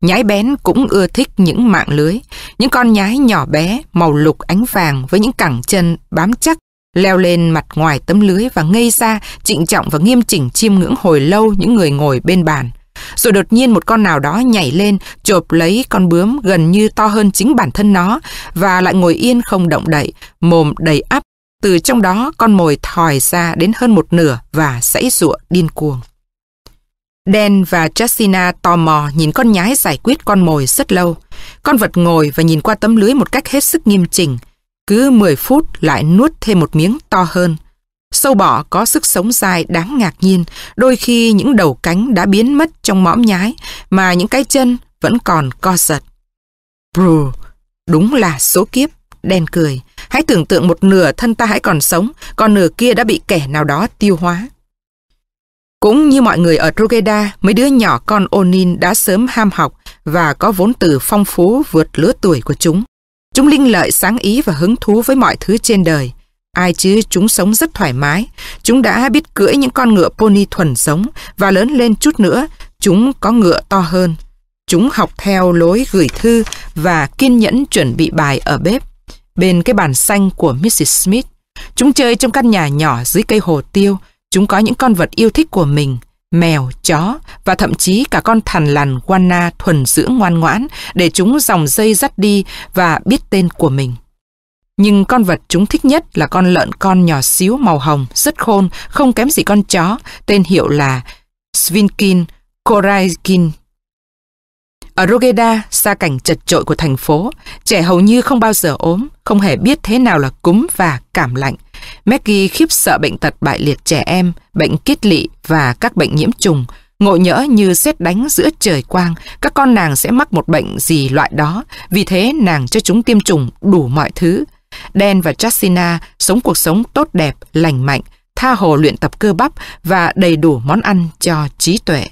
Nhái bén cũng ưa thích những mạng lưới, những con nhái nhỏ bé, màu lục ánh vàng với những cẳng chân bám chắc, leo lên mặt ngoài tấm lưới và ngây ra, trịnh trọng và nghiêm chỉnh chiêm ngưỡng hồi lâu những người ngồi bên bàn. Rồi đột nhiên một con nào đó nhảy lên, chộp lấy con bướm gần như to hơn chính bản thân nó và lại ngồi yên không động đậy, mồm đầy ắp. Từ trong đó con mồi thòi ra đến hơn một nửa và sãy rụa điên cuồng. Dan và Jessina tò mò nhìn con nhái giải quyết con mồi rất lâu. Con vật ngồi và nhìn qua tấm lưới một cách hết sức nghiêm chỉnh. Cứ 10 phút lại nuốt thêm một miếng to hơn. Sâu bọ có sức sống dài đáng ngạc nhiên, đôi khi những đầu cánh đã biến mất trong mõm nhái, mà những cái chân vẫn còn co giật. Brr, đúng là số kiếp, đen cười. Hãy tưởng tượng một nửa thân ta hãy còn sống, còn nửa kia đã bị kẻ nào đó tiêu hóa. Cũng như mọi người ở Drogheda, mấy đứa nhỏ con Onin đã sớm ham học và có vốn từ phong phú vượt lứa tuổi của chúng. Chúng linh lợi sáng ý và hứng thú với mọi thứ trên đời. Ai chứ chúng sống rất thoải mái. Chúng đã biết cưỡi những con ngựa pony thuần giống và lớn lên chút nữa, chúng có ngựa to hơn. Chúng học theo lối gửi thư và kiên nhẫn chuẩn bị bài ở bếp. Bên cái bàn xanh của Mrs. Smith, chúng chơi trong căn nhà nhỏ dưới cây hồ tiêu. Chúng có những con vật yêu thích của mình, mèo, chó và thậm chí cả con thằn lằn guana thuần dưỡng ngoan ngoãn để chúng dòng dây dắt đi và biết tên của mình. Nhưng con vật chúng thích nhất là con lợn con nhỏ xíu màu hồng, rất khôn, không kém gì con chó, tên hiệu là Svinkin Koraikin. Ở Rogeda, xa cảnh chật trội của thành phố, trẻ hầu như không bao giờ ốm, không hề biết thế nào là cúm và cảm lạnh. Maggie khiếp sợ bệnh tật bại liệt trẻ em, bệnh kiết lỵ và các bệnh nhiễm trùng. Ngộ nhỡ như xét đánh giữa trời quang, các con nàng sẽ mắc một bệnh gì loại đó, vì thế nàng cho chúng tiêm chủng đủ mọi thứ. Dan và Justina sống cuộc sống tốt đẹp, lành mạnh, tha hồ luyện tập cơ bắp và đầy đủ món ăn cho trí tuệ.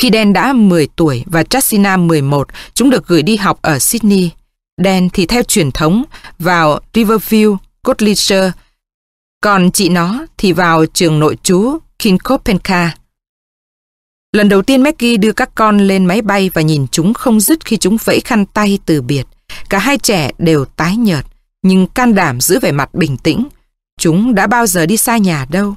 Khi Dan đã 10 tuổi và Justina 11, chúng được gửi đi học ở Sydney. Dan thì theo truyền thống vào Riverview, Kotlischer, còn chị nó thì vào trường nội trú Kinkopenka. Lần đầu tiên Maggie đưa các con lên máy bay và nhìn chúng không dứt khi chúng vẫy khăn tay từ biệt. Cả hai trẻ đều tái nhợt, nhưng can đảm giữ vẻ mặt bình tĩnh. Chúng đã bao giờ đi xa nhà đâu.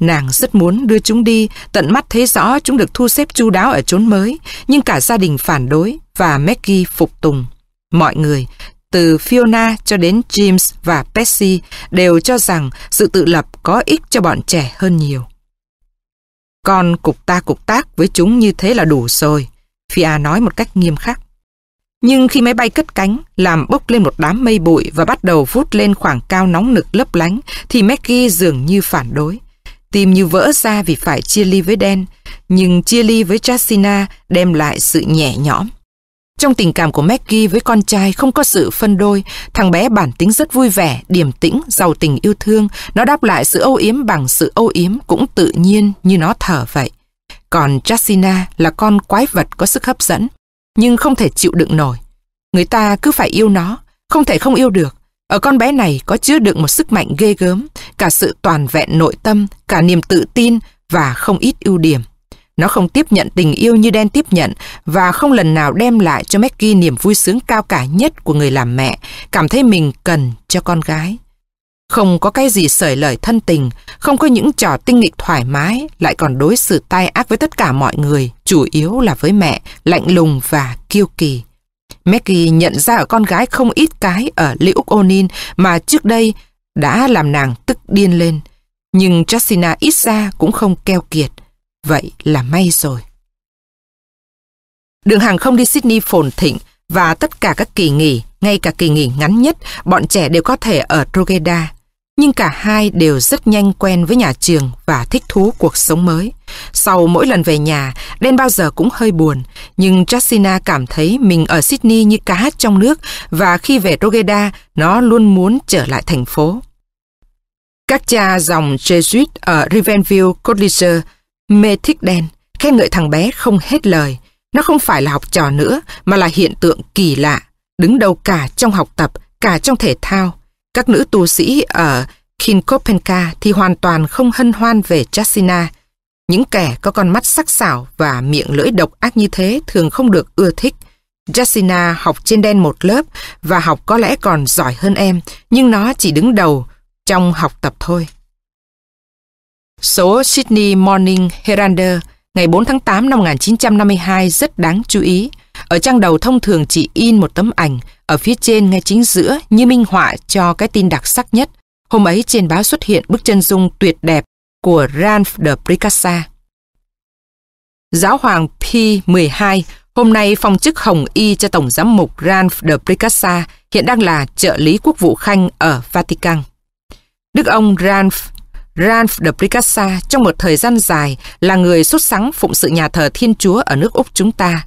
Nàng rất muốn đưa chúng đi, tận mắt thấy rõ chúng được thu xếp chu đáo ở chốn mới, nhưng cả gia đình phản đối và Maggie phục tùng. Mọi người, từ Fiona cho đến James và Percy đều cho rằng sự tự lập có ích cho bọn trẻ hơn nhiều. Con cục ta cục tác với chúng như thế là đủ rồi, Fia nói một cách nghiêm khắc. Nhưng khi máy bay cất cánh, làm bốc lên một đám mây bụi và bắt đầu vút lên khoảng cao nóng nực lấp lánh, thì Maggie dường như phản đối. Tim như vỡ ra vì phải chia ly với Dan, nhưng chia ly với Jasina đem lại sự nhẹ nhõm. Trong tình cảm của Maggie với con trai không có sự phân đôi, thằng bé bản tính rất vui vẻ, điềm tĩnh, giàu tình yêu thương. Nó đáp lại sự âu yếm bằng sự âu yếm cũng tự nhiên như nó thở vậy. Còn Jacina là con quái vật có sức hấp dẫn, nhưng không thể chịu đựng nổi. Người ta cứ phải yêu nó, không thể không yêu được. Ở con bé này có chứa đựng một sức mạnh ghê gớm, cả sự toàn vẹn nội tâm, cả niềm tự tin và không ít ưu điểm. Nó không tiếp nhận tình yêu như đen tiếp nhận và không lần nào đem lại cho Maggie niềm vui sướng cao cả nhất của người làm mẹ, cảm thấy mình cần cho con gái. Không có cái gì sởi lời thân tình, không có những trò tinh nghịch thoải mái, lại còn đối xử tai ác với tất cả mọi người, chủ yếu là với mẹ, lạnh lùng và kiêu kỳ. Maggie nhận ra ở con gái không ít cái ở Liễu Onin mà trước đây đã làm nàng tức điên lên. Nhưng Justina ít ra cũng không keo kiệt. Vậy là may rồi. Đường hàng không đi Sydney phồn thịnh và tất cả các kỳ nghỉ, ngay cả kỳ nghỉ ngắn nhất, bọn trẻ đều có thể ở Drogheda. Nhưng cả hai đều rất nhanh quen với nhà trường và thích thú cuộc sống mới. Sau mỗi lần về nhà, đen bao giờ cũng hơi buồn, nhưng Jacina cảm thấy mình ở Sydney như cá trong nước và khi về Drogheda, nó luôn muốn trở lại thành phố. Các cha dòng Jesuit ở Rivenville, Codliger mê thích đen, khen ngợi thằng bé không hết lời. Nó không phải là học trò nữa, mà là hiện tượng kỳ lạ, đứng đầu cả trong học tập, cả trong thể thao. Các nữ tu sĩ ở Kinkopenka thì hoàn toàn không hân hoan về Jasina. Những kẻ có con mắt sắc sảo và miệng lưỡi độc ác như thế thường không được ưa thích. Jacina học trên đen một lớp và học có lẽ còn giỏi hơn em, nhưng nó chỉ đứng đầu trong học tập thôi. Số Sydney Morning Herald ngày 4 tháng 8 năm 1952 rất đáng chú ý. Ở trang đầu thông thường chỉ in một tấm ảnh, ở phía trên ngay chính giữa như minh họa cho cái tin đặc sắc nhất. Hôm ấy trên báo xuất hiện bức chân dung tuyệt đẹp của Ralph de Pricassa. Giáo hoàng P12 hôm nay phong chức Hồng Y cho Tổng giám mục Ralph de Pricassa hiện đang là trợ lý quốc vụ khanh ở Vatican. Đức ông Ralph Ralph de Pricassa trong một thời gian dài là người xuất sắc phụng sự nhà thờ Thiên Chúa ở nước Úc chúng ta.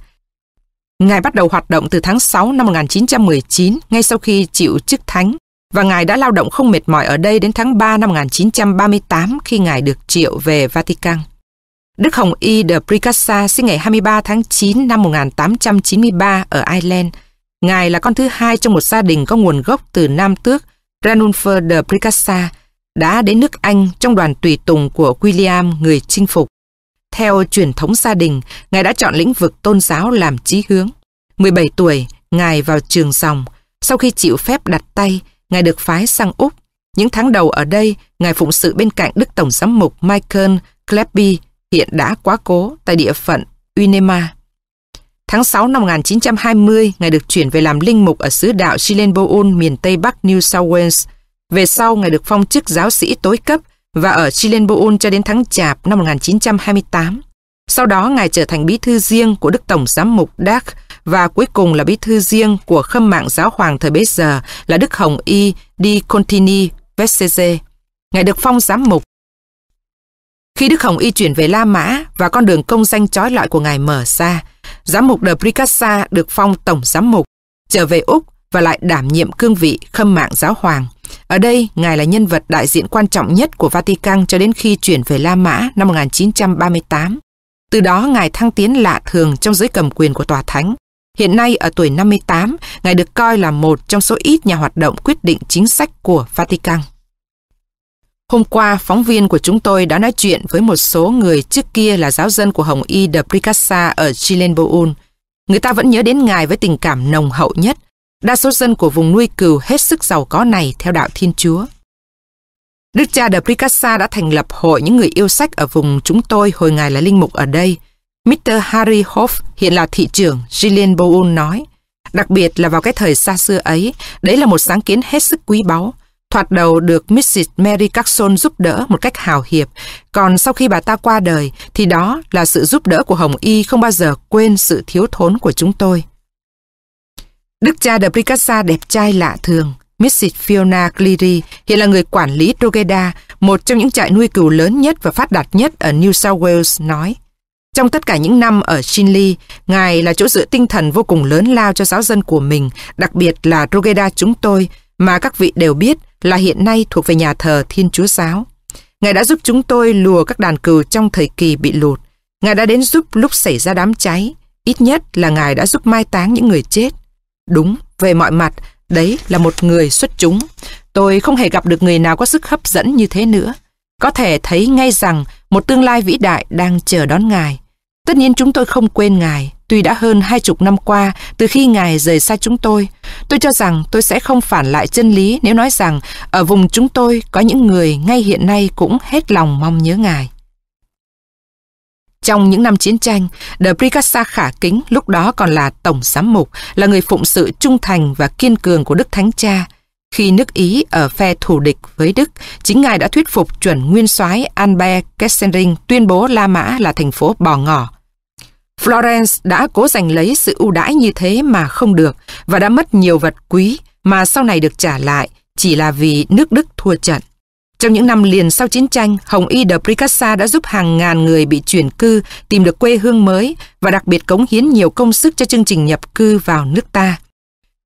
Ngài bắt đầu hoạt động từ tháng 6 năm 1919 ngay sau khi chịu chức thánh và Ngài đã lao động không mệt mỏi ở đây đến tháng 3 năm 1938 khi Ngài được triệu về Vatican. Đức Hồng Y de Pricassa sinh ngày 23 tháng 9 năm 1893 ở Ireland. Ngài là con thứ hai trong một gia đình có nguồn gốc từ Nam Tước, Ranulfo de Pricassa, đã đến nước Anh trong đoàn tùy tùng của William người chinh phục. Theo truyền thống gia đình, Ngài đã chọn lĩnh vực tôn giáo làm chí hướng. 17 tuổi, Ngài vào trường dòng. Sau khi chịu phép đặt tay, Ngài được phái sang Úc. Những tháng đầu ở đây, Ngài phụng sự bên cạnh Đức Tổng giám mục Michael Clappy, hiện đã quá cố tại địa phận Unema. Tháng 6 năm 1920, Ngài được chuyển về làm linh mục ở xứ đạo Chilenboon, miền Tây Bắc New South Wales. Về sau, Ngài được phong chức giáo sĩ tối cấp và ở Chilenboon cho đến tháng Chạp năm 1928. Sau đó, Ngài trở thành bí thư riêng của Đức Tổng giám mục Dark và cuối cùng là bí thư riêng của khâm mạng giáo hoàng thời bấy giờ là Đức Hồng Y Di Contini Vesseze. Ngài được phong giám mục. Khi Đức Hồng Y chuyển về La Mã và con đường công danh trói lọi của Ngài mở ra, giám mục de Pricassa được phong tổng giám mục, trở về Úc và lại đảm nhiệm cương vị khâm mạng giáo hoàng. Ở đây, Ngài là nhân vật đại diện quan trọng nhất của Vatican cho đến khi chuyển về La Mã năm 1938. Từ đó, Ngài thăng tiến lạ thường trong giới cầm quyền của Tòa Thánh. Hiện nay ở tuổi 58, Ngài được coi là một trong số ít nhà hoạt động quyết định chính sách của Vatican. Hôm qua, phóng viên của chúng tôi đã nói chuyện với một số người trước kia là giáo dân của Hồng Y de Pricassa ở Chilenboul. Người ta vẫn nhớ đến Ngài với tình cảm nồng hậu nhất. Đa số dân của vùng nuôi cừu hết sức giàu có này theo đạo Thiên Chúa. Đức cha de Pricassa đã thành lập hội những người yêu sách ở vùng chúng tôi hồi Ngài là linh mục ở đây. Mr. Harry Hoff hiện là thị trưởng Gillian Bowen nói. Đặc biệt là vào cái thời xa xưa ấy, đấy là một sáng kiến hết sức quý báu. Thoạt đầu được Mrs. Mary Carson giúp đỡ một cách hào hiệp, còn sau khi bà ta qua đời thì đó là sự giúp đỡ của Hồng Y không bao giờ quên sự thiếu thốn của chúng tôi. Đức cha de Pricassa đẹp trai lạ thường. Mrs. Fiona Cleary hiện là người quản lý Drogheda, một trong những trại nuôi cừu lớn nhất và phát đạt nhất ở New South Wales, nói. Trong tất cả những năm ở Shinley, Ngài là chỗ dựa tinh thần vô cùng lớn lao cho giáo dân của mình, đặc biệt là Drogheda chúng tôi, mà các vị đều biết là hiện nay thuộc về nhà thờ Thiên Chúa Giáo. Ngài đã giúp chúng tôi lùa các đàn cừu trong thời kỳ bị lụt. Ngài đã đến giúp lúc xảy ra đám cháy. Ít nhất là Ngài đã giúp mai táng những người chết. Đúng, về mọi mặt, đấy là một người xuất chúng. Tôi không hề gặp được người nào có sức hấp dẫn như thế nữa. Có thể thấy ngay rằng một tương lai vĩ đại đang chờ đón Ngài. Tất nhiên chúng tôi không quên Ngài, tuy đã hơn hai chục năm qua từ khi Ngài rời xa chúng tôi. Tôi cho rằng tôi sẽ không phản lại chân lý nếu nói rằng ở vùng chúng tôi có những người ngay hiện nay cũng hết lòng mong nhớ Ngài. Trong những năm chiến tranh, De Brigassa khả kính lúc đó còn là tổng giám mục, là người phụng sự trung thành và kiên cường của Đức Thánh Cha. Khi nước Ý ở phe thù địch với Đức, chính ngài đã thuyết phục chuẩn nguyên soái Albert Kesselring tuyên bố La Mã là thành phố bò ngỏ. Florence đã cố giành lấy sự ưu đãi như thế mà không được và đã mất nhiều vật quý mà sau này được trả lại chỉ là vì nước Đức thua trận. Trong những năm liền sau chiến tranh, Hồng Y de Pricassa đã giúp hàng ngàn người bị chuyển cư tìm được quê hương mới và đặc biệt cống hiến nhiều công sức cho chương trình nhập cư vào nước ta.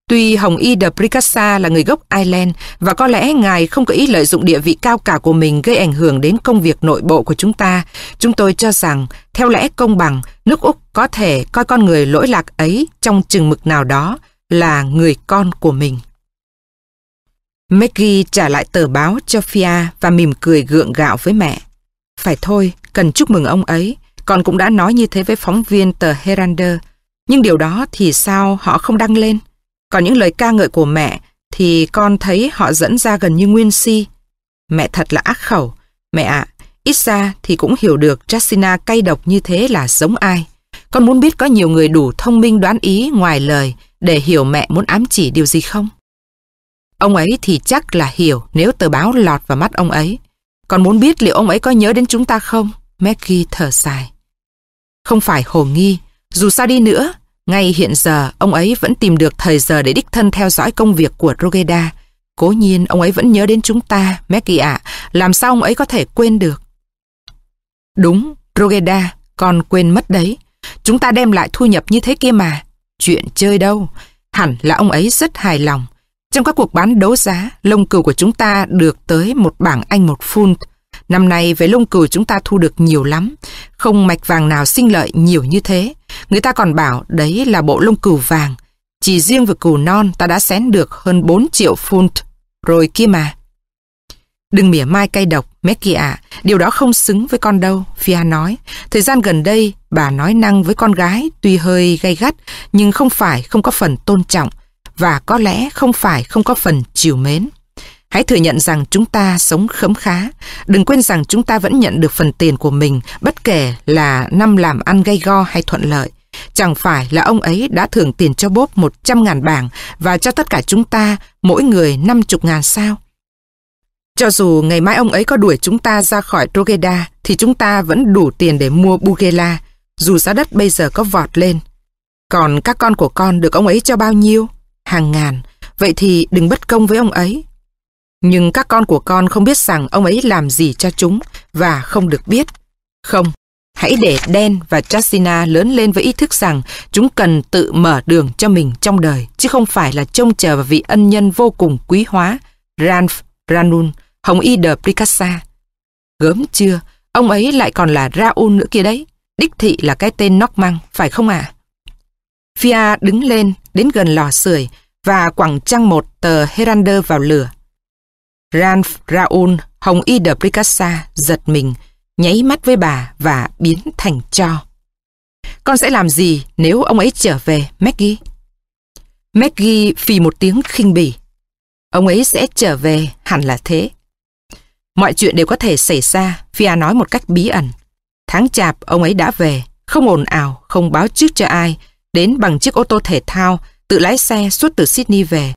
Tuy Hồng Y de Pricassa là người gốc Ireland và có lẽ ngài không có ý lợi dụng địa vị cao cả của mình gây ảnh hưởng đến công việc nội bộ của chúng ta, chúng tôi cho rằng, theo lẽ công bằng, nước Úc có thể coi con người lỗi lạc ấy trong chừng mực nào đó là người con của mình. Maggie trả lại tờ báo cho Fia và mỉm cười gượng gạo với mẹ. Phải thôi, cần chúc mừng ông ấy. Con cũng đã nói như thế với phóng viên tờ Herander. Nhưng điều đó thì sao họ không đăng lên? Còn những lời ca ngợi của mẹ thì con thấy họ dẫn ra gần như nguyên si. Mẹ thật là ác khẩu. Mẹ ạ, ít ra thì cũng hiểu được Jacina cay độc như thế là giống ai. Con muốn biết có nhiều người đủ thông minh đoán ý ngoài lời để hiểu mẹ muốn ám chỉ điều gì không? Ông ấy thì chắc là hiểu nếu tờ báo lọt vào mắt ông ấy. Còn muốn biết liệu ông ấy có nhớ đến chúng ta không? Maggie thở dài. Không phải hồ nghi, dù sao đi nữa, ngay hiện giờ ông ấy vẫn tìm được thời giờ để đích thân theo dõi công việc của Rogeda. Cố nhiên ông ấy vẫn nhớ đến chúng ta, Maggie ạ, làm sao ông ấy có thể quên được? Đúng, Rogeda, con quên mất đấy. Chúng ta đem lại thu nhập như thế kia mà. Chuyện chơi đâu, hẳn là ông ấy rất hài lòng. Trong các cuộc bán đấu giá, lông cừu của chúng ta được tới một bảng Anh một phun. Năm nay với lông cừu chúng ta thu được nhiều lắm, không mạch vàng nào sinh lợi nhiều như thế. Người ta còn bảo đấy là bộ lông cừu vàng. Chỉ riêng về cừu non ta đã xén được hơn 4 triệu funt rồi kia mà. Đừng mỉa mai cay độc, Becky ạ, điều đó không xứng với con đâu, Fia nói. Thời gian gần đây, bà nói năng với con gái tuy hơi gay gắt, nhưng không phải không có phần tôn trọng, và có lẽ không phải không có phần chiều mến. Hãy thừa nhận rằng chúng ta sống khấm khá. Đừng quên rằng chúng ta vẫn nhận được phần tiền của mình, bất kể là năm làm ăn gây go hay thuận lợi. Chẳng phải là ông ấy đã thưởng tiền cho bốp 100 ngàn bảng và cho tất cả chúng ta mỗi người 50 ngàn sao? Cho dù ngày mai ông ấy có đuổi chúng ta ra khỏi Trogeda thì chúng ta vẫn đủ tiền để mua Bugela, dù giá đất bây giờ có vọt lên. Còn các con của con được ông ấy cho bao nhiêu? Hàng ngàn. Vậy thì đừng bất công với ông ấy. Nhưng các con của con không biết rằng ông ấy làm gì cho chúng và không được biết. Không, hãy để Dan và Justina lớn lên với ý thức rằng chúng cần tự mở đường cho mình trong đời, chứ không phải là trông chờ vào vị ân nhân vô cùng quý hóa, Ranf Ranun, Hồng Y de Pricassa. Gớm chưa, ông ấy lại còn là Raoul nữa kia đấy. Đích thị là cái tên nóc măng, phải không ạ? À? Fia đứng lên, đến gần lò sưởi và quẳng trăng một tờ Herander vào lửa. Ralph Raoul, Hồng Y de Pricassa giật mình, nháy mắt với bà và biến thành cho. Con sẽ làm gì nếu ông ấy trở về, Maggie? Maggie phì một tiếng khinh bỉ. Ông ấy sẽ trở về, hẳn là thế. Mọi chuyện đều có thể xảy ra, Fia nói một cách bí ẩn. Tháng chạp, ông ấy đã về, không ồn ào, không báo trước cho ai, đến bằng chiếc ô tô thể thao, tự lái xe suốt từ Sydney về.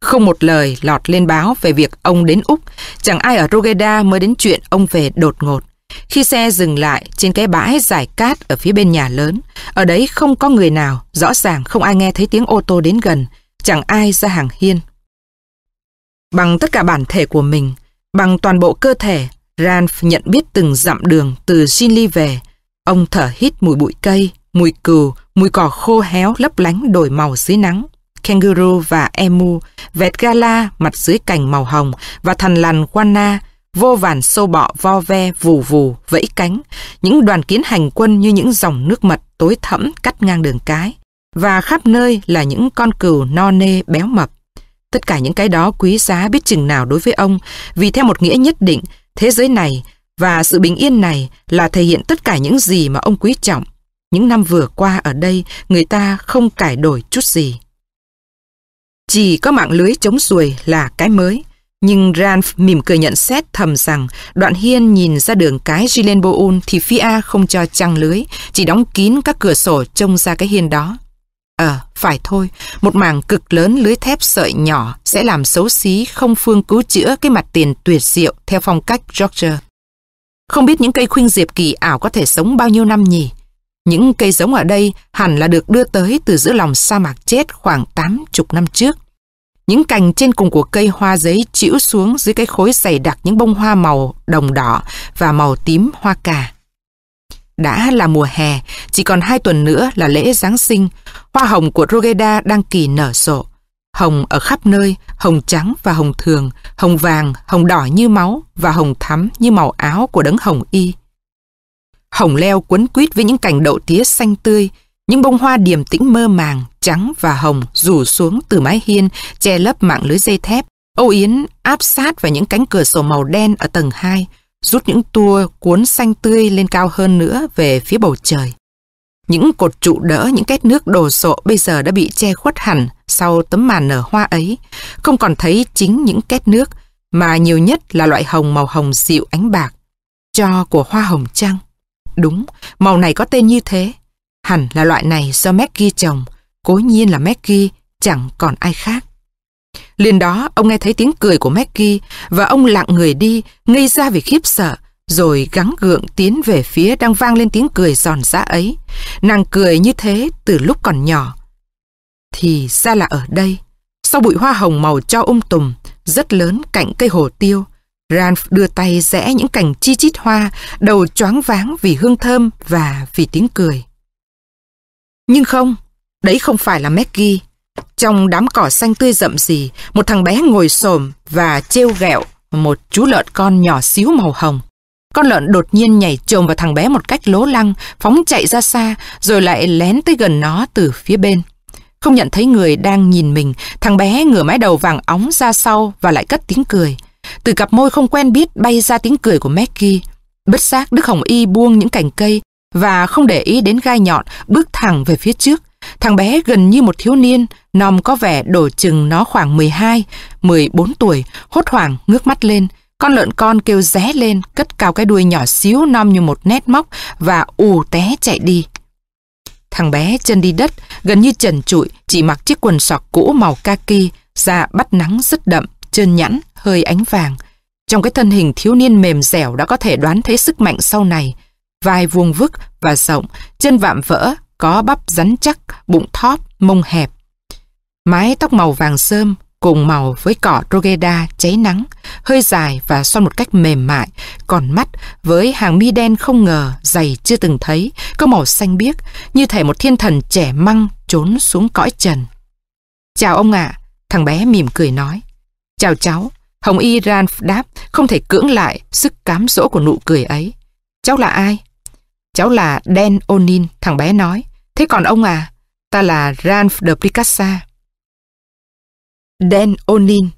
Không một lời lọt lên báo về việc ông đến Úc, chẳng ai ở Rogeda mới đến chuyện ông về đột ngột. Khi xe dừng lại trên cái bãi giải cát ở phía bên nhà lớn, ở đấy không có người nào, rõ ràng không ai nghe thấy tiếng ô tô đến gần, chẳng ai ra hàng hiên. Bằng tất cả bản thể của mình, bằng toàn bộ cơ thể, Ranf nhận biết từng dặm đường từ Shinley về. Ông thở hít mùi bụi cây, mùi cừu, mùi cỏ khô héo lấp lánh đổi màu dưới nắng. Kangaroo và emu, vẹt gala mặt dưới cành màu hồng và thằn lằn guana, vô vàn sâu bọ vo ve vù vù vẫy cánh, những đoàn kiến hành quân như những dòng nước mật tối thẫm cắt ngang đường cái. Và khắp nơi là những con cừu no nê béo mập. Tất cả những cái đó quý giá biết chừng nào đối với ông, vì theo một nghĩa nhất định, thế giới này và sự bình yên này là thể hiện tất cả những gì mà ông quý trọng. Những năm vừa qua ở đây, người ta không cải đổi chút gì. Chỉ có mạng lưới chống ruồi là cái mới. Nhưng Ranf mỉm cười nhận xét thầm rằng đoạn hiên nhìn ra đường cái Gilenboul thì Fia không cho trăng lưới, chỉ đóng kín các cửa sổ trông ra cái hiên đó. Ờ, phải thôi, một mảng cực lớn lưới thép sợi nhỏ sẽ làm xấu xí không phương cứu chữa cái mặt tiền tuyệt diệu theo phong cách Roger. Không biết những cây khuynh diệp kỳ ảo có thể sống bao nhiêu năm nhỉ? Những cây giống ở đây hẳn là được đưa tới từ giữa lòng sa mạc chết khoảng 80 năm trước. Những cành trên cùng của cây hoa giấy chĩu xuống dưới cái khối dày đặc những bông hoa màu đồng đỏ và màu tím hoa cà. Đã là mùa hè, chỉ còn hai tuần nữa là lễ Giáng sinh, hoa hồng của Rogeda đang kỳ nở rộ. Hồng ở khắp nơi, hồng trắng và hồng thường, hồng vàng, hồng đỏ như máu và hồng thắm như màu áo của đấng hồng y. Hồng leo quấn quýt với những cành đậu tía xanh tươi, những bông hoa điềm tĩnh mơ màng, trắng và hồng rủ xuống từ mái hiên, che lấp mạng lưới dây thép. Âu Yến áp sát vào những cánh cửa sổ màu đen ở tầng 2, rút những tua cuốn xanh tươi lên cao hơn nữa về phía bầu trời. Những cột trụ đỡ những két nước đồ sộ bây giờ đã bị che khuất hẳn sau tấm màn nở hoa ấy, không còn thấy chính những két nước, mà nhiều nhất là loại hồng màu hồng dịu ánh bạc, cho của hoa hồng trăng. Đúng, màu này có tên như thế. Hẳn là loại này do Maggie trồng, cố nhiên là Maggie, chẳng còn ai khác. Liền đó, ông nghe thấy tiếng cười của Maggie và ông lặng người đi, ngây ra vì khiếp sợ, rồi gắng gượng tiến về phía đang vang lên tiếng cười giòn giã ấy. Nàng cười như thế từ lúc còn nhỏ. Thì ra là ở đây, sau bụi hoa hồng màu cho um tùm, rất lớn cạnh cây hồ tiêu, Ralph đưa tay rẽ những cành chi chít hoa, đầu choáng váng vì hương thơm và vì tiếng cười. Nhưng không, đấy không phải là Maggie. Trong đám cỏ xanh tươi rậm rì, một thằng bé ngồi xổm và trêu ghẹo một chú lợn con nhỏ xíu màu hồng. Con lợn đột nhiên nhảy trồm vào thằng bé một cách lố lăng, phóng chạy ra xa, rồi lại lén tới gần nó từ phía bên. Không nhận thấy người đang nhìn mình, thằng bé ngửa mái đầu vàng óng ra sau và lại cất tiếng cười. Từ cặp môi không quen biết bay ra tiếng cười của Maggie. Bất giác Đức Hồng Y buông những cành cây và không để ý đến gai nhọn bước thẳng về phía trước. Thằng bé gần như một thiếu niên, nòm có vẻ đổ chừng nó khoảng 12, 14 tuổi, hốt hoảng ngước mắt lên. Con lợn con kêu ré lên, cất cao cái đuôi nhỏ xíu nom như một nét móc và ù té chạy đi. Thằng bé chân đi đất, gần như trần trụi, chỉ mặc chiếc quần sọc cũ màu kaki, da bắt nắng rất đậm, trơn nhẵn, hơi ánh vàng. Trong cái thân hình thiếu niên mềm dẻo đã có thể đoán thấy sức mạnh sau này. Vai vuông vức và rộng, chân vạm vỡ, có bắp rắn chắc, bụng thóp, mông hẹp. Mái tóc màu vàng sơm cùng màu với cỏ rogeda cháy nắng, hơi dài và xoăn một cách mềm mại, còn mắt với hàng mi đen không ngờ, dày chưa từng thấy, có màu xanh biếc, như thể một thiên thần trẻ măng trốn xuống cõi trần. Chào ông ạ, thằng bé mỉm cười nói. Chào cháu, Hồng Y Ran đáp, không thể cưỡng lại sức cám dỗ của nụ cười ấy. Cháu là ai? Cháu là Dan Onin, thằng bé nói. Thế còn ông à? Ta là Ranf de picasa Dan Onin.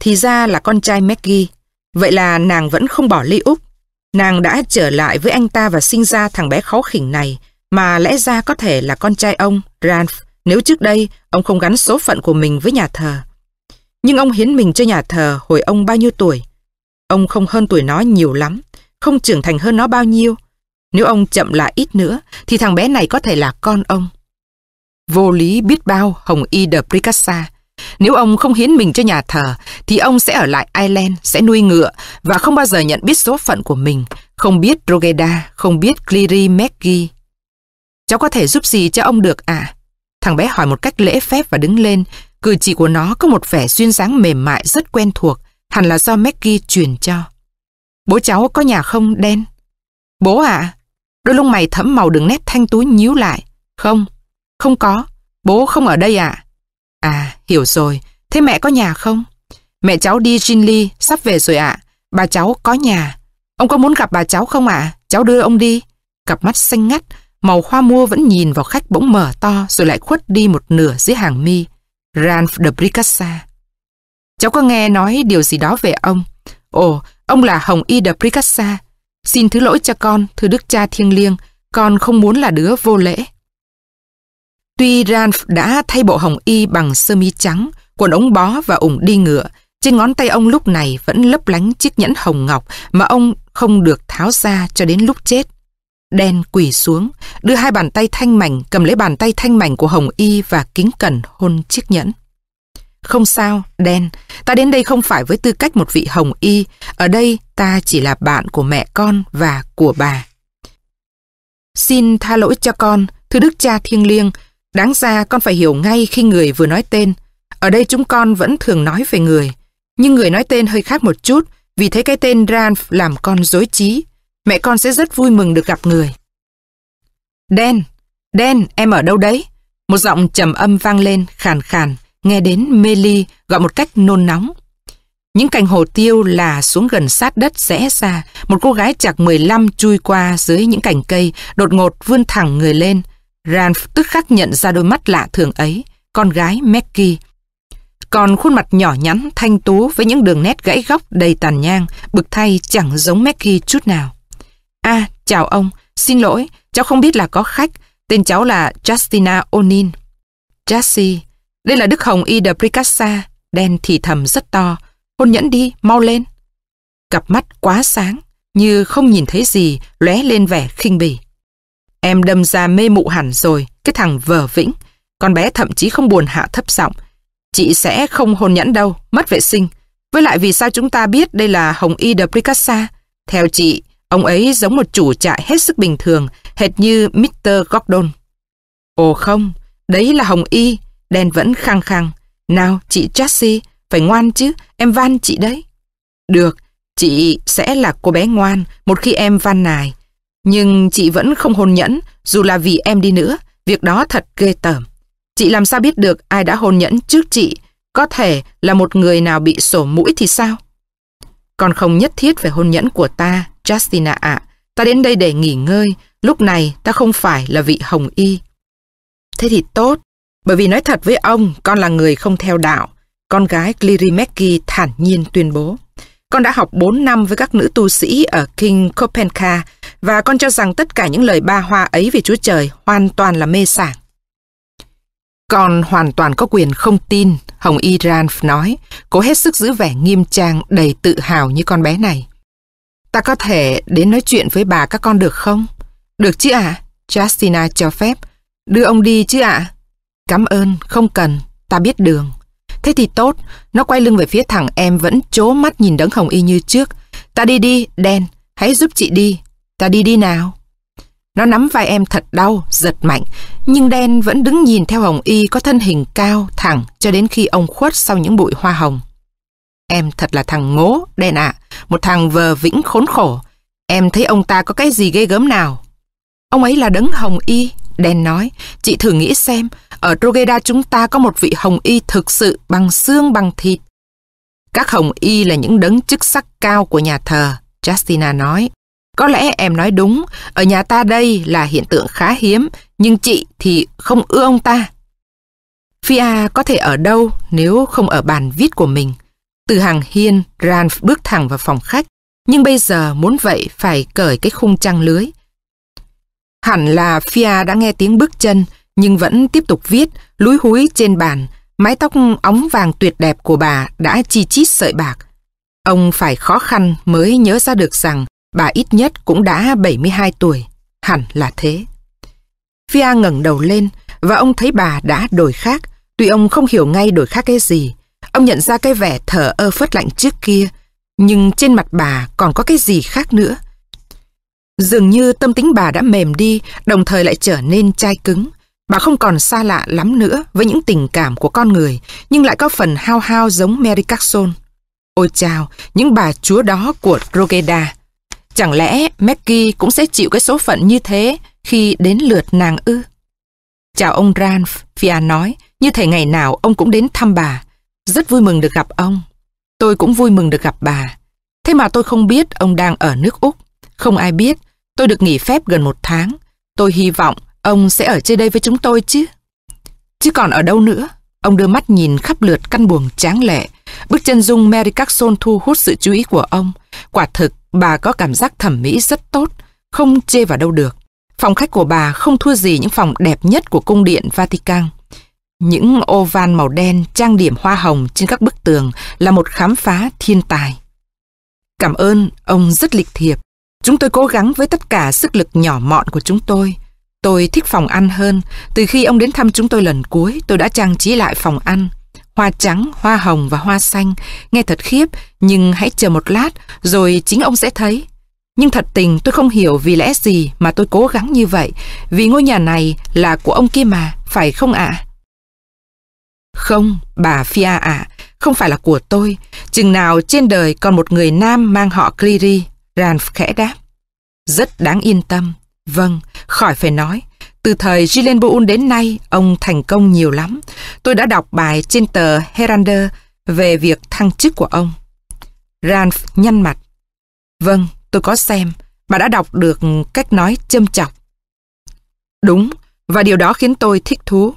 Thì ra là con trai Maggie. Vậy là nàng vẫn không bỏ ly Úc. Nàng đã trở lại với anh ta và sinh ra thằng bé khó khỉnh này, mà lẽ ra có thể là con trai ông, Ranf, nếu trước đây ông không gắn số phận của mình với nhà thờ. Nhưng ông hiến mình cho nhà thờ hồi ông bao nhiêu tuổi? Ông không hơn tuổi nó nhiều lắm, không trưởng thành hơn nó bao nhiêu. Nếu ông chậm lại ít nữa, thì thằng bé này có thể là con ông. Vô lý biết bao Hồng Y de Pricassa. Nếu ông không hiến mình cho nhà thờ, thì ông sẽ ở lại Ireland, sẽ nuôi ngựa và không bao giờ nhận biết số phận của mình, không biết Rogeda, không biết Cleary Maggie. Cháu có thể giúp gì cho ông được à? Thằng bé hỏi một cách lễ phép và đứng lên, Cử chỉ của nó có một vẻ duyên dáng mềm mại rất quen thuộc, hẳn là do Maggie truyền cho. Bố cháu có nhà không, đen? Bố ạ? À? Đôi lông mày thẫm màu đường nét thanh tú nhíu lại. Không, không có. Bố không ở đây ạ. À? à, hiểu rồi. Thế mẹ có nhà không? Mẹ cháu đi Jinli, sắp về rồi ạ. Bà cháu có nhà. Ông có muốn gặp bà cháu không ạ? Cháu đưa ông đi. Cặp mắt xanh ngắt, màu hoa mua vẫn nhìn vào khách bỗng mở to rồi lại khuất đi một nửa dưới hàng mi. Ralph de Bricassa. Cháu có nghe nói điều gì đó về ông? Ồ, ông là Hồng Y de Bricassa. Xin thứ lỗi cho con, thưa đức cha thiêng liêng, con không muốn là đứa vô lễ. Tuy Ralph đã thay bộ hồng y bằng sơ mi trắng, quần ống bó và ủng đi ngựa, trên ngón tay ông lúc này vẫn lấp lánh chiếc nhẫn hồng ngọc mà ông không được tháo ra cho đến lúc chết. Đen quỳ xuống, đưa hai bàn tay thanh mảnh cầm lấy bàn tay thanh mảnh của Hồng Y và kính cẩn hôn chiếc nhẫn. Không sao, Đen, ta đến đây không phải với tư cách một vị Hồng Y, ở đây ta chỉ là bạn của mẹ con và của bà. Xin tha lỗi cho con, thưa đức cha thiêng liêng, đáng ra con phải hiểu ngay khi người vừa nói tên. Ở đây chúng con vẫn thường nói về người, nhưng người nói tên hơi khác một chút vì thấy cái tên Ranf làm con dối trí mẹ con sẽ rất vui mừng được gặp người. Đen, Đen, em ở đâu đấy? Một giọng trầm âm vang lên, khàn khàn, nghe đến Meli gọi một cách nôn nóng. Những cành hồ tiêu là xuống gần sát đất rẽ ra, một cô gái chạc 15 chui qua dưới những cành cây, đột ngột vươn thẳng người lên. Ranf tức khắc nhận ra đôi mắt lạ thường ấy, con gái Maggie. Còn khuôn mặt nhỏ nhắn, thanh tú với những đường nét gãy góc đầy tàn nhang, bực thay chẳng giống Maggie chút nào. À, chào ông, xin lỗi, cháu không biết là có khách, tên cháu là Justina Onin. Jessie, đây là Đức Hồng Y de Pricassa, đen thì thầm rất to, hôn nhẫn đi, mau lên. Cặp mắt quá sáng, như không nhìn thấy gì, lóe lên vẻ khinh bỉ. Em đâm ra mê mụ hẳn rồi, cái thằng vờ vĩnh. Con bé thậm chí không buồn hạ thấp giọng. Chị sẽ không hôn nhẫn đâu, mất vệ sinh. Với lại vì sao chúng ta biết đây là Hồng Y de Pricassa? Theo chị, ông ấy giống một chủ trại hết sức bình thường, hệt như Mr. Gordon. Ồ không, đấy là Hồng Y, đen vẫn khăng khăng. Nào, chị Jessie, phải ngoan chứ, em van chị đấy. Được, chị sẽ là cô bé ngoan một khi em van nài. Nhưng chị vẫn không hôn nhẫn, dù là vì em đi nữa, việc đó thật ghê tởm. Chị làm sao biết được ai đã hôn nhẫn trước chị? Có thể là một người nào bị sổ mũi thì sao? Còn không nhất thiết phải hôn nhẫn của ta, Justina ạ. À, ta đến đây để nghỉ ngơi, lúc này ta không phải là vị hồng y. Thế thì tốt, bởi vì nói thật với ông, con là người không theo đạo. Con gái Cleary thản nhiên tuyên bố. Con đã học 4 năm với các nữ tu sĩ ở King Copenhagen và con cho rằng tất cả những lời ba hoa ấy về Chúa Trời hoàn toàn là mê sảng. Con hoàn toàn có quyền không tin, Hồng Y Ranf nói, cố hết sức giữ vẻ nghiêm trang đầy tự hào như con bé này. Ta có thể đến nói chuyện với bà các con được không? Được chứ ạ? À? Justina cho phép. Đưa ông đi chứ ạ? À? Cảm ơn, không cần, ta biết đường. Thế thì tốt, nó quay lưng về phía thằng em vẫn chố mắt nhìn đấng hồng y như trước. Ta đi đi, đen, hãy giúp chị đi. Ta đi đi nào. Nó nắm vai em thật đau, giật mạnh, nhưng đen vẫn đứng nhìn theo hồng y có thân hình cao, thẳng cho đến khi ông khuất sau những bụi hoa hồng. Em thật là thằng ngố, đen ạ, một thằng vờ vĩnh khốn khổ. Em thấy ông ta có cái gì ghê gớm nào? Ông ấy là đấng hồng y, đen nói. Chị thử nghĩ xem, ở Rogeda chúng ta có một vị hồng y thực sự bằng xương bằng thịt. Các hồng y là những đấng chức sắc cao của nhà thờ, Justina nói. Có lẽ em nói đúng, ở nhà ta đây là hiện tượng khá hiếm, nhưng chị thì không ưa ông ta. Fia có thể ở đâu nếu không ở bàn viết của mình. Từ hàng hiên, Ranf bước thẳng vào phòng khách, nhưng bây giờ muốn vậy phải cởi cái khung trăng lưới. Hẳn là Fia đã nghe tiếng bước chân, nhưng vẫn tiếp tục viết, lúi húi trên bàn, mái tóc óng vàng tuyệt đẹp của bà đã chi chít sợi bạc. Ông phải khó khăn mới nhớ ra được rằng bà ít nhất cũng đã 72 tuổi, hẳn là thế. Fia ngẩng đầu lên và ông thấy bà đã đổi khác, tuy ông không hiểu ngay đổi khác cái gì. Ông nhận ra cái vẻ thở ơ phất lạnh trước kia, nhưng trên mặt bà còn có cái gì khác nữa. Dường như tâm tính bà đã mềm đi, đồng thời lại trở nên chai cứng. Bà không còn xa lạ lắm nữa với những tình cảm của con người, nhưng lại có phần hao hao giống Mary Carson. Ôi chào, những bà chúa đó của Rogeda. Chẳng lẽ Maggie cũng sẽ chịu cái số phận như thế khi đến lượt nàng ư? Chào ông Ranf, Fia nói, như thể ngày nào ông cũng đến thăm bà. Rất vui mừng được gặp ông. Tôi cũng vui mừng được gặp bà. Thế mà tôi không biết ông đang ở nước Úc. Không ai biết, tôi được nghỉ phép gần một tháng. Tôi hy vọng ông sẽ ở trên đây với chúng tôi chứ. Chứ còn ở đâu nữa? Ông đưa mắt nhìn khắp lượt căn buồng tráng lệ. Bước chân dung Mary Carson thu hút sự chú ý của ông. Quả thực, bà có cảm giác thẩm mỹ rất tốt, không chê vào đâu được. Phòng khách của bà không thua gì những phòng đẹp nhất của cung điện Vatican. Những ô van màu đen trang điểm hoa hồng trên các bức tường là một khám phá thiên tài. Cảm ơn, ông rất lịch thiệp. Chúng tôi cố gắng với tất cả sức lực nhỏ mọn của chúng tôi. Tôi thích phòng ăn hơn. Từ khi ông đến thăm chúng tôi lần cuối, tôi đã trang trí lại phòng ăn. Hoa trắng, hoa hồng và hoa xanh. Nghe thật khiếp, nhưng hãy chờ một lát, rồi chính ông sẽ thấy. Nhưng thật tình tôi không hiểu vì lẽ gì mà tôi cố gắng như vậy. Vì ngôi nhà này là của ông kia mà, phải không ạ? Không, bà Fia ạ, không phải là của tôi. Chừng nào trên đời còn một người nam mang họ Cleary, Ranf khẽ đáp. Rất đáng yên tâm. Vâng, khỏi phải nói. Từ thời Gillian Boone đến nay, ông thành công nhiều lắm. Tôi đã đọc bài trên tờ Herander về việc thăng chức của ông. Ranf nhăn mặt. Vâng, tôi có xem. Bà đã đọc được cách nói châm chọc. Đúng, và điều đó khiến tôi thích thú.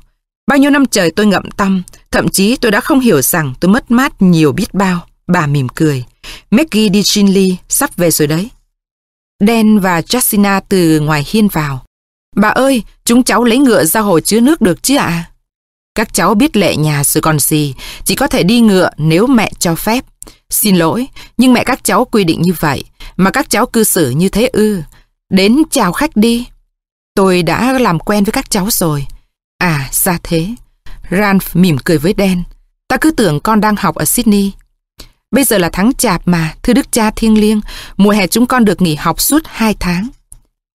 Bao nhiêu năm trời tôi ngậm tâm, Thậm chí tôi đã không hiểu rằng tôi mất mát nhiều biết bao. Bà mỉm cười. Maggie DiChinley sắp về rồi đấy. Dan và Jacina từ ngoài hiên vào. Bà ơi, chúng cháu lấy ngựa ra hồ chứa nước được chứ ạ? Các cháu biết lệ nhà rồi còn gì, chỉ có thể đi ngựa nếu mẹ cho phép. Xin lỗi, nhưng mẹ các cháu quy định như vậy, mà các cháu cư xử như thế ư. Đến chào khách đi. Tôi đã làm quen với các cháu rồi. À, ra thế. Ralph mỉm cười với Dan. Ta cứ tưởng con đang học ở Sydney. Bây giờ là tháng chạp mà, thưa đức cha thiêng liêng, mùa hè chúng con được nghỉ học suốt 2 tháng.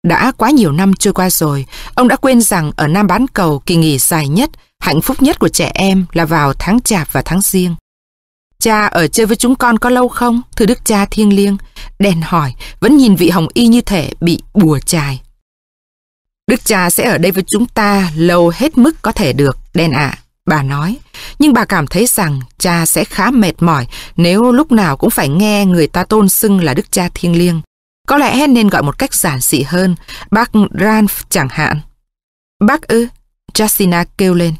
Đã quá nhiều năm trôi qua rồi, ông đã quên rằng ở Nam Bán Cầu kỳ nghỉ dài nhất, hạnh phúc nhất của trẻ em là vào tháng chạp và tháng riêng. Cha ở chơi với chúng con có lâu không, thưa đức cha thiêng liêng? Đèn hỏi, vẫn nhìn vị hồng y như thể bị bùa chài. Đức cha sẽ ở đây với chúng ta lâu hết mức có thể được, đen ạ. Bà nói, nhưng bà cảm thấy rằng cha sẽ khá mệt mỏi nếu lúc nào cũng phải nghe người ta tôn xưng là đức cha thiêng liêng. Có lẽ nên gọi một cách giản dị hơn, bác Ranf chẳng hạn. Bác ư? Justina kêu lên.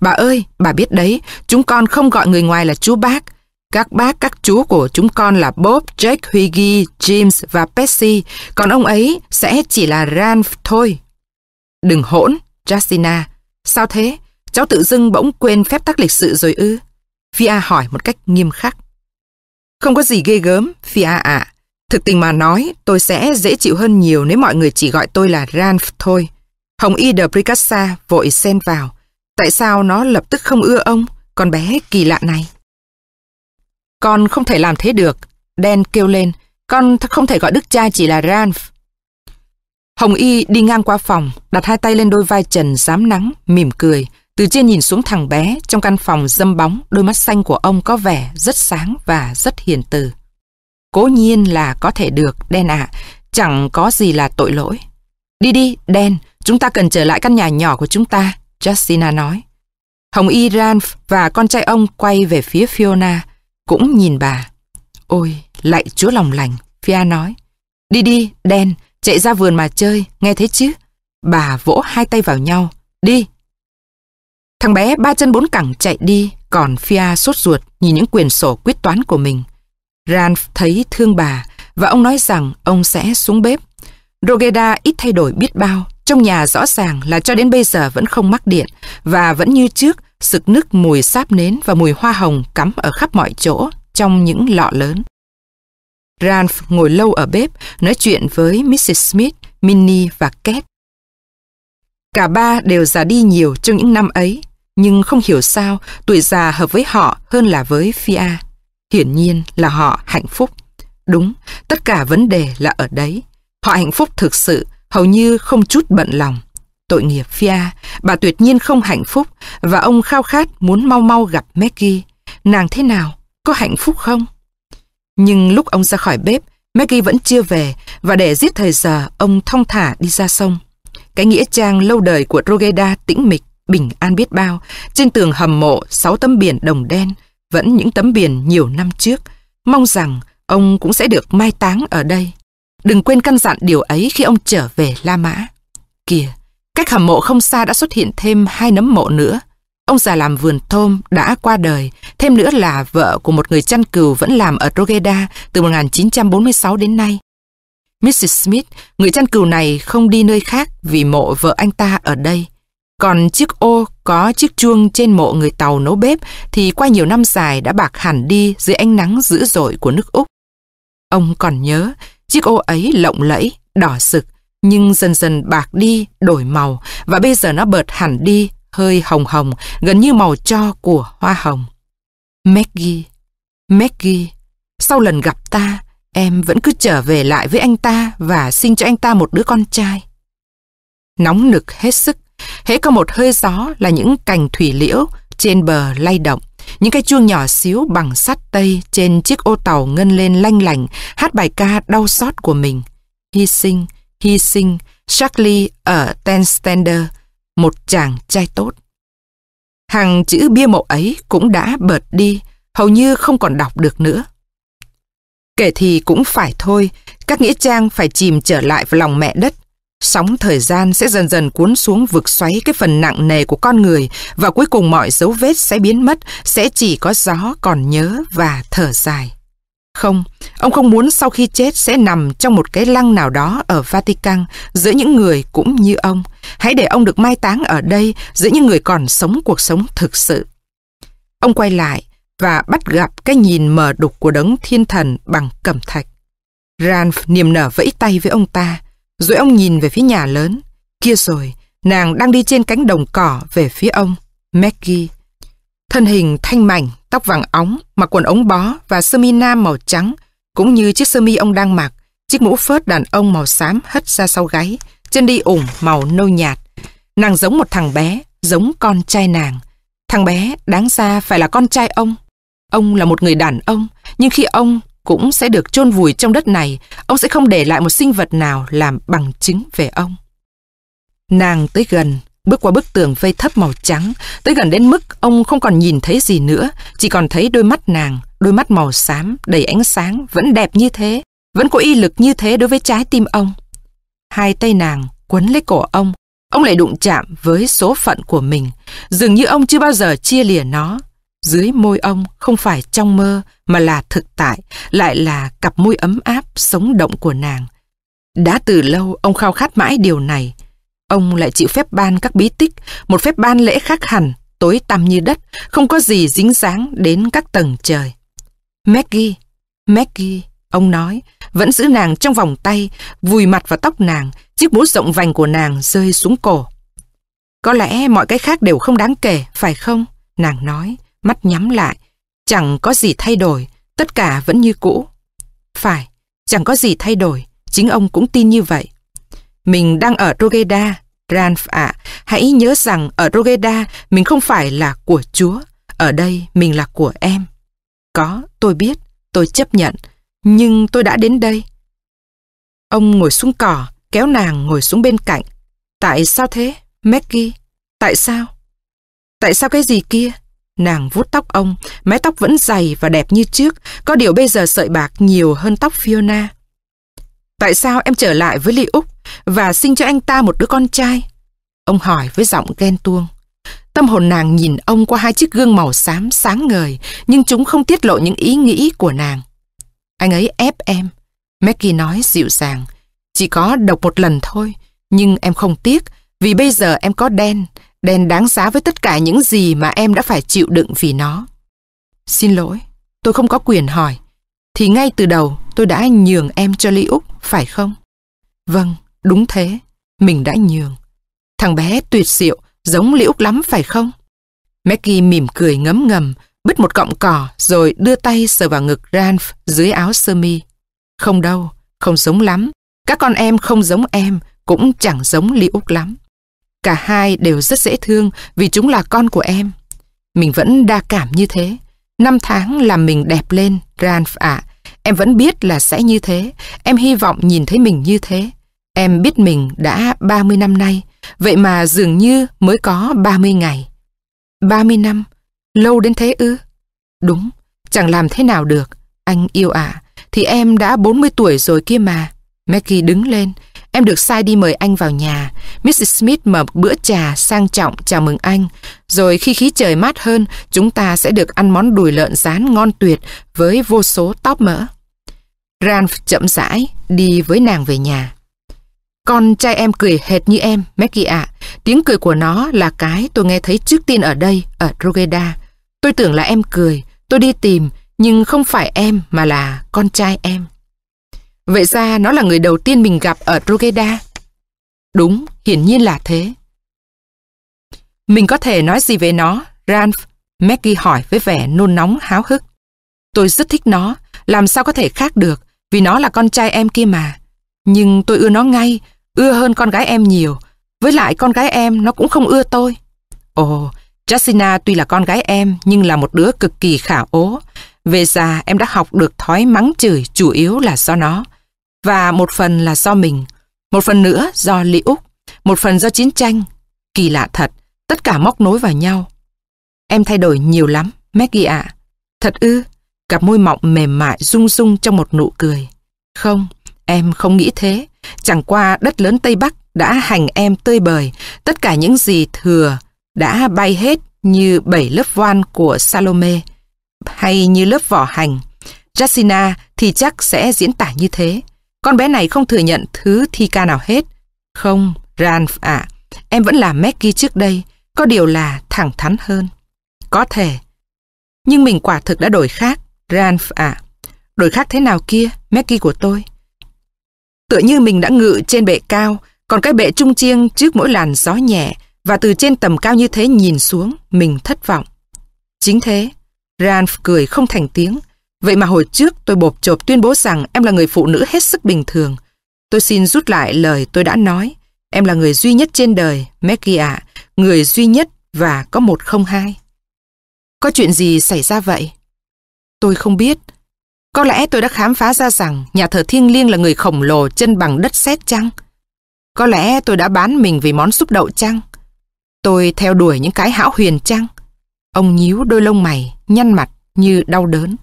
Bà ơi, bà biết đấy, chúng con không gọi người ngoài là chú bác. Các bác, các chú của chúng con là Bob, Jake, Huggy, James và Percy. còn ông ấy sẽ chỉ là Ranf thôi. Đừng hỗn, Jacina. Sao thế? Cháu tự dưng bỗng quên phép tắc lịch sự rồi ư? Fia hỏi một cách nghiêm khắc. Không có gì ghê gớm, Fia ạ. Thực tình mà nói, tôi sẽ dễ chịu hơn nhiều nếu mọi người chỉ gọi tôi là Ranf thôi. Hồng Y de Bricassa vội xen vào. Tại sao nó lập tức không ưa ông, con bé kỳ lạ này? Con không thể làm thế được. Dan kêu lên. Con không thể gọi đức cha chỉ là Ranf. Hồng Y đi ngang qua phòng, đặt hai tay lên đôi vai trần dám nắng, mỉm cười. Từ trên nhìn xuống thằng bé, trong căn phòng dâm bóng, đôi mắt xanh của ông có vẻ rất sáng và rất hiền từ. Cố nhiên là có thể được, Đen ạ, chẳng có gì là tội lỗi. Đi đi, Đen, chúng ta cần trở lại căn nhà nhỏ của chúng ta, Justina nói. Hồng Y Ranf và con trai ông quay về phía Fiona, cũng nhìn bà. Ôi, lạy chúa lòng lành, Fia nói. Đi đi, Đen, chạy ra vườn mà chơi, nghe thấy chứ? Bà vỗ hai tay vào nhau. Đi, Thằng bé ba chân bốn cẳng chạy đi, còn Fia sốt ruột nhìn những quyền sổ quyết toán của mình. Ranf thấy thương bà và ông nói rằng ông sẽ xuống bếp. Rogeda ít thay đổi biết bao, trong nhà rõ ràng là cho đến bây giờ vẫn không mắc điện và vẫn như trước sực nức mùi sáp nến và mùi hoa hồng cắm ở khắp mọi chỗ trong những lọ lớn. Ralph ngồi lâu ở bếp nói chuyện với Mrs. Smith, Minnie và Kate. Cả ba đều già đi nhiều trong những năm ấy, nhưng không hiểu sao tuổi già hợp với họ hơn là với Fia. Hiển nhiên là họ hạnh phúc. Đúng, tất cả vấn đề là ở đấy. Họ hạnh phúc thực sự, hầu như không chút bận lòng. Tội nghiệp Fia, bà tuyệt nhiên không hạnh phúc và ông khao khát muốn mau mau gặp Maggie. Nàng thế nào? Có hạnh phúc không? Nhưng lúc ông ra khỏi bếp, Maggie vẫn chưa về và để giết thời giờ, ông thong thả đi ra sông. Cái nghĩa trang lâu đời của Rogeda tĩnh mịch, bình an biết bao. Trên tường hầm mộ sáu tấm biển đồng đen, vẫn những tấm biển nhiều năm trước. Mong rằng ông cũng sẽ được mai táng ở đây. Đừng quên căn dặn điều ấy khi ông trở về La Mã. Kìa, cách hầm mộ không xa đã xuất hiện thêm hai nấm mộ nữa. Ông già làm vườn thôm đã qua đời, thêm nữa là vợ của một người chăn cừu vẫn làm ở Rogeda từ 1946 đến nay. Mrs. Smith, người chăn cừu này không đi nơi khác vì mộ vợ anh ta ở đây. Còn chiếc ô có chiếc chuông trên mộ người Tàu nấu bếp thì qua nhiều năm dài đã bạc hẳn đi dưới ánh nắng dữ dội của nước Úc. Ông còn nhớ, chiếc ô ấy lộng lẫy, đỏ sực, nhưng dần dần bạc đi, đổi màu và bây giờ nó bợt hẳn đi, hơi hồng hồng, gần như màu cho của hoa hồng. Maggie, Maggie, sau lần gặp ta, Em vẫn cứ trở về lại với anh ta và sinh cho anh ta một đứa con trai. Nóng nực hết sức, hễ có một hơi gió là những cành thủy liễu trên bờ lay động. Những cái chuông nhỏ xíu bằng sắt tây trên chiếc ô tàu ngân lên lanh lành, hát bài ca đau xót của mình. Hy sinh, hy sinh, Charlie ở Ten một chàng trai tốt. Hàng chữ bia mộ ấy cũng đã bợt đi, hầu như không còn đọc được nữa. Kể thì cũng phải thôi, các nghĩa trang phải chìm trở lại vào lòng mẹ đất. Sóng thời gian sẽ dần dần cuốn xuống vực xoáy cái phần nặng nề của con người và cuối cùng mọi dấu vết sẽ biến mất, sẽ chỉ có gió còn nhớ và thở dài. Không, ông không muốn sau khi chết sẽ nằm trong một cái lăng nào đó ở Vatican giữa những người cũng như ông. Hãy để ông được mai táng ở đây giữa những người còn sống cuộc sống thực sự. Ông quay lại và bắt gặp cái nhìn mờ đục của đấng thiên thần bằng cẩm thạch. Ranf niềm nở vẫy tay với ông ta, rồi ông nhìn về phía nhà lớn. Kia rồi, nàng đang đi trên cánh đồng cỏ về phía ông, Maggie. Thân hình thanh mảnh, tóc vàng óng, mặc quần ống bó và sơ mi nam màu trắng, cũng như chiếc sơ mi ông đang mặc, chiếc mũ phớt đàn ông màu xám hất ra sau gáy, chân đi ủng màu nâu nhạt. Nàng giống một thằng bé, giống con trai nàng. Thằng bé đáng ra phải là con trai ông. Ông là một người đàn ông, nhưng khi ông cũng sẽ được chôn vùi trong đất này, ông sẽ không để lại một sinh vật nào làm bằng chứng về ông. Nàng tới gần, bước qua bức tường vây thấp màu trắng, tới gần đến mức ông không còn nhìn thấy gì nữa, chỉ còn thấy đôi mắt nàng, đôi mắt màu xám, đầy ánh sáng, vẫn đẹp như thế, vẫn có y lực như thế đối với trái tim ông. Hai tay nàng quấn lấy cổ ông, ông lại đụng chạm với số phận của mình, dường như ông chưa bao giờ chia lìa nó. Dưới môi ông không phải trong mơ mà là thực tại, lại là cặp môi ấm áp, sống động của nàng. Đã từ lâu ông khao khát mãi điều này. Ông lại chịu phép ban các bí tích, một phép ban lễ khác hẳn, tối tăm như đất, không có gì dính dáng đến các tầng trời. Maggie, Maggie, ông nói, vẫn giữ nàng trong vòng tay, vùi mặt vào tóc nàng, chiếc mũ rộng vành của nàng rơi xuống cổ. Có lẽ mọi cái khác đều không đáng kể, phải không? Nàng nói, mắt nhắm lại. Chẳng có gì thay đổi, tất cả vẫn như cũ. Phải, chẳng có gì thay đổi, chính ông cũng tin như vậy. Mình đang ở Rogeda, Ranf ạ, hãy nhớ rằng ở Rogeda mình không phải là của Chúa, ở đây mình là của em. Có, tôi biết, tôi chấp nhận, nhưng tôi đã đến đây. Ông ngồi xuống cỏ, kéo nàng ngồi xuống bên cạnh. Tại sao thế, Maggie? Tại sao? Tại sao cái gì kia? Nàng vuốt tóc ông, mái tóc vẫn dày và đẹp như trước, có điều bây giờ sợi bạc nhiều hơn tóc Fiona. Tại sao em trở lại với Ly Úc và sinh cho anh ta một đứa con trai? Ông hỏi với giọng ghen tuông. Tâm hồn nàng nhìn ông qua hai chiếc gương màu xám sáng ngời, nhưng chúng không tiết lộ những ý nghĩ của nàng. Anh ấy ép em. Maggie nói dịu dàng. Chỉ có độc một lần thôi, nhưng em không tiếc, vì bây giờ em có đen, đen đáng giá với tất cả những gì mà em đã phải chịu đựng vì nó. Xin lỗi, tôi không có quyền hỏi. Thì ngay từ đầu tôi đã nhường em cho Ly Úc, phải không? Vâng, đúng thế, mình đã nhường. Thằng bé tuyệt diệu, giống liễu lắm phải không? Maggie mỉm cười ngấm ngầm, bứt một cọng cỏ rồi đưa tay sờ vào ngực Ranf dưới áo sơ mi. Không đâu, không giống lắm. Các con em không giống em, cũng chẳng giống liễu Úc lắm. Cả hai đều rất dễ thương vì chúng là con của em. Mình vẫn đa cảm như thế. Năm tháng làm mình đẹp lên, Ranf ạ. Em vẫn biết là sẽ như thế. Em hy vọng nhìn thấy mình như thế. Em biết mình đã 30 năm nay. Vậy mà dường như mới có 30 ngày. 30 năm? Lâu đến thế ư? Đúng, chẳng làm thế nào được. Anh yêu ạ, thì em đã 40 tuổi rồi kia mà. Maggie đứng lên, Em được sai đi mời anh vào nhà. Mrs. Smith mở bữa trà sang trọng chào mừng anh. Rồi khi khí trời mát hơn, chúng ta sẽ được ăn món đùi lợn rán ngon tuyệt với vô số tóp mỡ. Ralph chậm rãi đi với nàng về nhà. Con trai em cười hệt như em, Maggie ạ. Tiếng cười của nó là cái tôi nghe thấy trước tiên ở đây, ở Rogeda. Tôi tưởng là em cười, tôi đi tìm, nhưng không phải em mà là con trai em. Vậy ra nó là người đầu tiên mình gặp ở Rogeda. Đúng, hiển nhiên là thế. Mình có thể nói gì về nó, Ralph? Maggie hỏi với vẻ nôn nóng háo hức. Tôi rất thích nó, làm sao có thể khác được, vì nó là con trai em kia mà. Nhưng tôi ưa nó ngay, ưa hơn con gái em nhiều. Với lại con gái em nó cũng không ưa tôi. Ồ, Jacina tuy là con gái em nhưng là một đứa cực kỳ khả ố. Về già em đã học được thói mắng chửi chủ yếu là do nó. Và một phần là do mình, một phần nữa do Lý Úc, một phần do chiến tranh. Kỳ lạ thật, tất cả móc nối vào nhau. Em thay đổi nhiều lắm, Maggie ạ. Thật ư, cặp môi mọng mềm mại rung rung trong một nụ cười. Không, em không nghĩ thế. Chẳng qua đất lớn Tây Bắc đã hành em tơi bời, tất cả những gì thừa đã bay hết như bảy lớp voan của Salome hay như lớp vỏ hành. Jacina thì chắc sẽ diễn tả như thế. Con bé này không thừa nhận thứ thi ca nào hết. Không, Ranf ạ, em vẫn là Maggie trước đây, có điều là thẳng thắn hơn. Có thể. Nhưng mình quả thực đã đổi khác, Ranf ạ. Đổi khác thế nào kia, Maggie của tôi? Tựa như mình đã ngự trên bệ cao, còn cái bệ trung chiêng trước mỗi làn gió nhẹ và từ trên tầm cao như thế nhìn xuống, mình thất vọng. Chính thế, Ranf cười không thành tiếng. Vậy mà hồi trước tôi bộp chộp tuyên bố rằng em là người phụ nữ hết sức bình thường. Tôi xin rút lại lời tôi đã nói. Em là người duy nhất trên đời, Maggie ạ, người duy nhất và có một không hai. Có chuyện gì xảy ra vậy? Tôi không biết. Có lẽ tôi đã khám phá ra rằng nhà thờ thiêng liêng là người khổng lồ chân bằng đất sét chăng? Có lẽ tôi đã bán mình vì món súp đậu chăng? Tôi theo đuổi những cái hão huyền chăng? Ông nhíu đôi lông mày, nhăn mặt như đau đớn.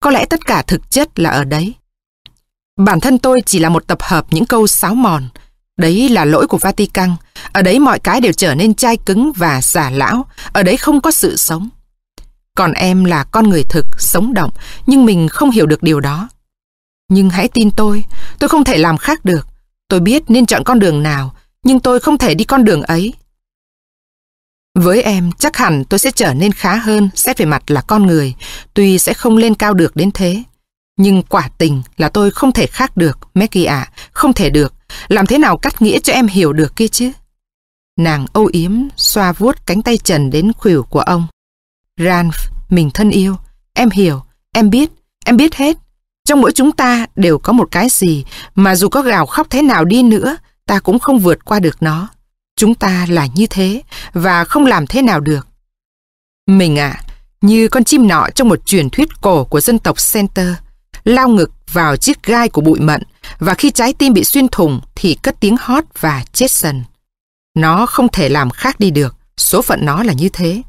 Có lẽ tất cả thực chất là ở đấy. Bản thân tôi chỉ là một tập hợp những câu sáo mòn. Đấy là lỗi của Vatican. Ở đấy mọi cái đều trở nên chai cứng và giả lão. Ở đấy không có sự sống. Còn em là con người thực, sống động, nhưng mình không hiểu được điều đó. Nhưng hãy tin tôi, tôi không thể làm khác được. Tôi biết nên chọn con đường nào, nhưng tôi không thể đi con đường ấy. Với em, chắc hẳn tôi sẽ trở nên khá hơn xét về mặt là con người, tuy sẽ không lên cao được đến thế. Nhưng quả tình là tôi không thể khác được, Maggie ạ, không thể được. Làm thế nào cắt nghĩa cho em hiểu được kia chứ? Nàng âu yếm, xoa vuốt cánh tay trần đến khuỷu của ông. Ranf, mình thân yêu, em hiểu, em biết, em biết hết. Trong mỗi chúng ta đều có một cái gì mà dù có gào khóc thế nào đi nữa, ta cũng không vượt qua được nó. Chúng ta là như thế và không làm thế nào được. Mình à, như con chim nọ trong một truyền thuyết cổ của dân tộc Center, lao ngực vào chiếc gai của bụi mận và khi trái tim bị xuyên thủng thì cất tiếng hót và chết dần. Nó không thể làm khác đi được, số phận nó là như thế.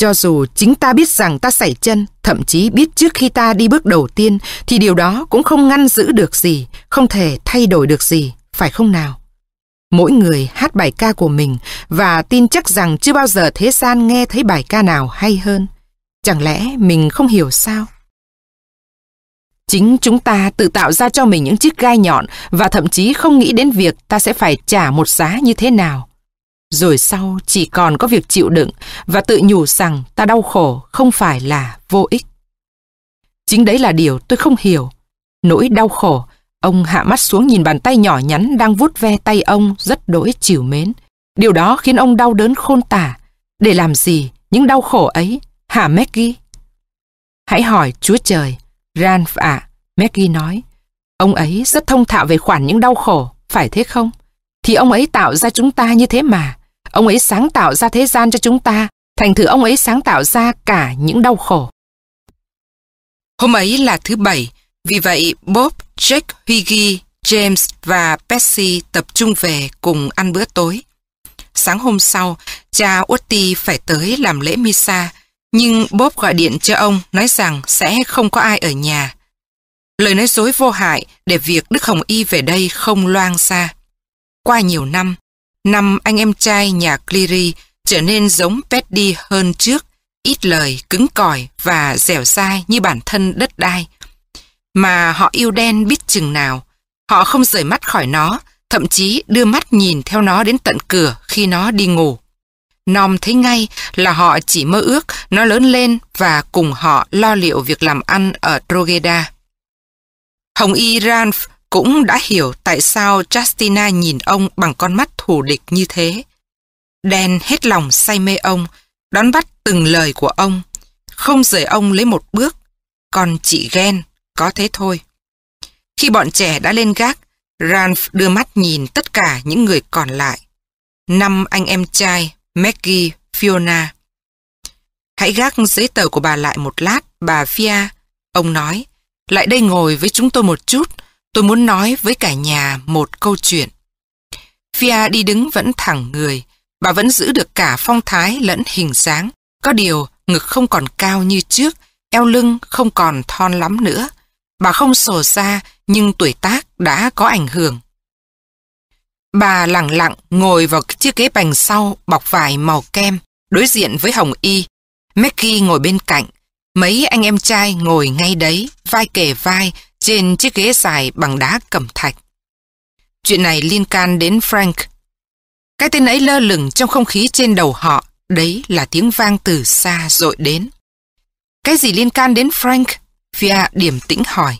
Cho dù chính ta biết rằng ta sảy chân, thậm chí biết trước khi ta đi bước đầu tiên, thì điều đó cũng không ngăn giữ được gì, không thể thay đổi được gì, phải không nào? Mỗi người hát bài ca của mình và tin chắc rằng chưa bao giờ thế gian nghe thấy bài ca nào hay hơn. Chẳng lẽ mình không hiểu sao? Chính chúng ta tự tạo ra cho mình những chiếc gai nhọn và thậm chí không nghĩ đến việc ta sẽ phải trả một giá như thế nào. Rồi sau chỉ còn có việc chịu đựng và tự nhủ rằng ta đau khổ không phải là vô ích. Chính đấy là điều tôi không hiểu. Nỗi đau khổ, ông hạ mắt xuống nhìn bàn tay nhỏ nhắn đang vuốt ve tay ông rất đỗi chiều mến. Điều đó khiến ông đau đớn khôn tả. Để làm gì những đau khổ ấy, hả Maggie? Hãy hỏi Chúa Trời, Ranf ạ, Maggie nói. Ông ấy rất thông thạo về khoản những đau khổ, phải thế không? Thì ông ấy tạo ra chúng ta như thế mà. Ông ấy sáng tạo ra thế gian cho chúng ta, thành thử ông ấy sáng tạo ra cả những đau khổ. Hôm ấy là thứ bảy, vì vậy Bob, Jack, Huggy, James và Percy tập trung về cùng ăn bữa tối. Sáng hôm sau, cha Watty phải tới làm lễ Misa, nhưng Bob gọi điện cho ông nói rằng sẽ không có ai ở nhà. Lời nói dối vô hại để việc Đức Hồng Y về đây không loang xa. Qua nhiều năm, năm anh em trai nhà Cleary trở nên giống Petty hơn trước, ít lời, cứng cỏi và dẻo dai như bản thân đất đai. Mà họ yêu đen biết chừng nào, họ không rời mắt khỏi nó, thậm chí đưa mắt nhìn theo nó đến tận cửa khi nó đi ngủ. Nom thấy ngay là họ chỉ mơ ước nó lớn lên và cùng họ lo liệu việc làm ăn ở Drogheda. Hồng Y Ranf cũng đã hiểu tại sao Justina nhìn ông bằng con mắt thù địch như thế. Đen hết lòng say mê ông, đón bắt từng lời của ông, không rời ông lấy một bước, còn chị ghen, có thế thôi. Khi bọn trẻ đã lên gác, Ralph đưa mắt nhìn tất cả những người còn lại. Năm anh em trai, Maggie, Fiona. Hãy gác giấy tờ của bà lại một lát, bà Fia. Ông nói, lại đây ngồi với chúng tôi một chút, tôi muốn nói với cả nhà một câu chuyện. Fia đi đứng vẫn thẳng người, bà vẫn giữ được cả phong thái lẫn hình dáng. Có điều, ngực không còn cao như trước, eo lưng không còn thon lắm nữa. Bà không sổ ra, nhưng tuổi tác đã có ảnh hưởng. Bà lặng lặng ngồi vào chiếc ghế bành sau bọc vải màu kem, đối diện với Hồng Y. Mackie ngồi bên cạnh. Mấy anh em trai ngồi ngay đấy, vai kề vai, trên chiếc ghế dài bằng đá cẩm thạch. Chuyện này liên can đến Frank. Cái tên ấy lơ lửng trong không khí trên đầu họ, đấy là tiếng vang từ xa dội đến. Cái gì liên can đến Frank? Fia điểm tĩnh hỏi.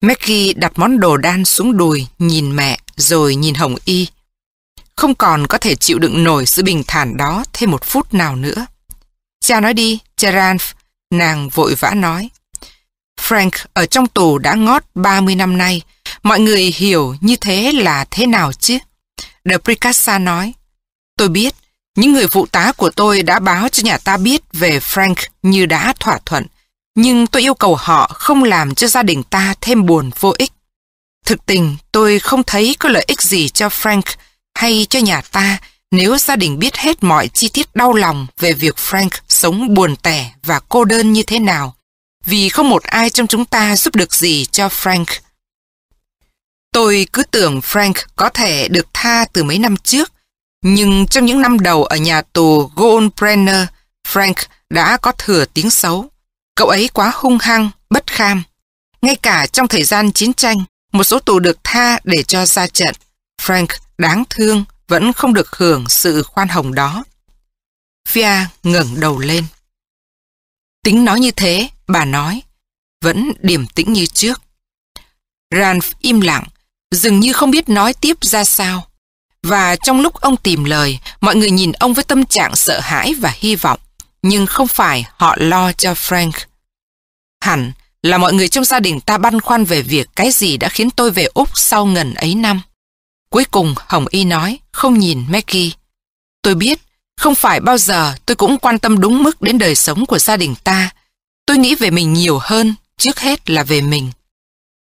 Maggie đặt món đồ đan xuống đùi, nhìn mẹ, rồi nhìn Hồng Y. Không còn có thể chịu đựng nổi sự bình thản đó thêm một phút nào nữa. Cha nói đi, cha nàng vội vã nói. Frank ở trong tù đã ngót 30 năm nay. Mọi người hiểu như thế là thế nào chứ? De Pricassa nói. Tôi biết, những người phụ tá của tôi đã báo cho nhà ta biết về Frank như đã thỏa thuận. Nhưng tôi yêu cầu họ không làm cho gia đình ta thêm buồn vô ích. Thực tình, tôi không thấy có lợi ích gì cho Frank hay cho nhà ta nếu gia đình biết hết mọi chi tiết đau lòng về việc Frank sống buồn tẻ và cô đơn như thế nào, vì không một ai trong chúng ta giúp được gì cho Frank. Tôi cứ tưởng Frank có thể được tha từ mấy năm trước, nhưng trong những năm đầu ở nhà tù Goldbrenner, Frank đã có thừa tiếng xấu. Cậu ấy quá hung hăng, bất kham. Ngay cả trong thời gian chiến tranh, một số tù được tha để cho ra trận. Frank đáng thương vẫn không được hưởng sự khoan hồng đó. Fia ngẩng đầu lên. Tính nói như thế, bà nói, vẫn điềm tĩnh như trước. Ranf im lặng, dường như không biết nói tiếp ra sao. Và trong lúc ông tìm lời, mọi người nhìn ông với tâm trạng sợ hãi và hy vọng, nhưng không phải họ lo cho Frank. Hẳn là mọi người trong gia đình ta băn khoăn về việc cái gì đã khiến tôi về Úc sau ngần ấy năm. Cuối cùng Hồng Y nói, không nhìn Maggie. Tôi biết, không phải bao giờ tôi cũng quan tâm đúng mức đến đời sống của gia đình ta. Tôi nghĩ về mình nhiều hơn, trước hết là về mình.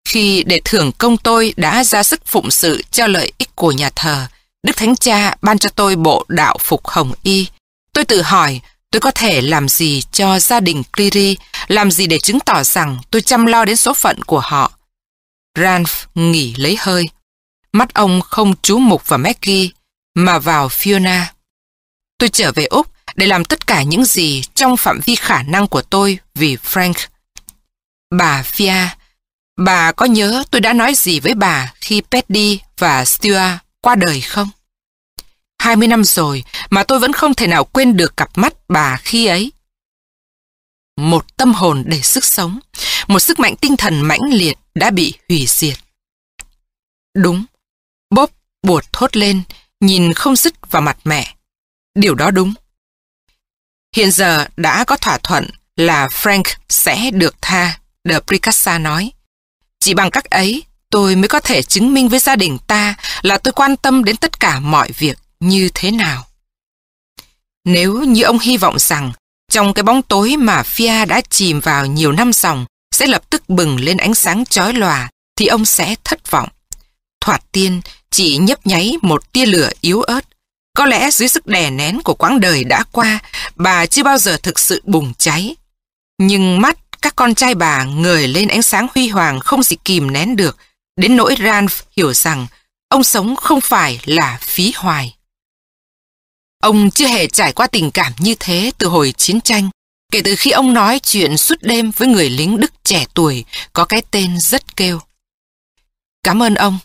Khi để thưởng công tôi đã ra sức phụng sự cho lợi ích của nhà thờ, Đức Thánh Cha ban cho tôi bộ đạo phục Hồng Y. Tôi tự hỏi tôi có thể làm gì cho gia đình Cleary, làm gì để chứng tỏ rằng tôi chăm lo đến số phận của họ. Ranf nghỉ lấy hơi. Mắt ông không chú mục vào Maggie, mà vào Fiona. Tôi trở về Úc để làm tất cả những gì trong phạm vi khả năng của tôi vì Frank. Bà Fia, bà có nhớ tôi đã nói gì với bà khi Petty và Stuart qua đời không? 20 năm rồi mà tôi vẫn không thể nào quên được cặp mắt bà khi ấy. Một tâm hồn đầy sức sống, một sức mạnh tinh thần mãnh liệt đã bị hủy diệt. Đúng, Bob buột thốt lên, nhìn không dứt vào mặt mẹ. Điều đó đúng. Hiện giờ đã có thỏa thuận là Frank sẽ được tha, De Pricassa nói. Chỉ bằng cách ấy, tôi mới có thể chứng minh với gia đình ta là tôi quan tâm đến tất cả mọi việc như thế nào. Nếu như ông hy vọng rằng trong cái bóng tối mà Fia đã chìm vào nhiều năm dòng sẽ lập tức bừng lên ánh sáng chói lòa thì ông sẽ thất vọng. Thoạt tiên chỉ nhấp nháy một tia lửa yếu ớt. Có lẽ dưới sức đè nén của quãng đời đã qua, bà chưa bao giờ thực sự bùng cháy. Nhưng mắt các con trai bà ngời lên ánh sáng huy hoàng không gì kìm nén được, đến nỗi Ranf hiểu rằng ông sống không phải là phí hoài. Ông chưa hề trải qua tình cảm như thế từ hồi chiến tranh, kể từ khi ông nói chuyện suốt đêm với người lính Đức trẻ tuổi có cái tên rất kêu. Cảm ơn ông,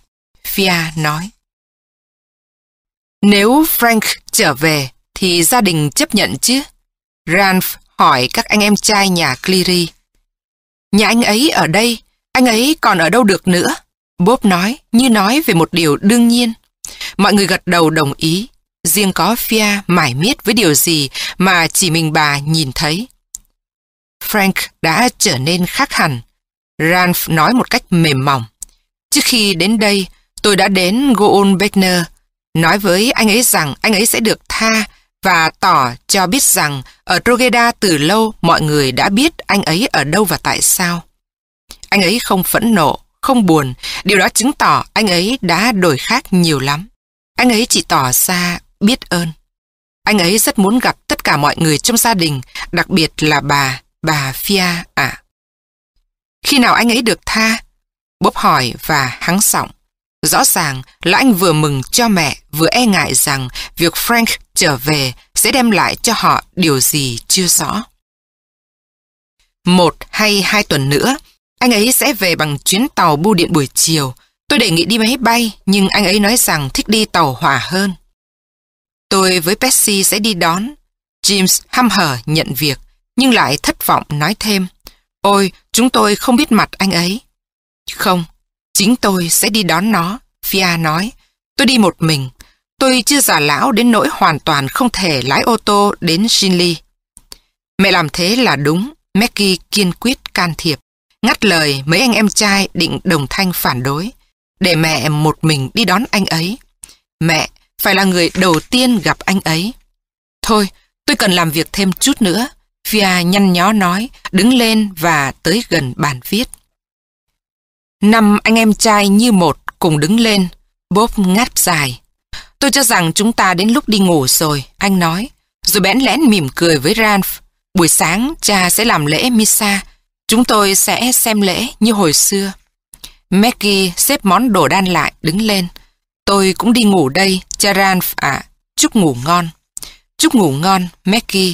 Fia nói. Nếu Frank trở về thì gia đình chấp nhận chứ? Ralph hỏi các anh em trai nhà Cleary. Nhà anh ấy ở đây, anh ấy còn ở đâu được nữa? Bob nói, như nói về một điều đương nhiên. Mọi người gật đầu đồng ý, riêng có Fia mải miết với điều gì mà chỉ mình bà nhìn thấy. Frank đã trở nên khác hẳn. Ralph nói một cách mềm mỏng. Trước khi đến đây, tôi đã đến Goon Beckner, nói với anh ấy rằng anh ấy sẽ được tha và tỏ cho biết rằng ở Trogeda từ lâu mọi người đã biết anh ấy ở đâu và tại sao. Anh ấy không phẫn nộ, không buồn, điều đó chứng tỏ anh ấy đã đổi khác nhiều lắm. Anh ấy chỉ tỏ ra biết ơn. Anh ấy rất muốn gặp tất cả mọi người trong gia đình, đặc biệt là bà, bà Fia ạ. Khi nào anh ấy được tha? Bốp hỏi và hắng giọng. Rõ ràng là anh vừa mừng cho mẹ, vừa e ngại rằng việc Frank trở về sẽ đem lại cho họ điều gì chưa rõ. Một hay hai tuần nữa, anh ấy sẽ về bằng chuyến tàu bưu điện buổi chiều. Tôi đề nghị đi máy bay, nhưng anh ấy nói rằng thích đi tàu hỏa hơn. Tôi với Pepsi sẽ đi đón. James hăm hở nhận việc, nhưng lại thất vọng nói thêm. Ôi, chúng tôi không biết mặt anh ấy. Không, chính tôi sẽ đi đón nó, Fia nói. Tôi đi một mình. Tôi chưa già lão đến nỗi hoàn toàn không thể lái ô tô đến Shinli. Mẹ làm thế là đúng, Maggie kiên quyết can thiệp. Ngắt lời mấy anh em trai định đồng thanh phản đối. Để mẹ một mình đi đón anh ấy. Mẹ phải là người đầu tiên gặp anh ấy. Thôi, tôi cần làm việc thêm chút nữa. Fia nhăn nhó nói, đứng lên và tới gần bàn viết. Năm anh em trai như một cùng đứng lên. Bob ngáp dài. Tôi cho rằng chúng ta đến lúc đi ngủ rồi, anh nói. Rồi bẽn lẽn mỉm cười với Ralph. Buổi sáng cha sẽ làm lễ Misa. Chúng tôi sẽ xem lễ như hồi xưa. Maggie xếp món đồ đan lại, đứng lên. Tôi cũng đi ngủ đây, cha Ralph ạ. chúc ngủ ngon. Chúc ngủ ngon, Maggie.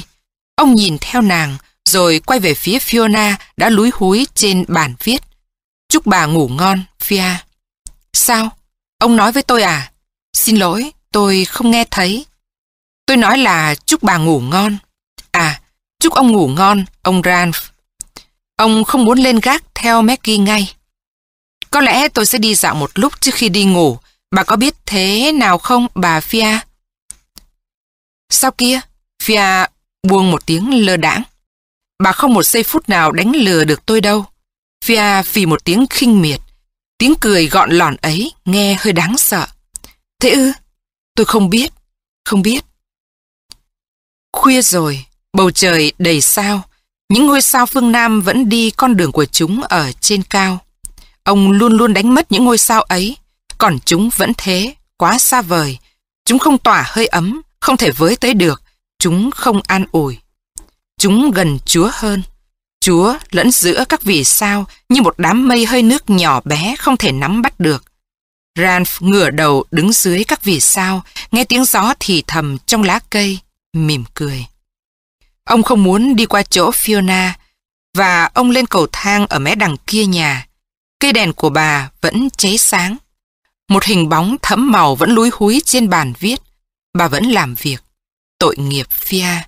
Ông nhìn theo nàng, rồi quay về phía Fiona đã lúi húi trên bàn viết. Chúc bà ngủ ngon, Fia. Sao? Ông nói với tôi à? Xin lỗi, tôi không nghe thấy. Tôi nói là chúc bà ngủ ngon. À, chúc ông ngủ ngon, ông Ranf. Ông không muốn lên gác theo Maggie ngay. Có lẽ tôi sẽ đi dạo một lúc trước khi đi ngủ. Bà có biết thế nào không, bà Fia? Sao kia? Fia buông một tiếng lơ đãng. Bà không một giây phút nào đánh lừa được tôi đâu. Fia vì một tiếng khinh miệt. Tiếng cười gọn lòn ấy nghe hơi đáng sợ. Thế ư? Tôi không biết. Không biết. Khuya rồi, bầu trời đầy sao. Những ngôi sao phương Nam vẫn đi con đường của chúng ở trên cao. Ông luôn luôn đánh mất những ngôi sao ấy, còn chúng vẫn thế, quá xa vời. Chúng không tỏa hơi ấm, không thể với tới được, chúng không an ủi. Chúng gần Chúa hơn. Chúa lẫn giữa các vì sao như một đám mây hơi nước nhỏ bé không thể nắm bắt được. ranf ngửa đầu đứng dưới các vì sao, nghe tiếng gió thì thầm trong lá cây, mỉm cười. Ông không muốn đi qua chỗ Fiona, và ông lên cầu thang ở mé đằng kia nhà. Cây đèn của bà vẫn cháy sáng. Một hình bóng thẫm màu vẫn lúi húi trên bàn viết. Bà vẫn làm việc. Tội nghiệp Fia.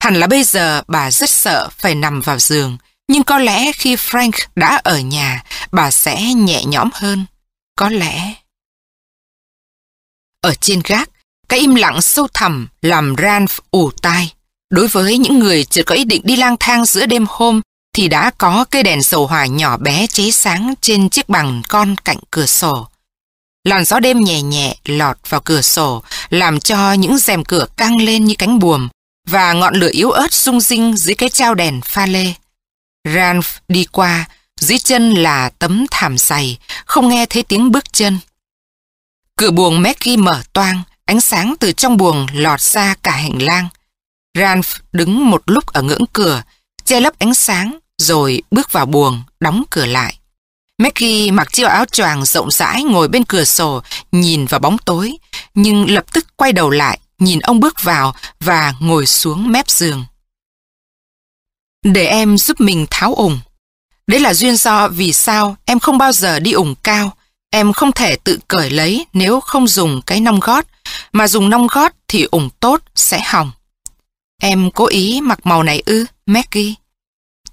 Hẳn là bây giờ bà rất sợ phải nằm vào giường, nhưng có lẽ khi Frank đã ở nhà, bà sẽ nhẹ nhõm hơn. Có lẽ... Ở trên gác, cái im lặng sâu thẳm làm Ralph ủ tai. Đối với những người chưa có ý định đi lang thang giữa đêm hôm, thì đã có cây đèn dầu hỏa nhỏ bé cháy sáng trên chiếc bằng con cạnh cửa sổ. Làn gió đêm nhẹ nhẹ lọt vào cửa sổ, làm cho những rèm cửa căng lên như cánh buồm, và ngọn lửa yếu ớt rung rinh dưới cái trao đèn pha lê. Ralph đi qua, dưới chân là tấm thảm dày, không nghe thấy tiếng bước chân. Cửa buồng Maggie mở toang, ánh sáng từ trong buồng lọt ra cả hành lang. Ralph đứng một lúc ở ngưỡng cửa, che lấp ánh sáng, rồi bước vào buồng, đóng cửa lại. Maggie mặc chiếc áo choàng rộng rãi ngồi bên cửa sổ, nhìn vào bóng tối, nhưng lập tức quay đầu lại, nhìn ông bước vào và ngồi xuống mép giường. Để em giúp mình tháo ủng. Đấy là duyên do vì sao em không bao giờ đi ủng cao. Em không thể tự cởi lấy nếu không dùng cái nong gót, mà dùng nong gót thì ủng tốt sẽ hỏng. Em cố ý mặc màu này ư, Maggie?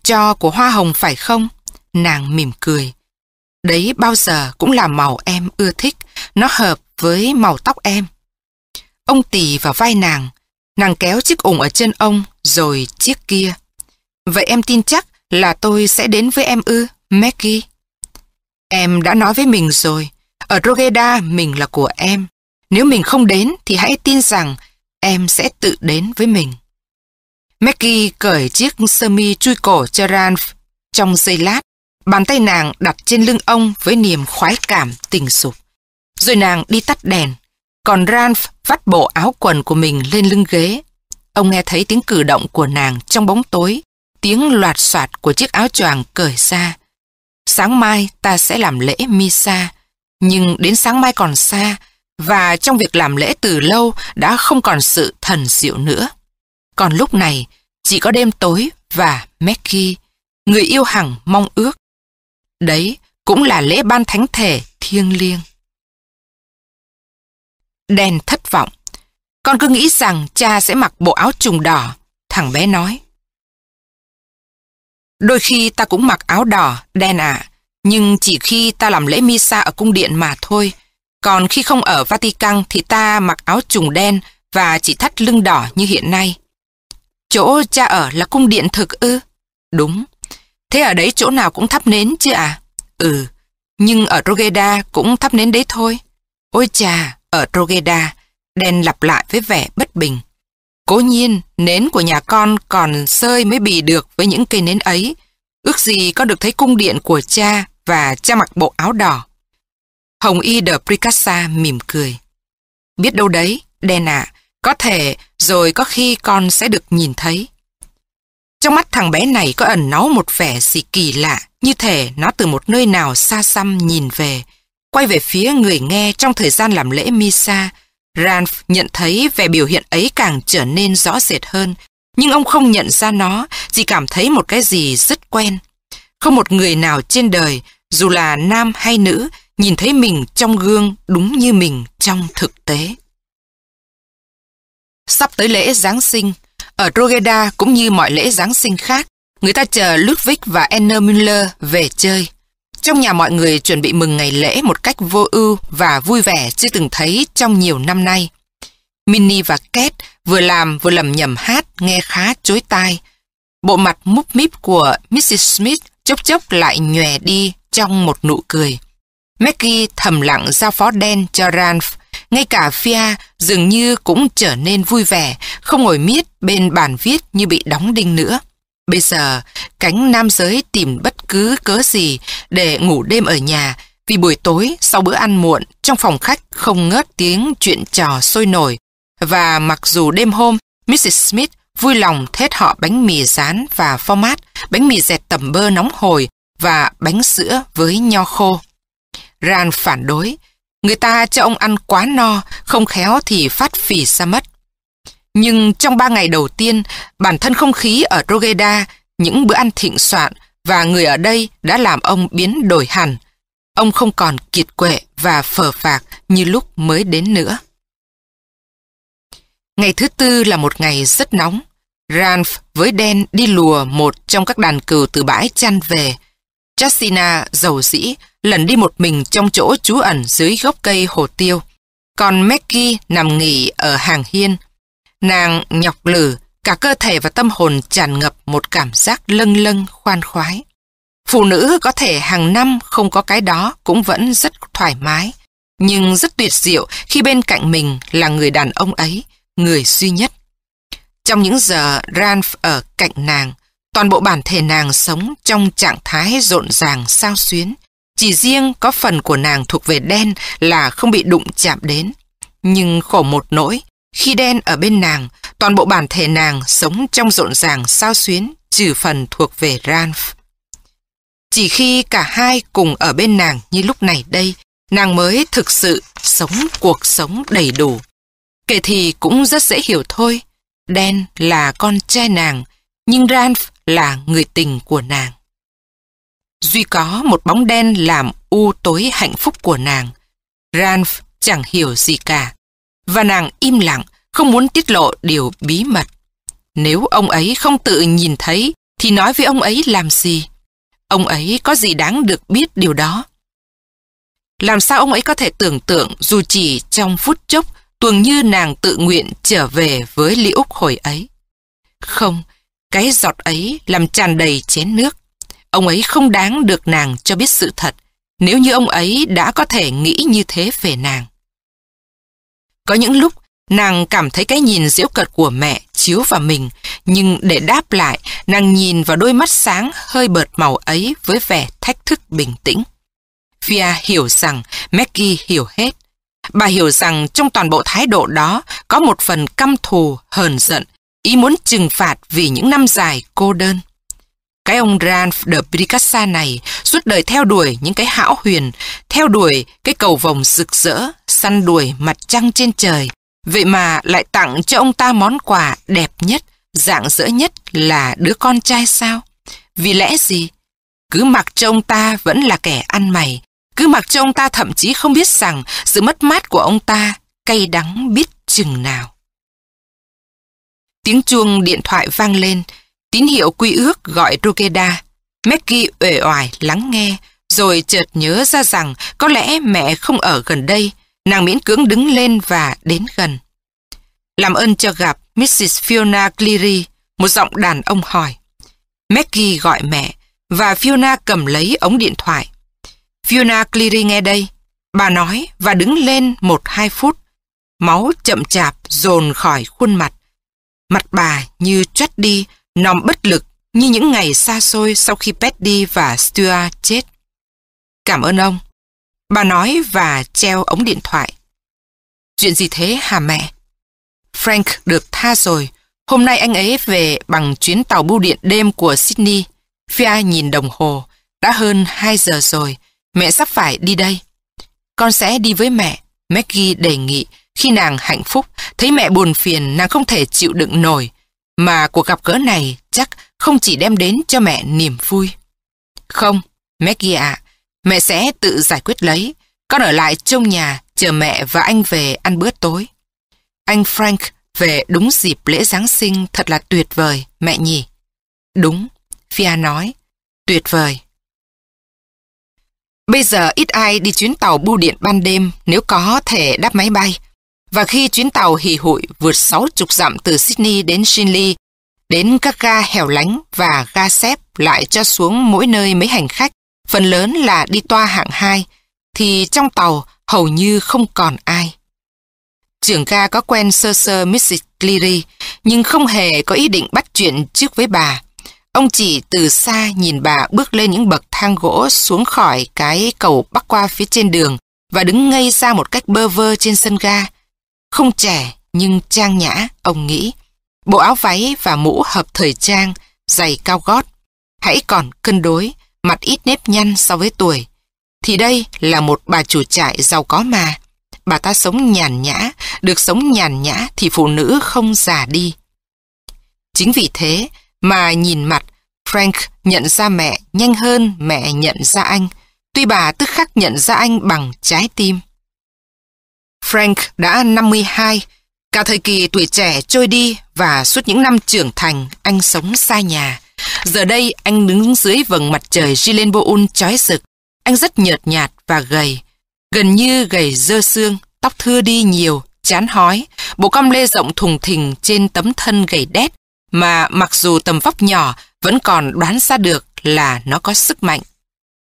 Cho của hoa hồng phải không? Nàng mỉm cười. Đấy bao giờ cũng là màu em ưa thích, nó hợp với màu tóc em. Ông tì vào vai nàng, nàng kéo chiếc ủng ở chân ông, rồi chiếc kia. Vậy em tin chắc là tôi sẽ đến với em ư, Maggie? Em đã nói với mình rồi, ở Rogeda mình là của em. Nếu mình không đến thì hãy tin rằng em sẽ tự đến với mình. Maggie cởi chiếc sơ mi chui cổ cho Ralph trong giây lát. Bàn tay nàng đặt trên lưng ông với niềm khoái cảm tình dục. Rồi nàng đi tắt đèn, còn Ralph vắt bộ áo quần của mình lên lưng ghế. Ông nghe thấy tiếng cử động của nàng trong bóng tối, tiếng loạt soạt của chiếc áo choàng cởi ra. Sáng mai ta sẽ làm lễ Misa. Nhưng đến sáng mai còn xa, và trong việc làm lễ từ lâu đã không còn sự thần diệu nữa. Còn lúc này, chỉ có đêm tối và Maggie, người yêu hằng mong ước. Đấy cũng là lễ ban thánh thể thiêng liêng. Đen thất vọng. Con cứ nghĩ rằng cha sẽ mặc bộ áo trùng đỏ, thằng bé nói. Đôi khi ta cũng mặc áo đỏ, đen ạ, nhưng chỉ khi ta làm lễ misa ở cung điện mà thôi. Còn khi không ở Vatican thì ta mặc áo trùng đen và chỉ thắt lưng đỏ như hiện nay. Chỗ cha ở là cung điện thực ư? Đúng. Thế ở đấy chỗ nào cũng thắp nến chứ à? Ừ, nhưng ở Rogeda cũng thắp nến đấy thôi. Ôi chà, ở Rogeda, đen lặp lại với vẻ bất bình. Cố nhiên, nến của nhà con còn sơi mới bì được với những cây nến ấy. Ước gì con được thấy cung điện của cha và cha mặc bộ áo đỏ. Hồng Y de Pricassa mỉm cười. Biết đâu đấy, đen ạ, có thể rồi có khi con sẽ được nhìn thấy. Trong mắt thằng bé này có ẩn náu một vẻ gì kỳ lạ, như thể nó từ một nơi nào xa xăm nhìn về. Quay về phía người nghe trong thời gian làm lễ Misa, Ranf nhận thấy vẻ biểu hiện ấy càng trở nên rõ rệt hơn, nhưng ông không nhận ra nó, chỉ cảm thấy một cái gì rất quen. Không một người nào trên đời, dù là nam hay nữ, nhìn thấy mình trong gương đúng như mình trong thực tế. Sắp tới lễ Giáng sinh, ở Rogeda cũng như mọi lễ Giáng sinh khác, người ta chờ Ludwig và Anna Müller về chơi. Trong nhà mọi người chuẩn bị mừng ngày lễ một cách vô ưu và vui vẻ chưa từng thấy trong nhiều năm nay. Minnie và Kate vừa làm vừa lầm nhầm hát nghe khá chối tai. Bộ mặt múp míp của Mrs. Smith chốc chốc lại nhòe đi trong một nụ cười. Maggie thầm lặng giao phó đen cho Ranf. Ngay cả Fia dường như cũng trở nên vui vẻ, không ngồi miết bên bàn viết như bị đóng đinh nữa. Bây giờ, cánh nam giới tìm bất cứ cớ gì để ngủ đêm ở nhà vì buổi tối sau bữa ăn muộn trong phòng khách không ngớt tiếng chuyện trò sôi nổi và mặc dù đêm hôm Mrs. Smith vui lòng thết họ bánh mì rán và format, bánh mì dẹt tẩm bơ nóng hồi và bánh sữa với nho khô. Ran phản đối, người ta cho ông ăn quá no, không khéo thì phát phì ra mất. Nhưng trong ba ngày đầu tiên, bản thân không khí ở Rogeda, những bữa ăn thịnh soạn và người ở đây đã làm ông biến đổi hẳn. Ông không còn kiệt quệ và phờ phạc như lúc mới đến nữa. Ngày thứ tư là một ngày rất nóng. Ranf với đen đi lùa một trong các đàn cừu từ bãi chăn về. Justina giàu dĩ lần đi một mình trong chỗ trú ẩn dưới gốc cây hồ tiêu. Còn Maggie nằm nghỉ ở hàng hiên. Nàng nhọc lử, cả cơ thể và tâm hồn tràn ngập một cảm giác lâng lâng khoan khoái. Phụ nữ có thể hàng năm không có cái đó cũng vẫn rất thoải mái, nhưng rất tuyệt diệu khi bên cạnh mình là người đàn ông ấy, người duy nhất. Trong những giờ Ranf ở cạnh nàng, toàn bộ bản thể nàng sống trong trạng thái rộn ràng sao xuyến. Chỉ riêng có phần của nàng thuộc về đen là không bị đụng chạm đến. Nhưng khổ một nỗi, khi đen ở bên nàng, toàn bộ bản thể nàng sống trong rộn ràng sao xuyến, trừ phần thuộc về Ranf. Chỉ khi cả hai cùng ở bên nàng như lúc này đây, nàng mới thực sự sống cuộc sống đầy đủ. Kể thì cũng rất dễ hiểu thôi. Đen là con trai nàng, nhưng Ranf là người tình của nàng. Duy có một bóng đen làm u tối hạnh phúc của nàng. Ranf chẳng hiểu gì cả. Và nàng im lặng, không muốn tiết lộ điều bí mật. Nếu ông ấy không tự nhìn thấy, thì nói với ông ấy làm gì? Ông ấy có gì đáng được biết điều đó? Làm sao ông ấy có thể tưởng tượng dù chỉ trong phút chốc tuồng như nàng tự nguyện trở về với Lý Úc hồi ấy? Không, cái giọt ấy làm tràn đầy chén nước. Ông ấy không đáng được nàng cho biết sự thật nếu như ông ấy đã có thể nghĩ như thế về nàng. Có những lúc nàng cảm thấy cái nhìn diễu cợt của mẹ chiếu vào mình, nhưng để đáp lại, nàng nhìn vào đôi mắt sáng hơi bợt màu ấy với vẻ thách thức bình tĩnh. Fia hiểu rằng Maggie hiểu hết. Bà hiểu rằng trong toàn bộ thái độ đó có một phần căm thù, hờn giận, ý muốn trừng phạt vì những năm dài cô đơn. Cái ông Ralph de Picassa này suốt đời theo đuổi những cái hão huyền, theo đuổi cái cầu vồng rực rỡ, săn đuổi mặt trăng trên trời. Vậy mà lại tặng cho ông ta món quà đẹp nhất, dạng dỡ nhất là đứa con trai sao? Vì lẽ gì? Cứ mặc cho ông ta vẫn là kẻ ăn mày, cứ mặc cho ông ta thậm chí không biết rằng sự mất mát của ông ta cay đắng biết chừng nào. Tiếng chuông điện thoại vang lên, tín hiệu quy ước gọi Rukeda. Maggie uể oải lắng nghe, rồi chợt nhớ ra rằng có lẽ mẹ không ở gần đây. Nàng miễn cưỡng đứng lên và đến gần. Làm ơn cho gặp Mrs. Fiona Cleary, một giọng đàn ông hỏi. Maggie gọi mẹ, và Fiona cầm lấy ống điện thoại. Fiona Cleary nghe đây. Bà nói và đứng lên một hai phút. Máu chậm chạp dồn khỏi khuôn mặt. Mặt bà như chắt đi, nòm bất lực như những ngày xa xôi sau khi Petty và Stuart chết. Cảm ơn ông. Bà nói và treo ống điện thoại. Chuyện gì thế hả mẹ? Frank được tha rồi. Hôm nay anh ấy về bằng chuyến tàu bưu điện đêm của Sydney. Fia nhìn đồng hồ. Đã hơn 2 giờ rồi. Mẹ sắp phải đi đây. Con sẽ đi với mẹ. Maggie đề nghị khi nàng hạnh phúc, thấy mẹ buồn phiền nàng không thể chịu đựng nổi. Mà cuộc gặp gỡ này chắc không chỉ đem đến cho mẹ niềm vui. Không, Maggie ạ, mẹ sẽ tự giải quyết lấy. Con ở lại trong nhà chờ mẹ và anh về ăn bữa tối. Anh Frank về đúng dịp lễ Giáng sinh thật là tuyệt vời, mẹ nhỉ? Đúng, Fia nói, tuyệt vời. Bây giờ ít ai đi chuyến tàu bưu điện ban đêm nếu có thể đáp máy bay. Và khi chuyến tàu hì hụi vượt 60 dặm từ Sydney đến Shinley, đến các ga hẻo lánh và ga xếp lại cho xuống mỗi nơi mấy hành khách, phần lớn là đi toa hạng 2, thì trong tàu hầu như không còn ai. Trưởng ga có quen sơ sơ Mrs. Cleary, nhưng không hề có ý định bắt chuyện trước với bà. Ông chỉ từ xa nhìn bà bước lên những bậc thang gỗ xuống khỏi cái cầu bắc qua phía trên đường và đứng ngây ra một cách bơ vơ trên sân ga. Không trẻ nhưng trang nhã, ông nghĩ. Bộ áo váy và mũ hợp thời trang, giày cao gót. Hãy còn cân đối, mặt ít nếp nhăn so với tuổi. Thì đây là một bà chủ trại giàu có mà. Bà ta sống nhàn nhã, được sống nhàn nhã thì phụ nữ không già đi. Chính vì thế mà nhìn mặt, Frank nhận ra mẹ nhanh hơn mẹ nhận ra anh, tuy bà tức khắc nhận ra anh bằng trái tim. Frank đã 52, cả thời kỳ tuổi trẻ trôi đi và suốt những năm trưởng thành anh sống xa nhà. Giờ đây anh đứng dưới vầng mặt trời Gilenboul chói rực. Anh rất nhợt nhạt và gầy, gần như gầy dơ xương, tóc thưa đi nhiều, chán hói, bộ cong lê rộng thùng thình trên tấm thân gầy đét, mà mặc dù tầm vóc nhỏ vẫn còn đoán ra được là nó có sức mạnh.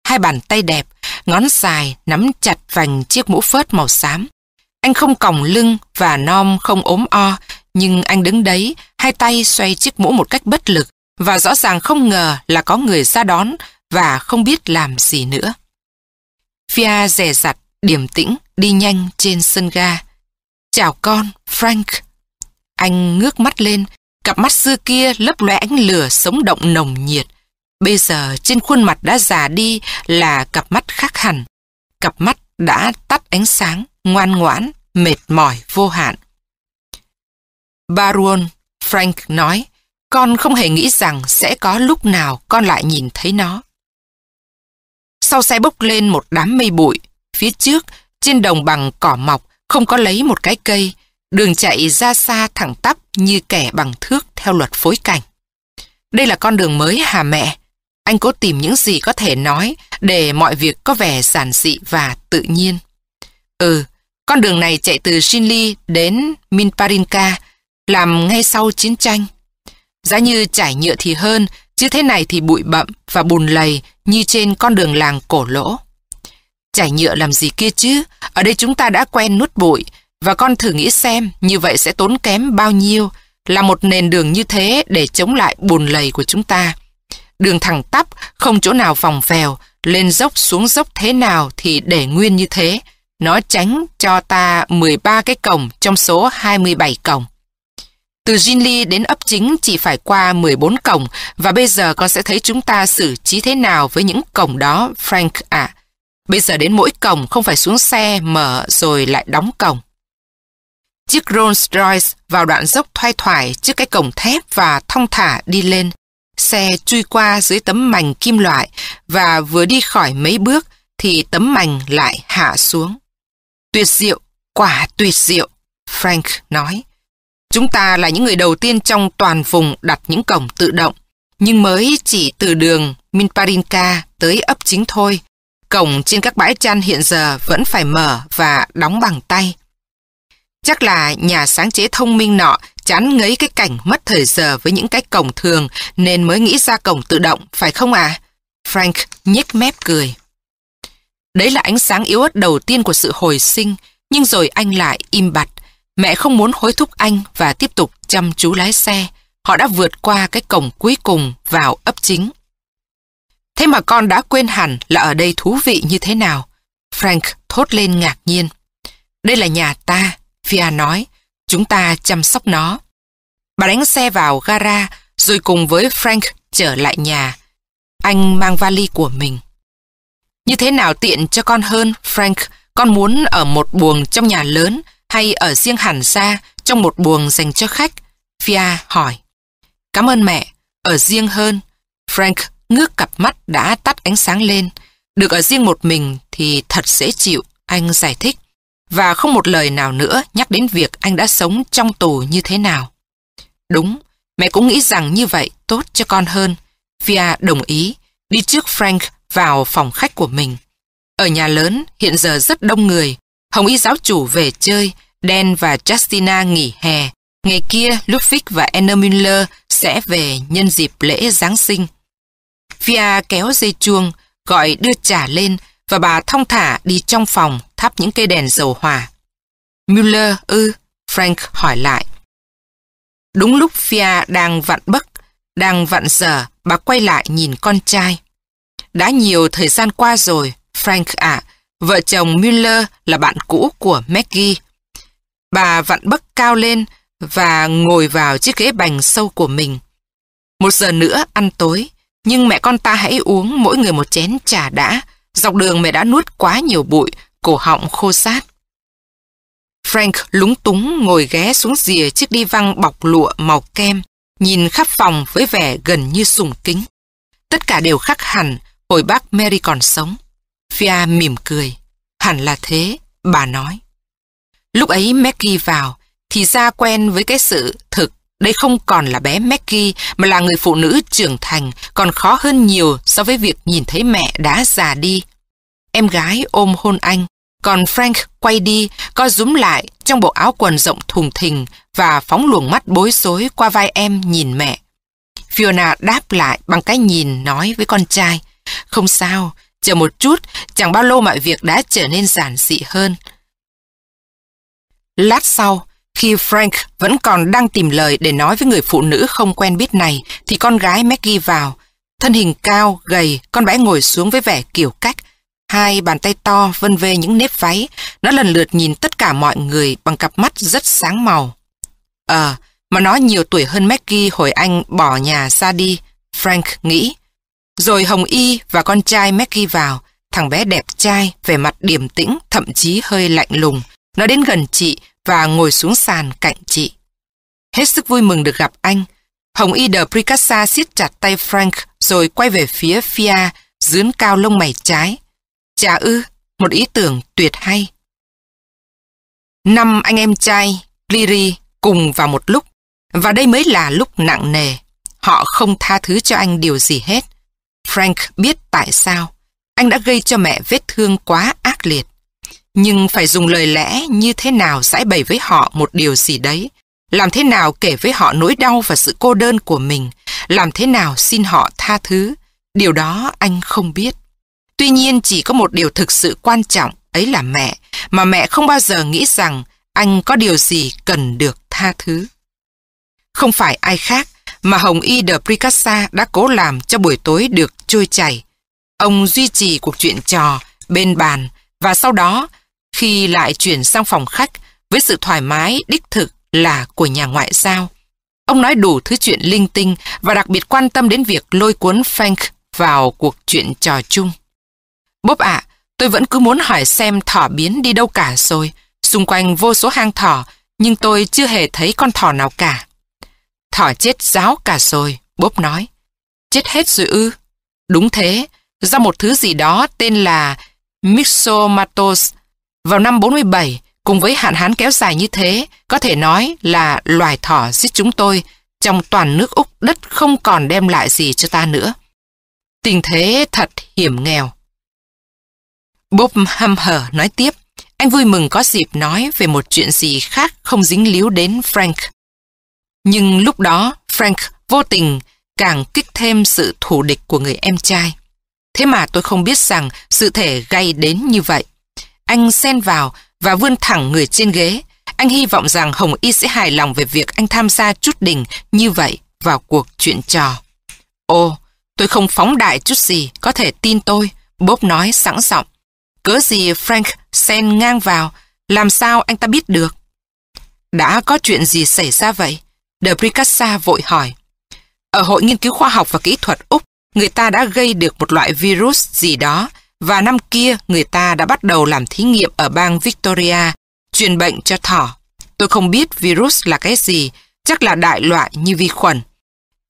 Hai bàn tay đẹp, ngón dài nắm chặt vành chiếc mũ phớt màu xám. Anh không còng lưng và non không ốm o, nhưng anh đứng đấy, hai tay xoay chiếc mũ một cách bất lực và rõ ràng không ngờ là có người ra đón và không biết làm gì nữa. Fia rè rặt, điềm tĩnh, đi nhanh trên sân ga. Chào con, Frank. Anh ngước mắt lên, cặp mắt xưa kia lấp lóe ánh lửa sống động nồng nhiệt. Bây giờ trên khuôn mặt đã già đi là cặp mắt khác hẳn. Cặp mắt đã tắt ánh sáng, ngoan ngoãn, mệt mỏi vô hạn. Baron, Frank nói, con không hề nghĩ rằng sẽ có lúc nào con lại nhìn thấy nó. Sau xe bốc lên một đám mây bụi, phía trước, trên đồng bằng cỏ mọc, không có lấy một cái cây, đường chạy ra xa thẳng tắp như kẻ bằng thước theo luật phối cảnh. Đây là con đường mới hà mẹ? Anh cố tìm những gì có thể nói để mọi việc có vẻ giản dị và tự nhiên. Ừ, con đường này chạy từ Shinli đến Minparinka, làm ngay sau chiến tranh. Giá như trải nhựa thì hơn, chứ thế này thì bụi bậm và bùn lầy như trên con đường làng cổ lỗ. Trải nhựa làm gì kia chứ, ở đây chúng ta đã quen nuốt bụi, và con thử nghĩ xem như vậy sẽ tốn kém bao nhiêu là một nền đường như thế để chống lại bùn lầy của chúng ta. Đường thẳng tắp, không chỗ nào vòng vèo, lên dốc xuống dốc thế nào thì để nguyên như thế. Nó tránh cho ta 13 cái cổng trong số 27 cổng. Từ Jinli đến ấp chính chỉ phải qua 14 cổng và bây giờ con sẽ thấy chúng ta xử trí thế nào với những cổng đó, Frank ạ. Bây giờ đến mỗi cổng không phải xuống xe, mở rồi lại đóng cổng. Chiếc Rolls Royce vào đoạn dốc thoai thoải trước cái cổng thép và thong thả đi lên. Xe chui qua dưới tấm mảnh kim loại và vừa đi khỏi mấy bước thì tấm mảnh lại hạ xuống. Tuyệt diệu, quả tuyệt diệu, Frank nói. Chúng ta là những người đầu tiên trong toàn vùng đặt những cổng tự động, nhưng mới chỉ từ đường Minparinka tới ấp chính thôi. Cổng trên các bãi chăn hiện giờ vẫn phải mở và đóng bằng tay. Chắc là nhà sáng chế thông minh nọ chán ngấy cái cảnh mất thời giờ với những cái cổng thường nên mới nghĩ ra cổng tự động, phải không à? Frank nhếch mép cười. Đấy là ánh sáng yếu ớt đầu tiên của sự hồi sinh, nhưng rồi anh lại im bặt. Mẹ không muốn hối thúc anh và tiếp tục chăm chú lái xe. Họ đã vượt qua cái cổng cuối cùng vào ấp chính. Thế mà con đã quên hẳn là ở đây thú vị như thế nào. Frank thốt lên ngạc nhiên. Đây là nhà ta, Fia nói. Chúng ta chăm sóc nó. Bà đánh xe vào gara rồi cùng với Frank trở lại nhà. Anh mang vali của mình. Như thế nào tiện cho con hơn, Frank? Con muốn ở một buồng trong nhà lớn hay ở riêng hẳn ra trong một buồng dành cho khách? Fia hỏi. Cảm ơn mẹ, ở riêng hơn. Frank ngước cặp mắt đã tắt ánh sáng lên. Được ở riêng một mình thì thật dễ chịu, anh giải thích. Và không một lời nào nữa nhắc đến việc anh đã sống trong tù như thế nào. Đúng, mẹ cũng nghĩ rằng như vậy tốt cho con hơn. Fia đồng ý, đi trước Frank vào phòng khách của mình. Ở nhà lớn, hiện giờ rất đông người. Hồng Y giáo chủ về chơi, Dan và Justina nghỉ hè. Ngày kia, Ludwig và Anna Müller sẽ về nhân dịp lễ Giáng sinh. Fia kéo dây chuông, gọi đưa trà lên và bà thong thả đi trong phòng thắp những cây đèn dầu hỏa. Müller ư? Frank hỏi lại. Đúng lúc Fia đang vặn bấc, đang vặn giờ, bà quay lại nhìn con trai. Đã nhiều thời gian qua rồi, Frank ạ, vợ chồng Müller là bạn cũ của Maggie. Bà vặn bấc cao lên và ngồi vào chiếc ghế bành sâu của mình. Một giờ nữa ăn tối, nhưng mẹ con ta hãy uống mỗi người một chén trà đã. Dọc đường mẹ đã nuốt quá nhiều bụi, cổ họng khô sát. Frank lúng túng ngồi ghé xuống rìa chiếc đi văng bọc lụa màu kem, nhìn khắp phòng với vẻ gần như sùng kính. Tất cả đều khắc hẳn hồi bác Mary còn sống. Fia mỉm cười. Hẳn là thế, bà nói. Lúc ấy Maggie vào, thì ra quen với cái sự thực đây không còn là bé Maggie mà là người phụ nữ trưởng thành còn khó hơn nhiều so với việc nhìn thấy mẹ đã già đi. Em gái ôm hôn anh, còn Frank quay đi, co rúm lại trong bộ áo quần rộng thùng thình và phóng luồng mắt bối rối qua vai em nhìn mẹ. Fiona đáp lại bằng cái nhìn nói với con trai. Không sao, chờ một chút, chẳng bao lâu mọi việc đã trở nên giản dị hơn. Lát sau, khi Frank vẫn còn đang tìm lời để nói với người phụ nữ không quen biết này, thì con gái Maggie vào. Thân hình cao, gầy, con bé ngồi xuống với vẻ kiểu cách. Hai bàn tay to vân vê những nếp váy. Nó lần lượt nhìn tất cả mọi người bằng cặp mắt rất sáng màu. Ờ, mà nó nhiều tuổi hơn Maggie hồi anh bỏ nhà ra đi, Frank nghĩ. Rồi Hồng Y và con trai Maggie vào. Thằng bé đẹp trai, vẻ mặt điềm tĩnh, thậm chí hơi lạnh lùng. Nó đến gần chị và ngồi xuống sàn cạnh chị. Hết sức vui mừng được gặp anh. Hồng Y de Pricassa siết chặt tay Frank rồi quay về phía Fia, dướn cao lông mày trái. Chà ư, một ý tưởng tuyệt hay. Năm anh em trai, Liri, cùng vào một lúc, và đây mới là lúc nặng nề. Họ không tha thứ cho anh điều gì hết. Frank biết tại sao. Anh đã gây cho mẹ vết thương quá ác liệt. Nhưng phải dùng lời lẽ như thế nào giải bày với họ một điều gì đấy. Làm thế nào kể với họ nỗi đau và sự cô đơn của mình. Làm thế nào xin họ tha thứ. Điều đó anh không biết. Tuy nhiên chỉ có một điều thực sự quan trọng, ấy là mẹ, mà mẹ không bao giờ nghĩ rằng anh có điều gì cần được tha thứ. Không phải ai khác mà Hồng Y de Pricassa đã cố làm cho buổi tối được trôi chảy. Ông duy trì cuộc chuyện trò bên bàn và sau đó khi lại chuyển sang phòng khách với sự thoải mái đích thực là của nhà ngoại giao, Ông nói đủ thứ chuyện linh tinh và đặc biệt quan tâm đến việc lôi cuốn Frank vào cuộc chuyện trò chung. Bốp ạ, tôi vẫn cứ muốn hỏi xem thỏ biến đi đâu cả rồi. Xung quanh vô số hang thỏ, nhưng tôi chưa hề thấy con thỏ nào cả. Thỏ chết ráo cả rồi, bốp nói. Chết hết rồi ư? Đúng thế, do một thứ gì đó tên là mixomatos Vào năm 47, cùng với hạn hán kéo dài như thế, có thể nói là loài thỏ giết chúng tôi, trong toàn nước Úc đất không còn đem lại gì cho ta nữa. Tình thế thật hiểm nghèo. Bob hăm hở nói tiếp, anh vui mừng có dịp nói về một chuyện gì khác không dính líu đến Frank. Nhưng lúc đó, Frank vô tình càng kích thêm sự thù địch của người em trai. Thế mà tôi không biết rằng sự thể gây đến như vậy. Anh xen vào và vươn thẳng người trên ghế. Anh hy vọng rằng Hồng Y sẽ hài lòng về việc anh tham gia chút đỉnh như vậy vào cuộc chuyện trò. ô, tôi không phóng đại chút gì, có thể tin tôi, Bob nói sẵn giọng. Cớ gì Frank xen ngang vào, làm sao anh ta biết được? Đã có chuyện gì xảy ra vậy? De Bricassa vội hỏi. Ở Hội Nghiên cứu Khoa học và Kỹ thuật Úc, người ta đã gây được một loại virus gì đó và năm kia người ta đã bắt đầu làm thí nghiệm ở bang Victoria, truyền bệnh cho thỏ. Tôi không biết virus là cái gì, chắc là đại loại như vi khuẩn.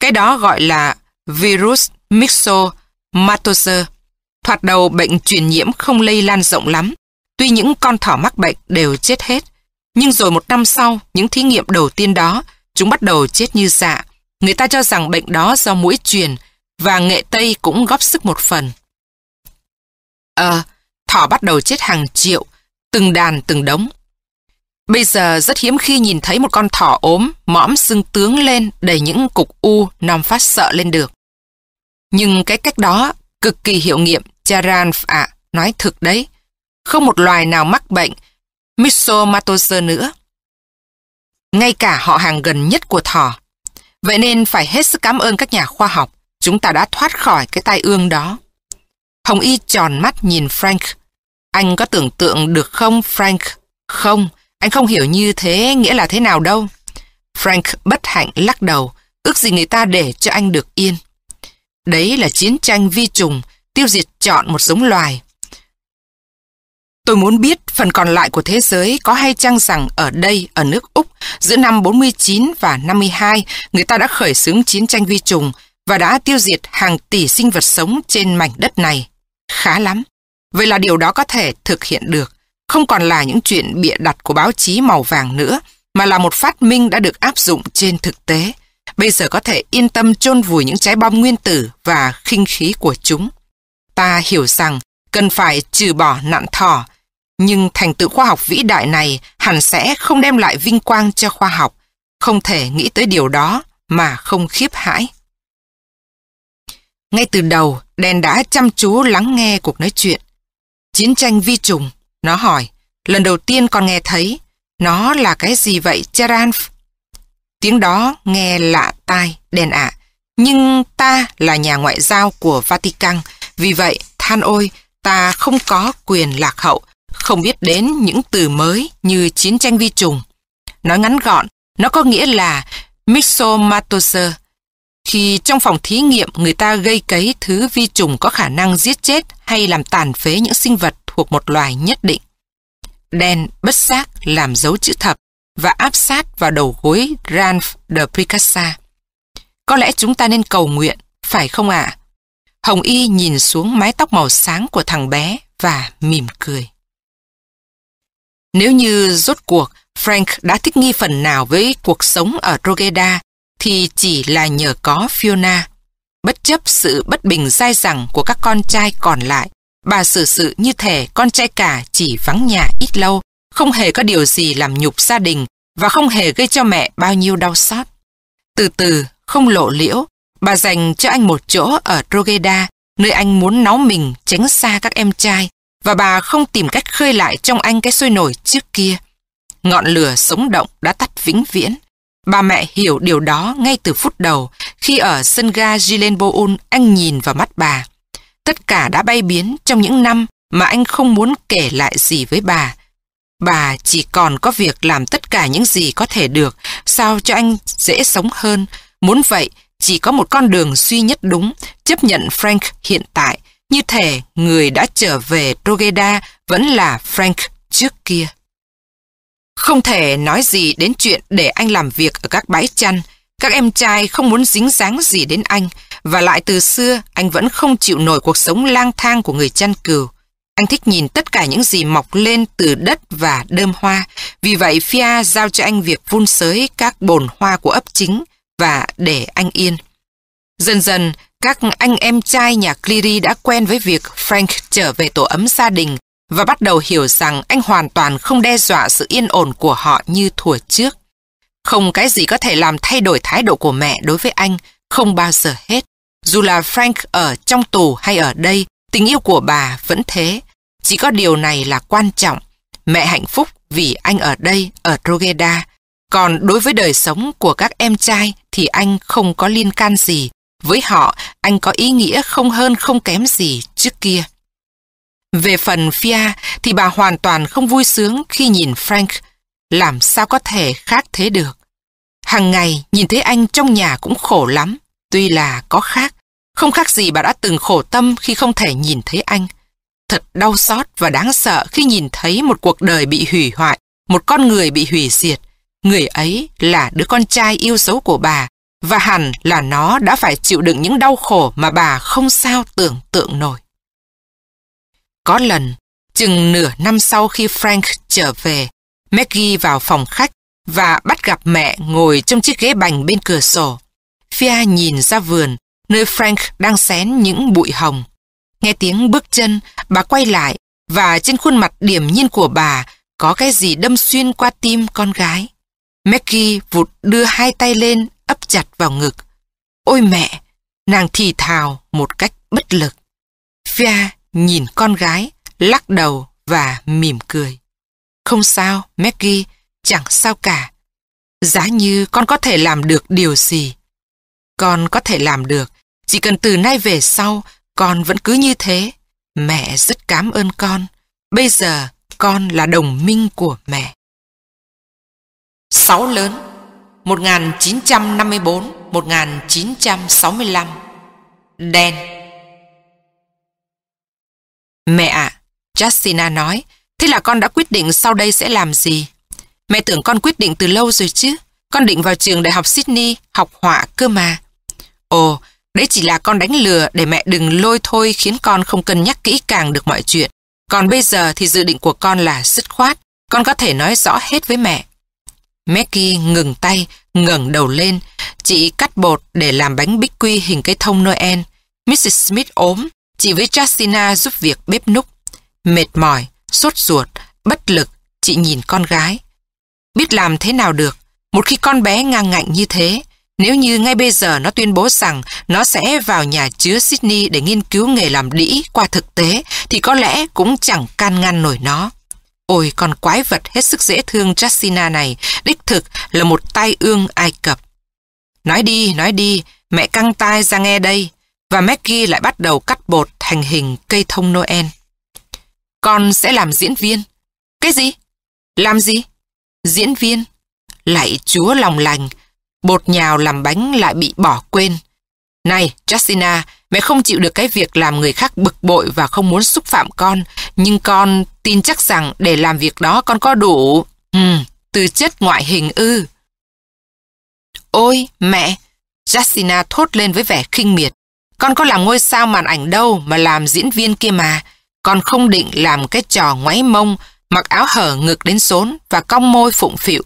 Cái đó gọi là virus myxomatoser. Thoạt đầu bệnh truyền nhiễm không lây lan rộng lắm, tuy những con thỏ mắc bệnh đều chết hết. Nhưng rồi một năm sau, những thí nghiệm đầu tiên đó, chúng bắt đầu chết như dạ. Người ta cho rằng bệnh đó do mũi truyền, và nghệ Tây cũng góp sức một phần. Ờ, thỏ bắt đầu chết hàng triệu, từng đàn từng đống. Bây giờ rất hiếm khi nhìn thấy một con thỏ ốm, mõm xương tướng lên đầy những cục u nằm phát sợ lên được. Nhưng cái cách đó cực kỳ hiệu nghiệm, Charan ạ, nói thực đấy. Không một loài nào mắc bệnh Myxomatosis nữa. Ngay cả họ hàng gần nhất của thỏ. Vậy nên phải hết sức cảm ơn các nhà khoa học. Chúng ta đã thoát khỏi cái tai ương đó. Hồng Y tròn mắt nhìn Frank. Anh có tưởng tượng được không, Frank? Không, anh không hiểu như thế nghĩa là thế nào đâu. Frank bất hạnh lắc đầu, ước gì người ta để cho anh được yên. Đấy là chiến tranh vi trùng, tiêu diệt chọn một giống loài. Tôi muốn biết phần còn lại của thế giới có hay chăng rằng ở đây, ở nước Úc, giữa năm 49 và 52, người ta đã khởi xướng chiến tranh vi trùng và đã tiêu diệt hàng tỷ sinh vật sống trên mảnh đất này. Khá lắm. Vậy là điều đó có thể thực hiện được. Không còn là những chuyện bịa đặt của báo chí màu vàng nữa, mà là một phát minh đã được áp dụng trên thực tế. Bây giờ có thể yên tâm chôn vùi những trái bom nguyên tử và khinh khí của chúng. Ta hiểu rằng cần phải trừ bỏ nạn thỏ, nhưng thành tựu khoa học vĩ đại này hẳn sẽ không đem lại vinh quang cho khoa học. Không thể nghĩ tới điều đó mà không khiếp hãi. Ngay từ đầu, đèn đã chăm chú lắng nghe cuộc nói chuyện. Chiến tranh vi trùng, nó hỏi. Lần đầu tiên con nghe thấy, nó là cái gì vậy, Charanf? Tiếng đó nghe lạ tai, đèn ạ. Nhưng ta là nhà ngoại giao của Vatican, vì vậy, than ôi, ta không có quyền lạc hậu, không biết đến những từ mới như chiến tranh vi trùng. Nói ngắn gọn, nó có nghĩa là myxomatosis, khi trong phòng thí nghiệm người ta gây cấy thứ vi trùng có khả năng giết chết hay làm tàn phế những sinh vật thuộc một loài nhất định. Đen bất giác làm dấu chữ thập và áp sát vào đầu gối Ranf de Picasso. Có lẽ chúng ta nên cầu nguyện, phải không ạ? Hồng Y nhìn xuống mái tóc màu sáng của thằng bé và mỉm cười. Nếu như rốt cuộc Frank đã thích nghi phần nào với cuộc sống ở Rogeda, thì chỉ là nhờ có Fiona. Bất chấp sự bất bình dai dẳng của các con trai còn lại, bà xử sự như thể con trai cả chỉ vắng nhà ít lâu, không hề có điều gì làm nhục gia đình và không hề gây cho mẹ bao nhiêu đau xót. Từ từ, không lộ liễu, bà dành cho anh một chỗ ở Rogeda, nơi anh muốn náu mình tránh xa các em trai, và bà không tìm cách khơi lại trong anh cái sôi nổi trước kia. Ngọn lửa sống động đã tắt vĩnh viễn. Bà mẹ hiểu điều đó ngay từ phút đầu khi ở sân ga Gilenboul anh nhìn vào mắt bà. Tất cả đã bay biến trong những năm mà anh không muốn kể lại gì với bà. bà chỉ còn có việc làm tất cả những gì có thể được, sao cho anh dễ sống hơn. Muốn vậy, chỉ có một con đường duy nhất đúng, chấp nhận Frank hiện tại, như thể người đã trở về Rogeda vẫn là Frank trước kia. Không thể nói gì đến chuyện để anh làm việc ở các bãi chăn. Các em trai không muốn dính dáng gì đến anh, và lại từ xưa anh vẫn không chịu nổi cuộc sống lang thang của người chăn cừu. Anh thích nhìn tất cả những gì mọc lên từ đất và đơm hoa. Vì vậy Fia giao cho anh việc vun sới các bồn hoa của ấp chính và để anh yên. Dần dần, các anh em trai nhà Cleary đã quen với việc Frank trở về tổ ấm gia đình và bắt đầu hiểu rằng anh hoàn toàn không đe dọa sự yên ổn của họ như thuở trước. Không cái gì có thể làm thay đổi thái độ của mẹ đối với anh, không bao giờ hết. Dù là Frank ở trong tù hay ở đây, tình yêu của bà vẫn thế. Chỉ có điều này là quan trọng. Mẹ hạnh phúc vì anh ở đây, ở Rogeda. Còn đối với đời sống của các em trai thì anh không có liên can gì. Với họ, anh có ý nghĩa không hơn không kém gì trước kia. Về phần Fia thì bà hoàn toàn không vui sướng khi nhìn Frank. Làm sao có thể khác thế được? Hằng ngày nhìn thấy anh trong nhà cũng khổ lắm. Tuy là có khác, không khác gì bà đã từng khổ tâm khi không thể nhìn thấy anh. Thật đau xót và đáng sợ khi nhìn thấy một cuộc đời bị hủy hoại, một con người bị hủy diệt. Người ấy là đứa con trai yêu dấu của bà, và hẳn là nó đã phải chịu đựng những đau khổ mà bà không sao tưởng tượng nổi. Có lần, chừng nửa năm sau khi Frank trở về, Maggie vào phòng khách và bắt gặp mẹ ngồi trong chiếc ghế bành bên cửa sổ. Fia nhìn ra vườn, nơi Frank đang xén những bụi hồng. Nghe tiếng bước chân, bà quay lại và trên khuôn mặt điểm nhiên của bà có cái gì đâm xuyên qua tim con gái. Maggie vụt đưa hai tay lên ấp chặt vào ngực. Ôi mẹ! Nàng thì thào một cách bất lực. Fia nhìn con gái, lắc đầu và mỉm cười. Không sao, Maggie, chẳng sao cả. Giá như con có thể làm được điều gì. Con có thể làm được, chỉ cần từ nay về sau, con vẫn cứ như thế. Mẹ rất cảm ơn con. Bây giờ, con là đồng minh của mẹ. Sáu lớn 1954-1965 Đen Mẹ ạ, à, Justina nói, thế là con đã quyết định sau đây sẽ làm gì? Mẹ tưởng con quyết định từ lâu rồi chứ. Con định vào trường Đại học Sydney học họa cơ mà. Ồ, đấy chỉ là con đánh lừa để mẹ đừng lôi thôi khiến con không cân nhắc kỹ càng được mọi chuyện. Còn bây giờ thì dự định của con là dứt khoát. Con có thể nói rõ hết với mẹ. Maggie ngừng tay, ngẩng đầu lên. Chị cắt bột để làm bánh bích quy hình cây thông Noel. Mrs. Smith ốm, chị với Justina giúp việc bếp núc. Mệt mỏi, sốt ruột, bất lực, chị nhìn con gái. Biết làm thế nào được, một khi con bé ngang ngạnh như thế, nếu như ngay bây giờ nó tuyên bố rằng nó sẽ vào nhà chứa Sydney để nghiên cứu nghề làm đĩ qua thực tế, thì có lẽ cũng chẳng can ngăn nổi nó. Ôi con quái vật hết sức dễ thương Jacina này, đích thực là một tai ương Ai Cập. Nói đi, nói đi, mẹ căng tai ra nghe đây. Và Maggie lại bắt đầu cắt bột thành hình cây thông Noel. Con sẽ làm diễn viên. Cái gì? Làm gì? Diễn viên. Lạy chúa lòng lành, bột nhào làm bánh lại bị bỏ quên. Này, Jacina, mẹ không chịu được cái việc làm người khác bực bội và không muốn xúc phạm con, nhưng con tin chắc rằng để làm việc đó con có đủ, ừ, từ chất ngoại hình ư. Ôi, mẹ! Jacina thốt lên với vẻ khinh miệt. Con có làm ngôi sao màn ảnh đâu mà làm diễn viên kia mà. Con không định làm cái trò ngoáy mông, mặc áo hở ngực đến xốn và cong môi phụng phịu.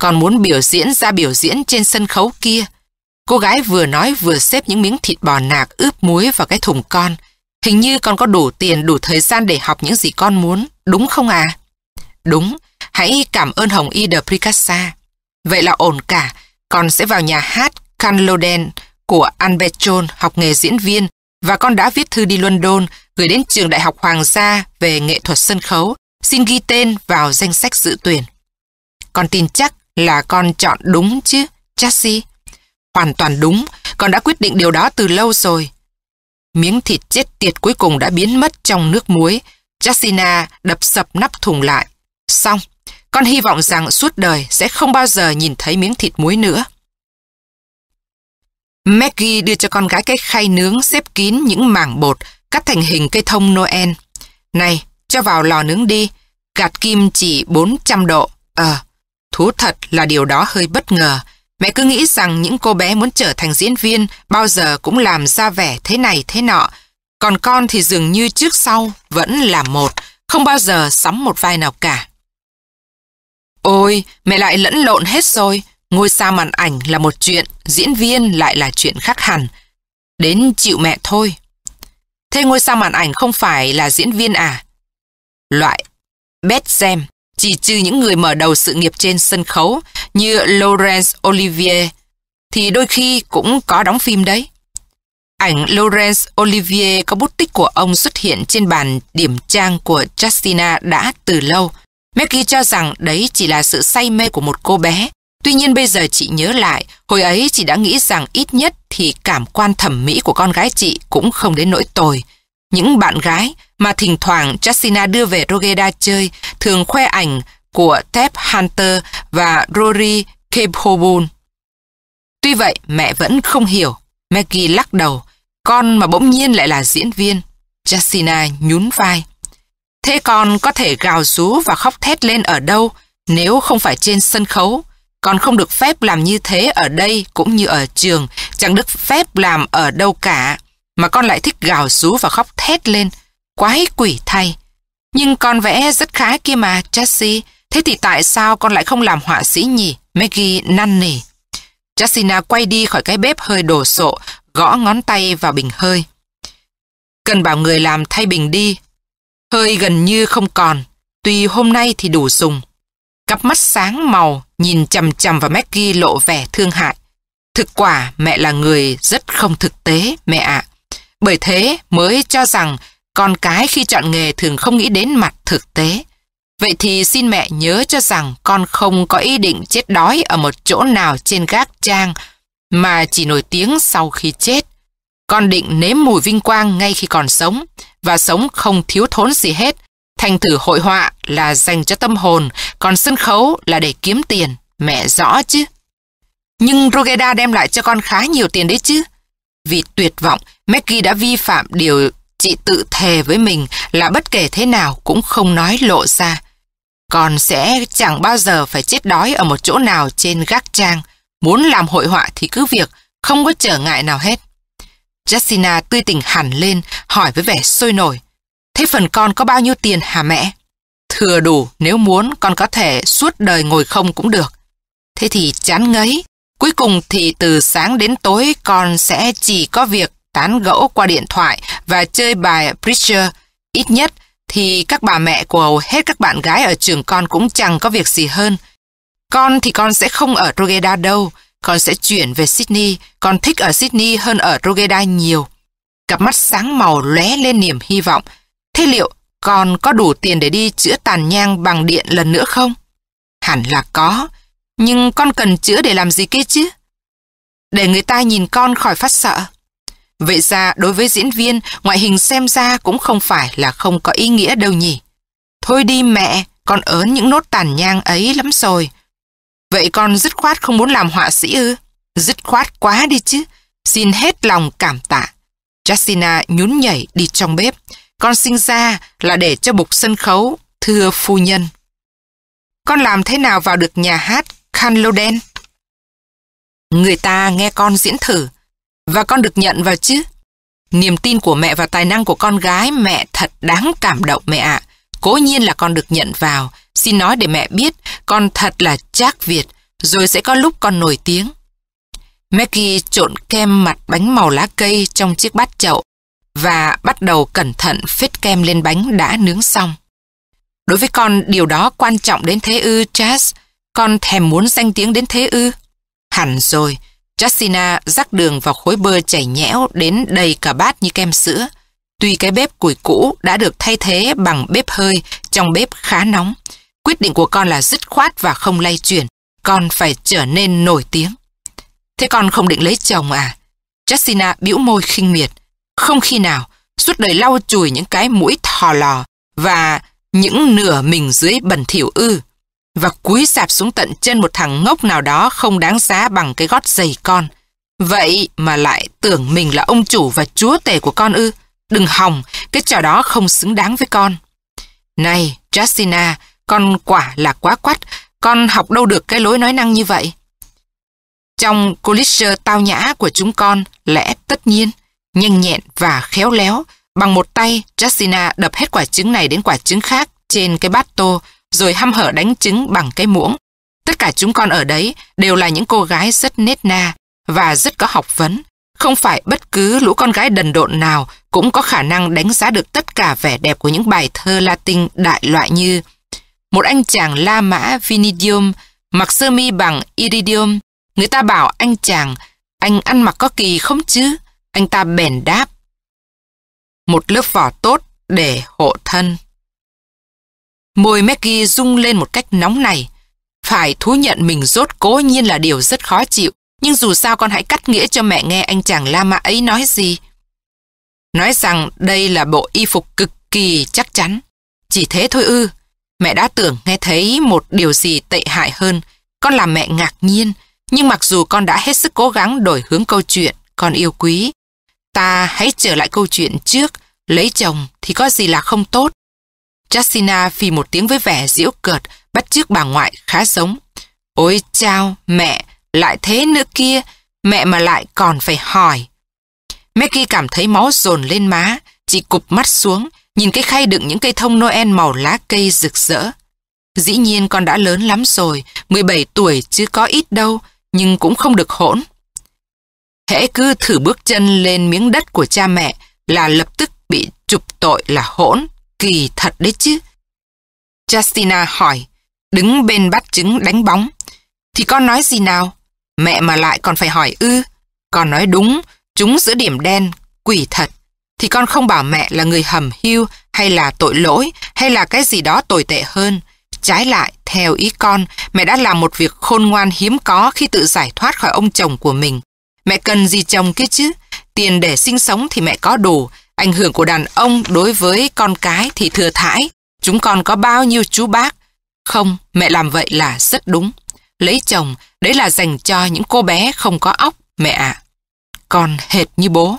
Con muốn biểu diễn ra biểu diễn trên sân khấu kia. Cô gái vừa nói vừa xếp những miếng thịt bò nạc ướp muối vào cái thùng con. Hình như con có đủ tiền, đủ thời gian để học những gì con muốn, đúng không à? Đúng, hãy cảm ơn Hồng Y de Pricassa. Vậy là ổn cả, con sẽ vào nhà hát Canloden của Anbechon học nghề diễn viên và con đã viết thư đi London gửi đến trường Đại học Hoàng gia về nghệ thuật sân khấu, xin ghi tên vào danh sách dự tuyển. Con tin chắc là con chọn đúng chứ, Chassie? Hoàn toàn đúng, con đã quyết định điều đó từ lâu rồi. Miếng thịt chết tiệt cuối cùng đã biến mất trong nước muối. Jasina đập sập nắp thùng lại. Xong, Con hy vọng rằng suốt đời sẽ không bao giờ nhìn thấy miếng thịt muối nữa. Maggie đưa cho con gái cái khay nướng xếp kín những mảng bột cắt thành hình cây thông Noel. Này, cho vào lò nướng đi, gạt kim chỉ 400 độ. Ờ, thú thật là điều đó hơi bất ngờ. Mẹ cứ nghĩ rằng những cô bé muốn trở thành diễn viên bao giờ cũng làm ra vẻ thế này thế nọ. Còn con thì dường như trước sau vẫn là một, không bao giờ sắm một vai nào cả. Ôi, mẹ lại lẫn lộn hết rồi. Ngôi sao màn ảnh là một chuyện, diễn viên lại là chuyện khác hẳn. Đến chịu mẹ thôi. Thế ngôi sao màn ảnh không phải là diễn viên à? Loại bét xem chỉ trừ những người mở đầu sự nghiệp trên sân khấu như Laurence Olivier thì đôi khi cũng có đóng phim đấy. Ảnh Laurence Olivier có bút tích của ông xuất hiện trên bàn điểm trang của Justina đã từ lâu. Maggie cho rằng đấy chỉ là sự say mê của một cô bé. Tuy nhiên bây giờ chị nhớ lại, hồi ấy chị đã nghĩ rằng ít nhất thì cảm quan thẩm mỹ của con gái chị cũng không đến nỗi tồi. Những bạn gái mà thỉnh thoảng Justina đưa về Rogeda chơi thường khoe ảnh của Tep Hunter và Rory Kepobun. Tuy vậy, mẹ vẫn không hiểu. Maggie lắc đầu. Con mà bỗng nhiên lại là diễn viên. Justina nhún vai. Thế con có thể gào rú và khóc thét lên ở đâu nếu không phải trên sân khấu? Con không được phép làm như thế ở đây cũng như ở trường, chẳng được phép làm ở đâu cả. Mà con lại thích gào rú và khóc thét lên. Quái quỷ thay. Nhưng con vẽ rất khá kia mà, Jessie. Thế thì tại sao con lại không làm họa sĩ nhỉ? Maggie năn nỉ. Jessina quay đi khỏi cái bếp hơi đổ sộ, gõ ngón tay vào bình hơi. Cần bảo người làm thay bình đi. Hơi gần như không còn, tuy hôm nay thì đủ dùng. Cặp mắt sáng màu nhìn chầm chầm vào Maggie lộ vẻ thương hại. Thực quả mẹ là người rất không thực tế, mẹ ạ. Bởi thế mới cho rằng con cái khi chọn nghề thường không nghĩ đến mặt thực tế. Vậy thì xin mẹ nhớ cho rằng con không có ý định chết đói ở một chỗ nào trên gác trang mà chỉ nổi tiếng sau khi chết. Con định nếm mùi vinh quang ngay khi còn sống và sống không thiếu thốn gì hết. Thành thử hội họa là dành cho tâm hồn, còn sân khấu là để kiếm tiền. Mẹ rõ chứ. Nhưng Rogeda đem lại cho con khá nhiều tiền đấy chứ. Vì tuyệt vọng, Maggie đã vi phạm điều chị tự thề với mình là bất kể thế nào cũng không nói lộ ra. Con sẽ chẳng bao giờ phải chết đói ở một chỗ nào trên gác trang. Muốn làm hội họa thì cứ việc, không có trở ngại nào hết. Jessina tươi tỉnh hẳn lên, hỏi với vẻ sôi nổi. Thế phần con có bao nhiêu tiền hả mẹ? Thừa đủ, nếu muốn con có thể suốt đời ngồi không cũng được. Thế thì chán ngấy. Cuối cùng thì từ sáng đến tối con sẽ chỉ có việc tán gẫu qua điện thoại và chơi bài Preacher. Ít nhất thì các bà mẹ của hầu hết các bạn gái ở trường con cũng chẳng có việc gì hơn. Con thì con sẽ không ở Rogeda đâu, con sẽ chuyển về Sydney, con thích ở Sydney hơn ở Rogeda nhiều. Cặp mắt sáng màu lóe lên niềm hy vọng. Thế liệu con có đủ tiền để đi chữa tàn nhang bằng điện lần nữa không? Hẳn là có, nhưng con cần chữa để làm gì kia chứ? Để người ta nhìn con khỏi phát sợ. Vậy ra đối với diễn viên, ngoại hình xem ra cũng không phải là không có ý nghĩa đâu nhỉ. Thôi đi mẹ, con ớn những nốt tàn nhang ấy lắm rồi. Vậy con dứt khoát không muốn làm họa sĩ ư? Dứt khoát quá đi chứ. Xin hết lòng cảm tạ. Jacina nhún nhảy đi trong bếp. Con sinh ra là để cho bục sân khấu, thưa phu nhân. Con làm thế nào vào được nhà hát Canloden? Người ta nghe con diễn thử, và con được nhận vào chứ. Niềm tin của mẹ và tài năng của con gái mẹ thật đáng cảm động mẹ ạ. Cố nhiên là con được nhận vào. Xin nói để mẹ biết con thật là chắc Việt, rồi sẽ có lúc con nổi tiếng. Maggie trộn kem mặt bánh màu lá cây trong chiếc bát chậu và bắt đầu cẩn thận phết kem lên bánh đã nướng xong. Đối với con điều đó quan trọng đến thế ư, Chas. Con thèm muốn danh tiếng đến thế ư? Hẳn rồi, Jacina rắc đường vào khối bơ chảy nhẽo đến đầy cả bát như kem sữa. Tuy cái bếp củi cũ đã được thay thế bằng bếp hơi trong bếp khá nóng. Quyết định của con là dứt khoát và không lay chuyển. Con phải trở nên nổi tiếng. Thế con không định lấy chồng à? Jacina bĩu môi khinh miệt. Không khi nào, suốt đời lau chùi những cái mũi thò lò và những nửa mình dưới bẩn thỉu ư và cúi sạp xuống tận chân một thằng ngốc nào đó không đáng giá bằng cái gót giày con. Vậy mà lại tưởng mình là ông chủ và chúa tể của con ư. Đừng hòng, cái trò đó không xứng đáng với con. Này, Justina, con quả là quá quắt, con học đâu được cái lối nói năng như vậy. Trong college tao nhã của chúng con, lẽ tất nhiên, nhanh nhẹn và khéo léo, bằng một tay, Justina đập hết quả trứng này đến quả trứng khác trên cái bát tô, rồi hăm hở đánh trứng bằng cái muỗng. Tất cả chúng con ở đấy đều là những cô gái rất nết na và rất có học vấn. Không phải bất cứ lũ con gái đần độn nào cũng có khả năng đánh giá được tất cả vẻ đẹp của những bài thơ Latin đại loại như một anh chàng La Mã Vinidium mặc sơ mi bằng Iridium. Người ta bảo anh chàng, anh ăn mặc có kỳ không chứ? Anh ta bèn đáp. Một lớp vỏ tốt để hộ thân. Môi Maggie rung lên một cách nóng này. Phải thú nhận mình rốt cố nhiên là điều rất khó chịu, nhưng dù sao con hãy cắt nghĩa cho mẹ nghe anh chàng La Mã ấy nói gì. Nói rằng đây là bộ y phục cực kỳ chắc chắn. Chỉ thế thôi ư. Mẹ đã tưởng nghe thấy một điều gì tệ hại hơn. Con làm mẹ ngạc nhiên, nhưng mặc dù con đã hết sức cố gắng đổi hướng câu chuyện, con yêu quý. Ta hãy trở lại câu chuyện trước, lấy chồng thì có gì là không tốt. Justina phì một tiếng với vẻ giễu cợt, bắt chước bà ngoại khá giống. Ôi chao, mẹ, lại thế nữa kia, mẹ mà lại còn phải hỏi. Maggie cảm thấy máu dồn lên má, chỉ cụp mắt xuống, nhìn cái khay đựng những cây thông Noel màu lá cây rực rỡ. Dĩ nhiên con đã lớn lắm rồi, 17 tuổi chứ có ít đâu, nhưng cũng không được hỗn. Hễ cứ thử bước chân lên miếng đất của cha mẹ là lập tức bị trục tội là hỗn, kỳ thật đấy chứ. Justina hỏi, đứng bên bát trứng đánh bóng. Thì con nói gì nào? Mẹ mà lại còn phải hỏi ư? Con nói đúng, chúng giữa điểm đen, quỷ thật. Thì con không bảo mẹ là người hầm hưu hay là tội lỗi hay là cái gì đó tồi tệ hơn. Trái lại, theo ý con, mẹ đã làm một việc khôn ngoan hiếm có khi tự giải thoát khỏi ông chồng của mình. Mẹ cần gì chồng kia chứ? Tiền để sinh sống thì mẹ có đủ. Ảnh hưởng của đàn ông đối với con cái thì thừa thãi. Chúng con có bao nhiêu chú bác? Không, mẹ làm vậy là rất đúng. Lấy chồng, đấy là dành cho những cô bé không có óc, mẹ ạ. Con hệt như bố.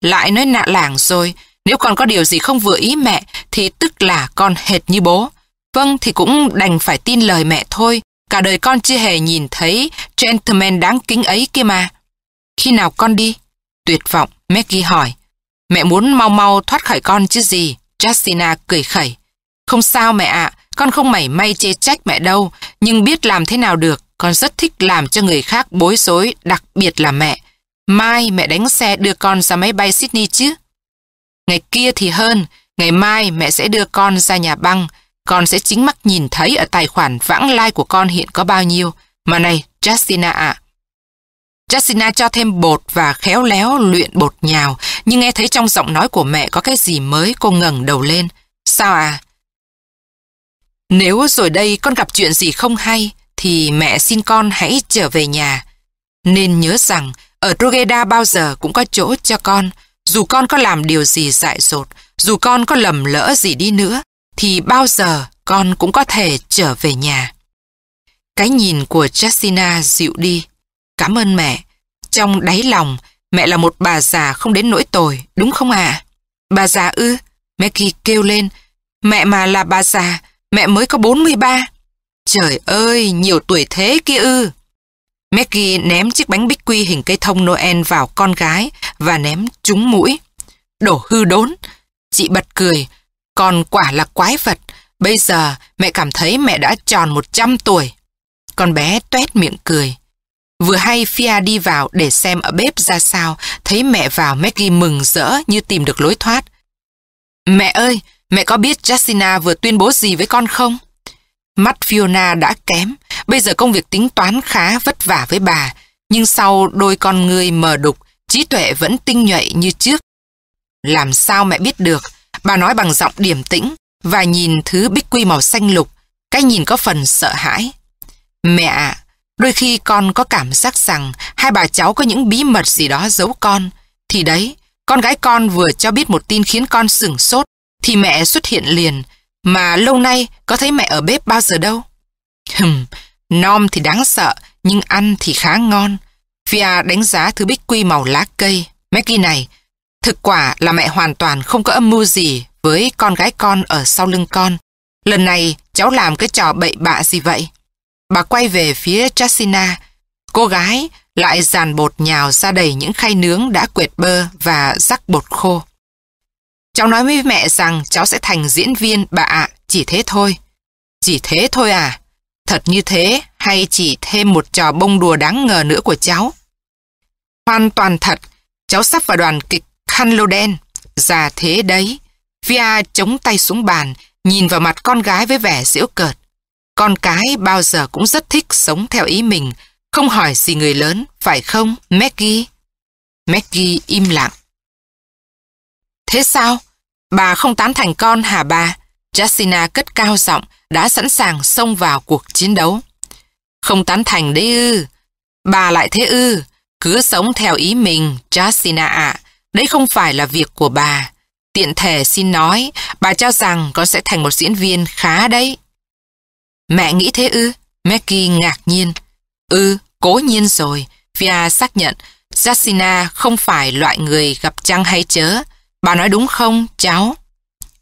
Lại nói nạ làng rồi, nếu con có điều gì không vừa ý mẹ thì tức là con hệt như bố. Vâng thì cũng đành phải tin lời mẹ thôi. Cả đời con chưa hề nhìn thấy gentleman đáng kính ấy kia mà. Khi nào con đi? Tuyệt vọng, Maggie hỏi. Mẹ muốn mau mau thoát khỏi con chứ gì? Justina cười khẩy. Không sao mẹ ạ, con không mảy may chê trách mẹ đâu, nhưng biết làm thế nào được, con rất thích làm cho người khác bối rối, đặc biệt là mẹ. Mai mẹ đánh xe đưa con ra máy bay Sydney chứ? Ngày kia thì hơn, ngày mai mẹ sẽ đưa con ra nhà băng, con sẽ chính mắt nhìn thấy ở tài khoản vãng lai của con hiện có bao nhiêu. Mà này, Justina ạ. Justina cho thêm bột và khéo léo luyện bột nhào, nhưng nghe thấy trong giọng nói của mẹ có cái gì mới cô ngẩng đầu lên. Sao à? Nếu rồi đây con gặp chuyện gì không hay, thì mẹ xin con hãy trở về nhà. Nên nhớ rằng, ở Drogheda bao giờ cũng có chỗ cho con, dù con có làm điều gì dại dột, dù con có lầm lỡ gì đi nữa, thì bao giờ con cũng có thể trở về nhà. Cái nhìn của Jessina dịu đi. Cảm ơn mẹ. Trong đáy lòng, mẹ là một bà già không đến nỗi tồi, đúng không ạ? Bà già ư? Maggie kêu lên. Mẹ mà là bà già, mẹ mới có 43. Trời ơi, nhiều tuổi thế kia ư. Maggie ném chiếc bánh bích quy hình cây thông Noel vào con gái và ném trúng mũi. Đổ hư đốn. Chị bật cười. con quả là quái vật. Bây giờ mẹ cảm thấy mẹ đã tròn 100 tuổi. Con bé tuét miệng cười. Vừa hay Fia đi vào để xem ở bếp ra sao, thấy mẹ vào Maggie mừng rỡ như tìm được lối thoát. Mẹ ơi, mẹ có biết Jacina vừa tuyên bố gì với con không? Mắt Fiona đã kém, bây giờ công việc tính toán khá vất vả với bà, nhưng sau đôi con người mờ đục, trí tuệ vẫn tinh nhuệ như trước. Làm sao mẹ biết được? Bà nói bằng giọng điềm tĩnh và nhìn thứ bích quy màu xanh lục, cái nhìn có phần sợ hãi. Mẹ ạ, đôi khi con có cảm giác rằng hai bà cháu có những bí mật gì đó giấu con. Thì đấy, con gái con vừa cho biết một tin khiến con sửng sốt, thì mẹ xuất hiện liền, mà lâu nay có thấy mẹ ở bếp bao giờ đâu. Hừm, nom thì đáng sợ, nhưng ăn thì khá ngon. Fia đánh giá thứ bích quy màu lá cây. Maggie này, thực quả là mẹ hoàn toàn không có âm mưu gì với con gái con ở sau lưng con. Lần này cháu làm cái trò bậy bạ gì vậy? Bà quay về phía Chasina. Cô gái lại dàn bột nhào ra đầy những khay nướng đã quệt bơ và rắc bột khô. Cháu nói với mẹ rằng cháu sẽ thành diễn viên bà ạ, chỉ thế thôi. Chỉ thế thôi à? Thật như thế hay chỉ thêm một trò bông đùa đáng ngờ nữa của cháu? Hoàn toàn thật, cháu sắp vào đoàn kịch khăn lô đen. Già thế đấy. Via chống tay xuống bàn, nhìn vào mặt con gái với vẻ giễu cợt. Con cái bao giờ cũng rất thích sống theo ý mình, không hỏi gì người lớn, phải không, Maggie? Maggie im lặng. Thế sao? Bà không tán thành con hả bà? Jacina cất cao giọng, đã sẵn sàng xông vào cuộc chiến đấu. Không tán thành đấy ư. Bà lại thế ư. Cứ sống theo ý mình, Jacina ạ. Đấy không phải là việc của bà. Tiện thể xin nói, bà cho rằng con sẽ thành một diễn viên khá đấy. Mẹ nghĩ thế ư? Maggie ngạc nhiên. Ừ, cố nhiên rồi. Fia xác nhận, Jacina không phải loại người gặp trăng hay chớ. Bà nói đúng không, cháu?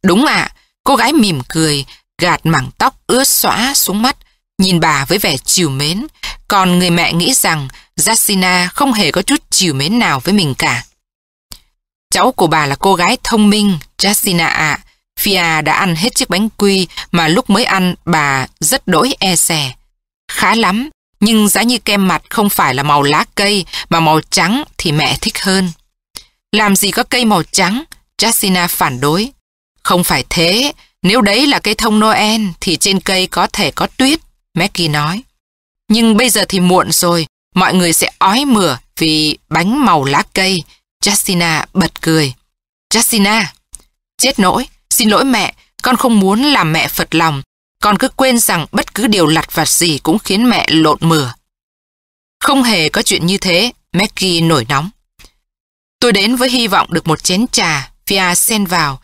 Đúng ạ. Cô gái mỉm cười, gạt mảng tóc ướt xõa xuống mắt, nhìn bà với vẻ chiều mến. Còn người mẹ nghĩ rằng Jacina không hề có chút chiều mến nào với mình cả. Cháu của bà là cô gái thông minh, Jacina ạ. Fia đã ăn hết chiếc bánh quy mà lúc mới ăn bà rất đỗi e rè. Khá lắm, nhưng giá như kem mặt không phải là màu lá cây mà màu trắng thì mẹ thích hơn. Làm gì có cây màu trắng? Jacina phản đối. Không phải thế, nếu đấy là cây thông Noel thì trên cây có thể có tuyết, Maggie nói. Nhưng bây giờ thì muộn rồi, mọi người sẽ ói mửa vì bánh màu lá cây. Jacina bật cười. Jacina! chết nỗi, xin lỗi mẹ, con không muốn làm mẹ phật lòng. Con cứ quên rằng bất cứ điều lặt vặt gì cũng khiến mẹ lộn mửa. Không hề có chuyện như thế, Maggie nổi nóng. Tôi đến với hy vọng được một chén trà, Fia xen vào,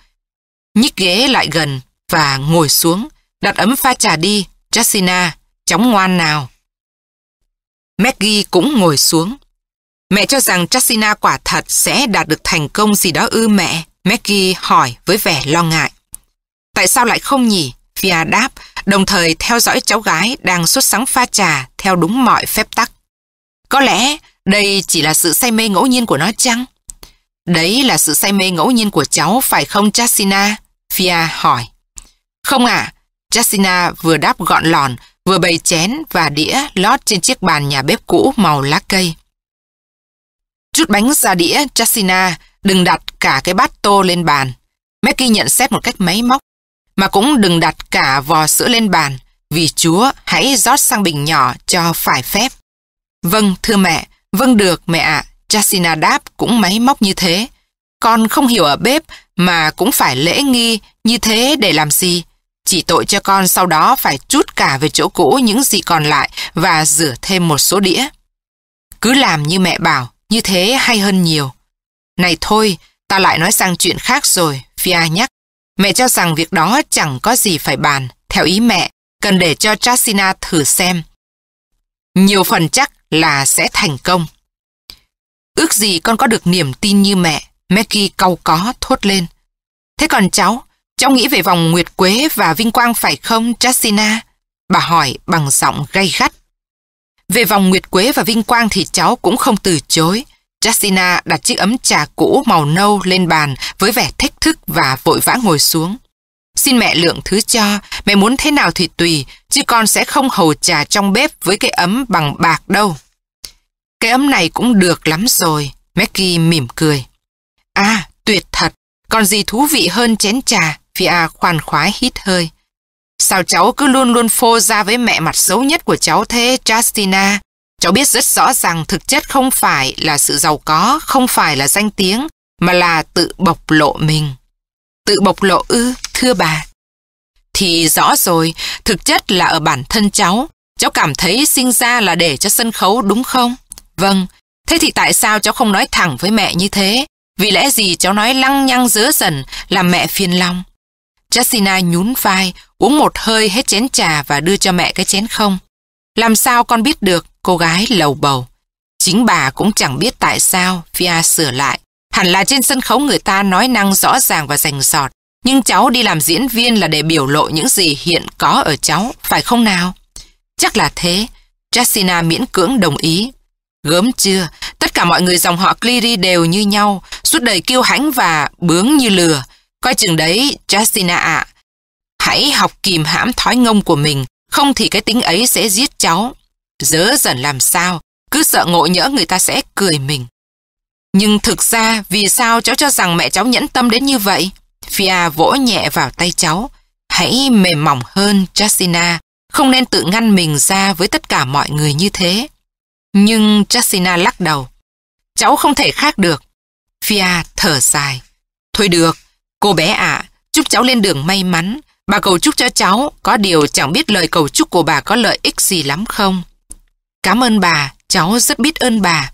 nhích ghế lại gần và ngồi xuống, đặt ấm pha trà đi, Jacina, chóng ngoan nào. Maggie cũng ngồi xuống. Mẹ cho rằng Jacina quả thật sẽ đạt được thành công gì đó ư mẹ? Maggie hỏi với vẻ lo ngại. Tại sao lại không nhỉ? Fia đáp, đồng thời theo dõi cháu gái đang xuất sắng pha trà theo đúng mọi phép tắc. Có lẽ đây chỉ là sự say mê ngẫu nhiên của nó chăng? Đấy là sự say mê ngẫu nhiên của cháu phải không Chasina? Fia hỏi. Không ạ, à, Jacina vừa đáp gọn lòn, vừa bày chén và đĩa lót trên chiếc bàn nhà bếp cũ màu lá cây. Chút bánh ra đĩa, Chasina đừng đặt cả cái bát tô lên bàn. Mackie nhận xét một cách máy móc. Mà cũng đừng đặt cả vò sữa lên bàn, vì Chúa hãy rót sang bình nhỏ cho phải phép. Vâng, thưa mẹ, vâng được mẹ ạ, à. Jacina đáp cũng máy móc như thế. Con không hiểu ở bếp mà cũng phải lễ nghi như thế để làm gì. Chỉ tội cho con sau đó phải chút cả về chỗ cũ những gì còn lại và rửa thêm một số đĩa. Cứ làm như mẹ bảo, như thế hay hơn nhiều. Này thôi, ta lại nói sang chuyện khác rồi, Fia nhắc. Mẹ cho rằng việc đó chẳng có gì phải bàn. Theo ý mẹ, cần để cho Chasina thử xem. Nhiều phần chắc là sẽ thành công. Ước gì con có được niềm tin như mẹ, Maggie cau có thốt lên. Thế còn cháu, cháu nghĩ về vòng Nguyệt Quế và Vinh Quang phải không, Jasina? Bà hỏi bằng giọng gay gắt. Về vòng Nguyệt Quế và Vinh Quang thì cháu cũng không từ chối. Jasina đặt chiếc ấm trà cũ màu nâu lên bàn với vẻ thách thức và vội vã ngồi xuống. Xin mẹ lượng thứ cho, mẹ muốn thế nào thì tùy, chứ con sẽ không hầu trà trong bếp với cái ấm bằng bạc đâu. Cái ấm này cũng được lắm rồi, Maggie mỉm cười. À, tuyệt thật, còn gì thú vị hơn chén trà, Fia khoan khoái hít hơi. Sao cháu cứ luôn luôn phô ra với mẹ mặt xấu nhất của cháu thế, Justina? Cháu biết rất rõ ràng thực chất không phải là sự giàu có, không phải là danh tiếng, mà là tự bộc lộ mình. Tự bộc lộ ư, thưa bà. Thì rõ rồi, thực chất là ở bản thân cháu. Cháu cảm thấy sinh ra là để cho sân khấu đúng không? Vâng, thế thì tại sao cháu không nói thẳng với mẹ như thế? Vì lẽ gì cháu nói lăng nhăng dứa dần làm mẹ phiền lòng? Jessina nhún vai, uống một hơi hết chén trà và đưa cho mẹ cái chén không. Làm sao con biết được, cô gái lầu bầu. Chính bà cũng chẳng biết tại sao, Fia sửa lại. Hẳn là trên sân khấu người ta nói năng rõ ràng và rành rọt. Nhưng cháu đi làm diễn viên là để biểu lộ những gì hiện có ở cháu, phải không nào? Chắc là thế. Jacina miễn cưỡng đồng ý. Gớm chưa, tất cả mọi người dòng họ Cleary đều như nhau, suốt đời kiêu hãnh và bướng như lừa. Coi chừng đấy, Justina ạ. Hãy học kìm hãm thói ngông của mình, không thì cái tính ấy sẽ giết cháu dỡ dần làm sao, cứ sợ ngộ nhỡ người ta sẽ cười mình. Nhưng thực ra, vì sao cháu cho rằng mẹ cháu nhẫn tâm đến như vậy? Fia vỗ nhẹ vào tay cháu. Hãy mềm mỏng hơn, Jacina. Không nên tự ngăn mình ra với tất cả mọi người như thế. Nhưng Jacina lắc đầu. Cháu không thể khác được. Fia thở dài. Thôi được, cô bé ạ, chúc cháu lên đường may mắn. Bà cầu chúc cho cháu, có điều chẳng biết lời cầu chúc của bà có lợi ích gì lắm không? Cảm ơn bà, cháu rất biết ơn bà.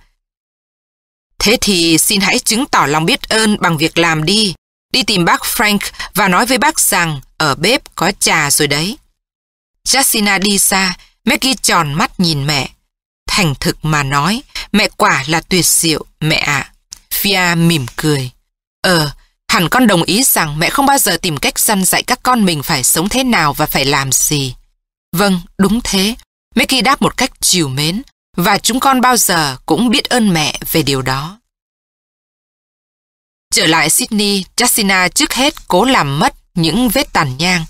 Thế thì xin hãy chứng tỏ lòng biết ơn bằng việc làm đi. Đi tìm bác Frank và nói với bác rằng ở bếp có trà rồi đấy. Jacina đi xa, Maggie tròn mắt nhìn mẹ. Thành thực mà nói, mẹ quả là tuyệt diệu, mẹ ạ. Fia mỉm cười. Ờ, hẳn con đồng ý rằng mẹ không bao giờ tìm cách săn dạy các con mình phải sống thế nào và phải làm gì. Vâng, đúng thế. Mickey đáp một cách chiều mến, và chúng con bao giờ cũng biết ơn mẹ về điều đó. Trở lại Sydney, Jacina trước hết cố làm mất những vết tàn nhang.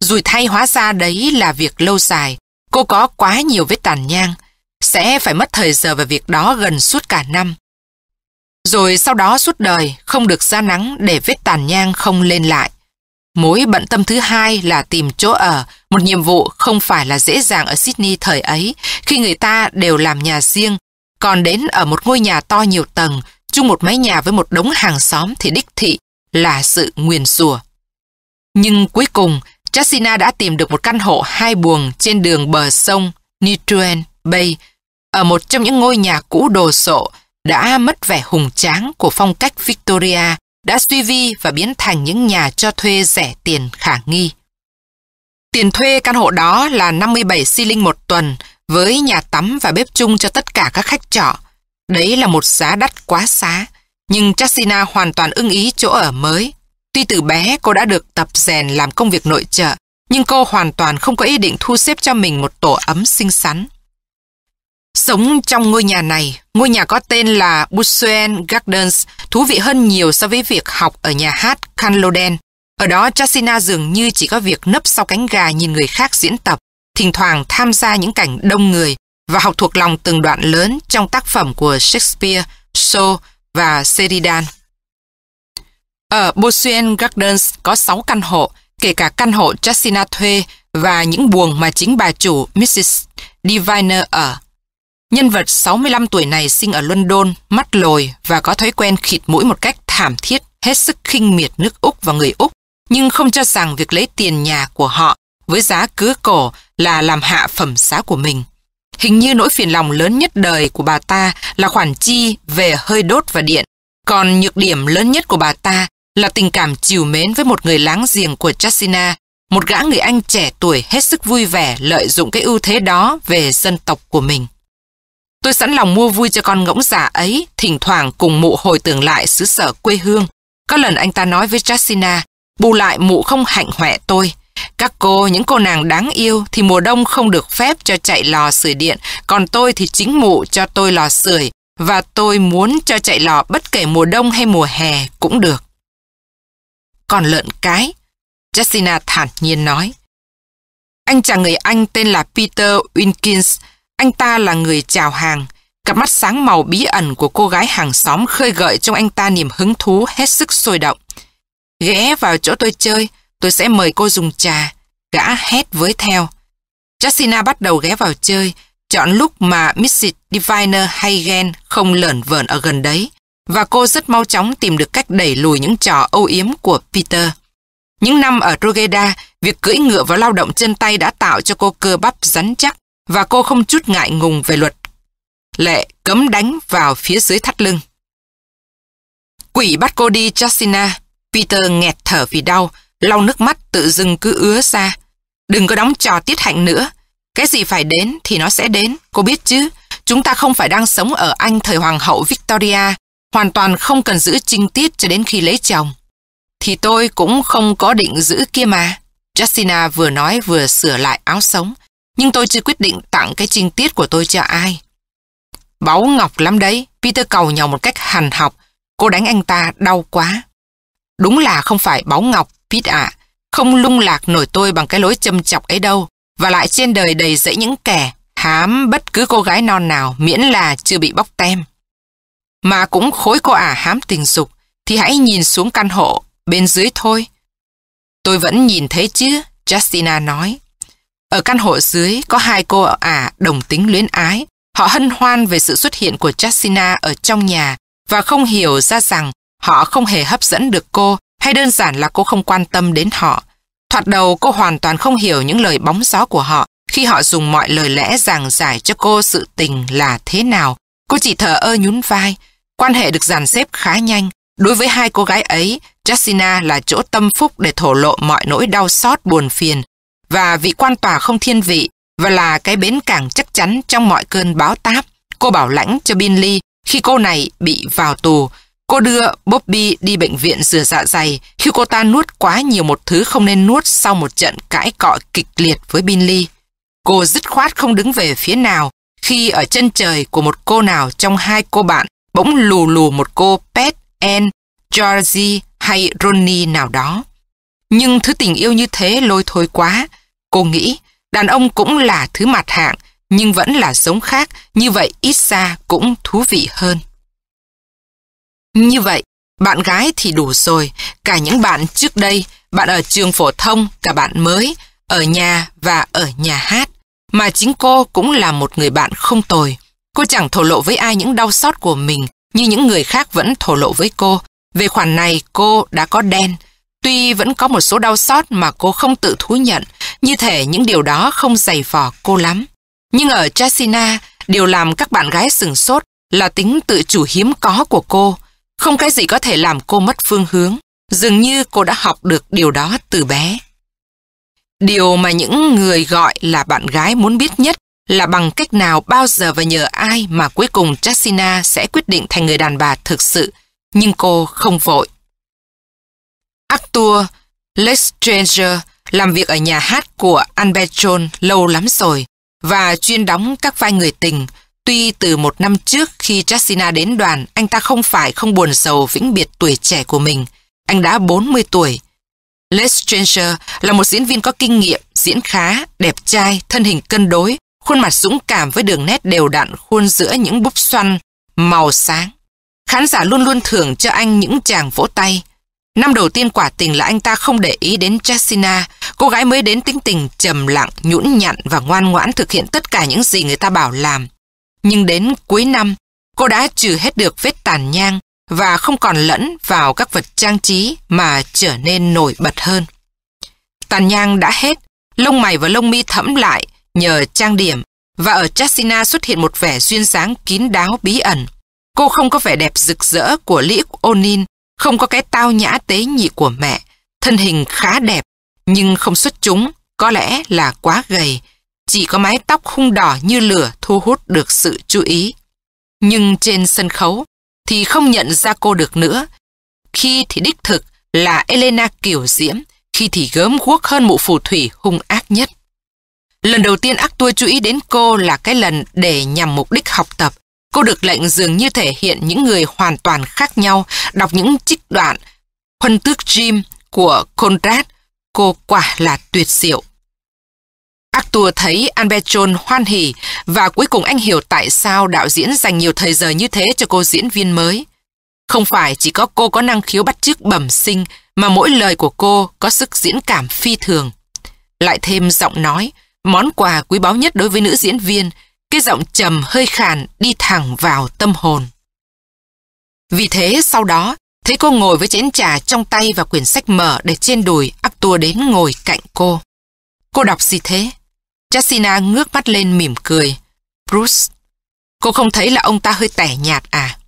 rồi thay hóa ra đấy là việc lâu dài, cô có quá nhiều vết tàn nhang, sẽ phải mất thời giờ vào việc đó gần suốt cả năm. Rồi sau đó suốt đời không được ra nắng để vết tàn nhang không lên lại. Mối bận tâm thứ hai là tìm chỗ ở, một nhiệm vụ không phải là dễ dàng ở Sydney thời ấy, khi người ta đều làm nhà riêng, còn đến ở một ngôi nhà to nhiều tầng, chung một mái nhà với một đống hàng xóm thì đích thị là sự nguyền rủa. Nhưng cuối cùng, Jessina đã tìm được một căn hộ hai buồng trên đường bờ sông Nitruen Bay, ở một trong những ngôi nhà cũ đồ sộ đã mất vẻ hùng tráng của phong cách Victoria, đã suy vi và biến thành những nhà cho thuê rẻ tiền khả nghi. Tiền thuê căn hộ đó là 57 si linh một tuần với nhà tắm và bếp chung cho tất cả các khách trọ. Đấy là một giá đắt quá xá, nhưng Chasina hoàn toàn ưng ý chỗ ở mới. Tuy từ bé cô đã được tập rèn làm công việc nội trợ, nhưng cô hoàn toàn không có ý định thu xếp cho mình một tổ ấm xinh xắn. Sống trong ngôi nhà này, ngôi nhà có tên là Busuen Gardens, thú vị hơn nhiều so với việc học ở nhà hát Canloden. Ở đó Chasina dường như chỉ có việc nấp sau cánh gà nhìn người khác diễn tập, thỉnh thoảng tham gia những cảnh đông người và học thuộc lòng từng đoạn lớn trong tác phẩm của Shakespeare, Shaw và Sheridan. Ở Busuen Gardens có 6 căn hộ, kể cả căn hộ Chasina thuê và những buồng mà chính bà chủ Mrs. Diviner ở. Nhân vật 65 tuổi này sinh ở London, mắt lồi và có thói quen khịt mũi một cách thảm thiết, hết sức khinh miệt nước Úc và người Úc, nhưng không cho rằng việc lấy tiền nhà của họ với giá cứa cổ là làm hạ phẩm giá của mình. Hình như nỗi phiền lòng lớn nhất đời của bà ta là khoản chi về hơi đốt và điện, còn nhược điểm lớn nhất của bà ta là tình cảm chiều mến với một người láng giềng của Chasina, một gã người Anh trẻ tuổi hết sức vui vẻ lợi dụng cái ưu thế đó về dân tộc của mình. Tôi sẵn lòng mua vui cho con ngỗng giả ấy, thỉnh thoảng cùng mụ hồi tưởng lại xứ sở quê hương. Có lần anh ta nói với Jacina, bù lại mụ không hạnh hoẹ tôi. Các cô, những cô nàng đáng yêu thì mùa đông không được phép cho chạy lò sưởi điện, còn tôi thì chính mụ cho tôi lò sưởi và tôi muốn cho chạy lò bất kể mùa đông hay mùa hè cũng được. Còn lợn cái, Jacina thản nhiên nói. Anh chàng người Anh tên là Peter Winkins, anh ta là người chào hàng. Cặp mắt sáng màu bí ẩn của cô gái hàng xóm khơi gợi trong anh ta niềm hứng thú hết sức sôi động. Ghé vào chỗ tôi chơi, tôi sẽ mời cô dùng trà. Gã hét với theo. Jassina bắt đầu ghé vào chơi, chọn lúc mà Mrs. Diviner hay ghen không lởn vởn ở gần đấy. Và cô rất mau chóng tìm được cách đẩy lùi những trò âu yếm của Peter. Những năm ở rogeda việc cưỡi ngựa và lao động chân tay đã tạo cho cô cơ bắp rắn chắc và cô không chút ngại ngùng về luật lệ cấm đánh vào phía dưới thắt lưng. Quỷ bắt cô đi Justina. Peter nghẹt thở vì đau lau nước mắt tự dưng cứ ứa ra. Đừng có đóng trò tiết hạnh nữa. Cái gì phải đến thì nó sẽ đến, cô biết chứ. Chúng ta không phải đang sống ở Anh thời Hoàng hậu Victoria, hoàn toàn không cần giữ trinh tiết cho đến khi lấy chồng. Thì tôi cũng không có định giữ kia mà. Justina vừa nói vừa sửa lại áo sống, nhưng tôi chưa quyết định tặng cái trinh tiết của tôi cho ai. Báu ngọc lắm đấy, Peter cầu nhau một cách hằn học, cô đánh anh ta đau quá. Đúng là không phải báu ngọc, Pete ạ, không lung lạc nổi tôi bằng cái lối châm chọc ấy đâu, và lại trên đời đầy dẫy những kẻ hám bất cứ cô gái non nào miễn là chưa bị bóc tem. Mà cũng khối cô ả hám tình dục, thì hãy nhìn xuống căn hộ bên dưới thôi. Tôi vẫn nhìn thấy chứ, Justina nói. Ở căn hộ dưới có hai cô ả đồng tính luyến ái. Họ hân hoan về sự xuất hiện của Chasina ở trong nhà và không hiểu ra rằng họ không hề hấp dẫn được cô hay đơn giản là cô không quan tâm đến họ. Thoạt đầu cô hoàn toàn không hiểu những lời bóng gió của họ khi họ dùng mọi lời lẽ giảng giải cho cô sự tình là thế nào. Cô chỉ thở ơ nhún vai. Quan hệ được dàn xếp khá nhanh. Đối với hai cô gái ấy, Jasina là chỗ tâm phúc để thổ lộ mọi nỗi đau xót buồn phiền và vị quan tòa không thiên vị, và là cái bến cảng chắc chắn trong mọi cơn báo táp. Cô bảo lãnh cho Binley khi cô này bị vào tù. Cô đưa Bobby đi bệnh viện rửa dạ dày khi cô ta nuốt quá nhiều một thứ không nên nuốt sau một trận cãi cọ kịch liệt với Binley. Cô dứt khoát không đứng về phía nào khi ở chân trời của một cô nào trong hai cô bạn bỗng lù lù một cô Pet Ann, Georgie hay Ronnie nào đó. Nhưng thứ tình yêu như thế lôi thôi quá. Cô nghĩ đàn ông cũng là thứ mặt hạng nhưng vẫn là sống khác, như vậy ít xa cũng thú vị hơn. Như vậy, bạn gái thì đủ rồi, cả những bạn trước đây, bạn ở trường phổ thông, cả bạn mới, ở nhà và ở nhà hát. Mà chính cô cũng là một người bạn không tồi. Cô chẳng thổ lộ với ai những đau xót của mình như những người khác vẫn thổ lộ với cô. Về khoản này cô đã có đen. Tuy vẫn có một số đau xót mà cô không tự thú nhận, như thể những điều đó không dày vò cô lắm. Nhưng ở Chasina, điều làm các bạn gái sừng sốt là tính tự chủ hiếm có của cô. Không cái gì có thể làm cô mất phương hướng. Dường như cô đã học được điều đó từ bé. Điều mà những người gọi là bạn gái muốn biết nhất là bằng cách nào bao giờ và nhờ ai mà cuối cùng Chasina sẽ quyết định thành người đàn bà thực sự, nhưng cô không vội. Arthur Lestranger làm việc ở nhà hát của Albert lâu lắm rồi và chuyên đóng các vai người tình. Tuy từ một năm trước khi Jacina đến đoàn, anh ta không phải không buồn sầu vĩnh biệt tuổi trẻ của mình. Anh đã 40 tuổi. Les Stranger là một diễn viên có kinh nghiệm, diễn khá, đẹp trai, thân hình cân đối, khuôn mặt dũng cảm với đường nét đều đặn khuôn giữa những búp xoăn màu sáng. Khán giả luôn luôn thưởng cho anh những chàng vỗ tay. Năm đầu tiên quả tình là anh ta không để ý đến Jessina, cô gái mới đến tính tình trầm lặng, nhũn nhặn và ngoan ngoãn thực hiện tất cả những gì người ta bảo làm. Nhưng đến cuối năm, cô đã trừ hết được vết tàn nhang và không còn lẫn vào các vật trang trí mà trở nên nổi bật hơn. Tàn nhang đã hết, lông mày và lông mi thẫm lại nhờ trang điểm và ở Jessina xuất hiện một vẻ duyên dáng kín đáo bí ẩn. Cô không có vẻ đẹp rực rỡ của Lý Onin, không có cái tao nhã tế nhị của mẹ, thân hình khá đẹp, nhưng không xuất chúng, có lẽ là quá gầy, chỉ có mái tóc hung đỏ như lửa thu hút được sự chú ý. Nhưng trên sân khấu thì không nhận ra cô được nữa. Khi thì đích thực là Elena kiểu diễm, khi thì gớm guốc hơn mụ phù thủy hung ác nhất. Lần đầu tiên Arthur chú ý đến cô là cái lần để nhằm mục đích học tập. Cô được lệnh dường như thể hiện những người hoàn toàn khác nhau, đọc những trích đoạn Huân tước Jim của Conrad. Cô quả là tuyệt diệu. Arthur thấy Albert John hoan hỉ và cuối cùng anh hiểu tại sao đạo diễn dành nhiều thời giờ như thế cho cô diễn viên mới. Không phải chỉ có cô có năng khiếu bắt chước bẩm sinh mà mỗi lời của cô có sức diễn cảm phi thường. Lại thêm giọng nói, món quà quý báu nhất đối với nữ diễn viên, cái giọng trầm hơi khàn đi thẳng vào tâm hồn. Vì thế sau đó, thấy cô ngồi với chén trà trong tay và quyển sách mở để trên đùi, Arthur đến ngồi cạnh cô. Cô đọc gì thế? jacina ngước mắt lên mỉm cười. Bruce, cô không thấy là ông ta hơi tẻ nhạt à?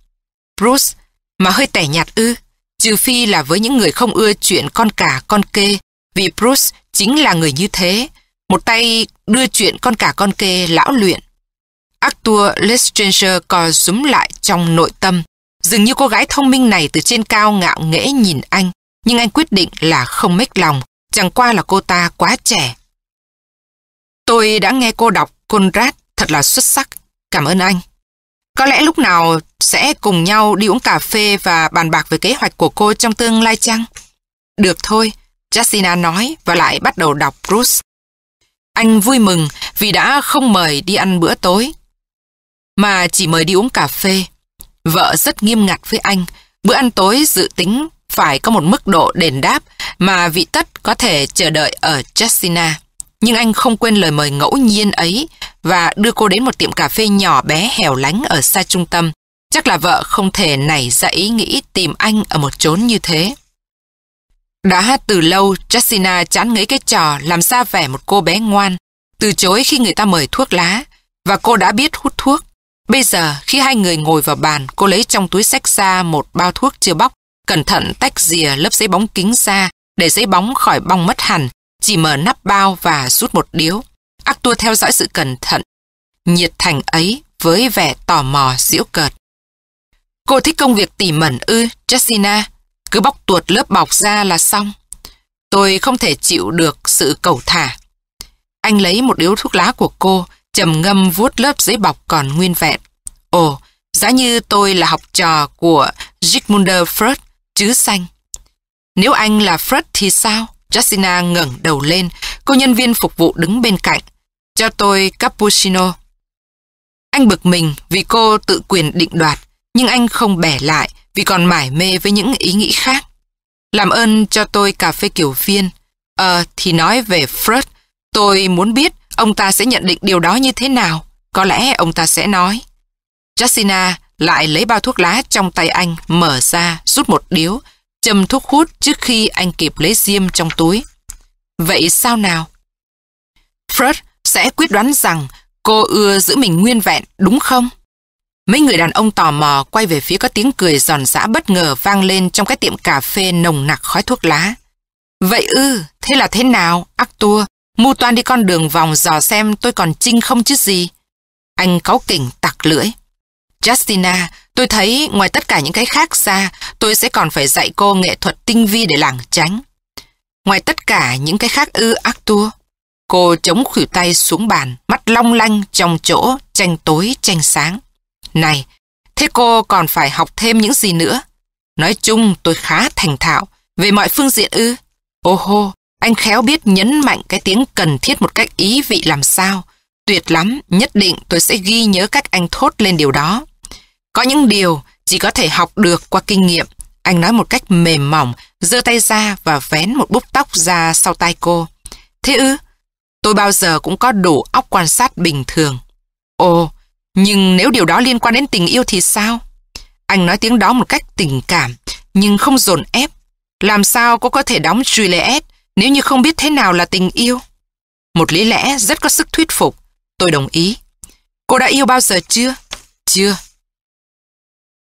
Bruce, mà hơi tẻ nhạt ư? Trừ phi là với những người không ưa chuyện con cả con kê, vì Bruce chính là người như thế, một tay đưa chuyện con cả con kê lão luyện. Arthur Lestrange co rúm lại trong nội tâm. Dường như cô gái thông minh này từ trên cao ngạo nghễ nhìn anh, nhưng anh quyết định là không mếch lòng, chẳng qua là cô ta quá trẻ. Tôi đã nghe cô đọc Conrad thật là xuất sắc. Cảm ơn anh. Có lẽ lúc nào sẽ cùng nhau đi uống cà phê và bàn bạc về kế hoạch của cô trong tương lai chăng? Được thôi, Jacina nói và lại bắt đầu đọc Bruce. Anh vui mừng vì đã không mời đi ăn bữa tối, mà chỉ mời đi uống cà phê. Vợ rất nghiêm ngặt với anh, bữa ăn tối dự tính phải có một mức độ đền đáp mà vị tất có thể chờ đợi ở Chessina. Nhưng anh không quên lời mời ngẫu nhiên ấy và đưa cô đến một tiệm cà phê nhỏ bé hẻo lánh ở xa trung tâm. Chắc là vợ không thể nảy ra ý nghĩ tìm anh ở một chốn như thế. Đã từ lâu, Jessina chán ngấy cái trò làm ra vẻ một cô bé ngoan, từ chối khi người ta mời thuốc lá, và cô đã biết hút thuốc. Bây giờ, khi hai người ngồi vào bàn, cô lấy trong túi sách ra một bao thuốc chưa bóc, cẩn thận tách rìa lớp giấy bóng kính ra, để giấy bóng khỏi bong mất hẳn, chỉ mở nắp bao và rút một điếu. Arthur theo dõi sự cẩn thận, nhiệt thành ấy với vẻ tò mò giễu cợt. Cô thích công việc tỉ mẩn ư, Jessina, cứ bóc tuột lớp bọc ra là xong. Tôi không thể chịu được sự cầu thả. Anh lấy một điếu thuốc lá của cô, trầm ngâm vuốt lớp giấy bọc còn nguyên vẹn. Ồ, giá như tôi là học trò của Zygmunder Freud, chứ xanh. Nếu anh là Freud thì sao? Jacina ngẩng đầu lên, cô nhân viên phục vụ đứng bên cạnh. Cho tôi cappuccino. Anh bực mình vì cô tự quyền định đoạt, nhưng anh không bẻ lại vì còn mải mê với những ý nghĩ khác. Làm ơn cho tôi cà phê kiểu viên. Ờ, thì nói về Freud, tôi muốn biết ông ta sẽ nhận định điều đó như thế nào. Có lẽ ông ta sẽ nói. Jacina lại lấy bao thuốc lá trong tay anh, mở ra, rút một điếu, châm thuốc hút trước khi anh kịp lấy diêm trong túi. Vậy sao nào? Fred sẽ quyết đoán rằng cô ưa giữ mình nguyên vẹn, đúng không? Mấy người đàn ông tò mò quay về phía có tiếng cười giòn giã bất ngờ vang lên trong cái tiệm cà phê nồng nặc khói thuốc lá. Vậy ư, thế là thế nào, Arthur? Mu toan đi con đường vòng dò xem tôi còn trinh không chứ gì. Anh cáu kỉnh tặc lưỡi. Justina, tôi thấy ngoài tất cả những cái khác ra, tôi sẽ còn phải dạy cô nghệ thuật tinh vi để lảng tránh. Ngoài tất cả những cái khác ư Arthur. Cô chống khuỷu tay xuống bàn, mắt long lanh trong chỗ tranh tối tranh sáng. Này, thế cô còn phải học thêm những gì nữa? Nói chung tôi khá thành thạo, về mọi phương diện ư. Ô hô, anh khéo biết nhấn mạnh cái tiếng cần thiết một cách ý vị làm sao. Tuyệt lắm, nhất định tôi sẽ ghi nhớ cách anh thốt lên điều đó. Có những điều chỉ có thể học được qua kinh nghiệm. Anh nói một cách mềm mỏng, giơ tay ra và vén một búp tóc ra sau tay cô. Thế ư? Tôi bao giờ cũng có đủ óc quan sát bình thường. Ồ, nhưng nếu điều đó liên quan đến tình yêu thì sao? Anh nói tiếng đó một cách tình cảm, nhưng không dồn ép. Làm sao cô có thể đóng Juliet nếu như không biết thế nào là tình yêu? Một lý lẽ rất có sức thuyết phục. Tôi đồng ý. Cô đã yêu bao giờ chưa? Chưa.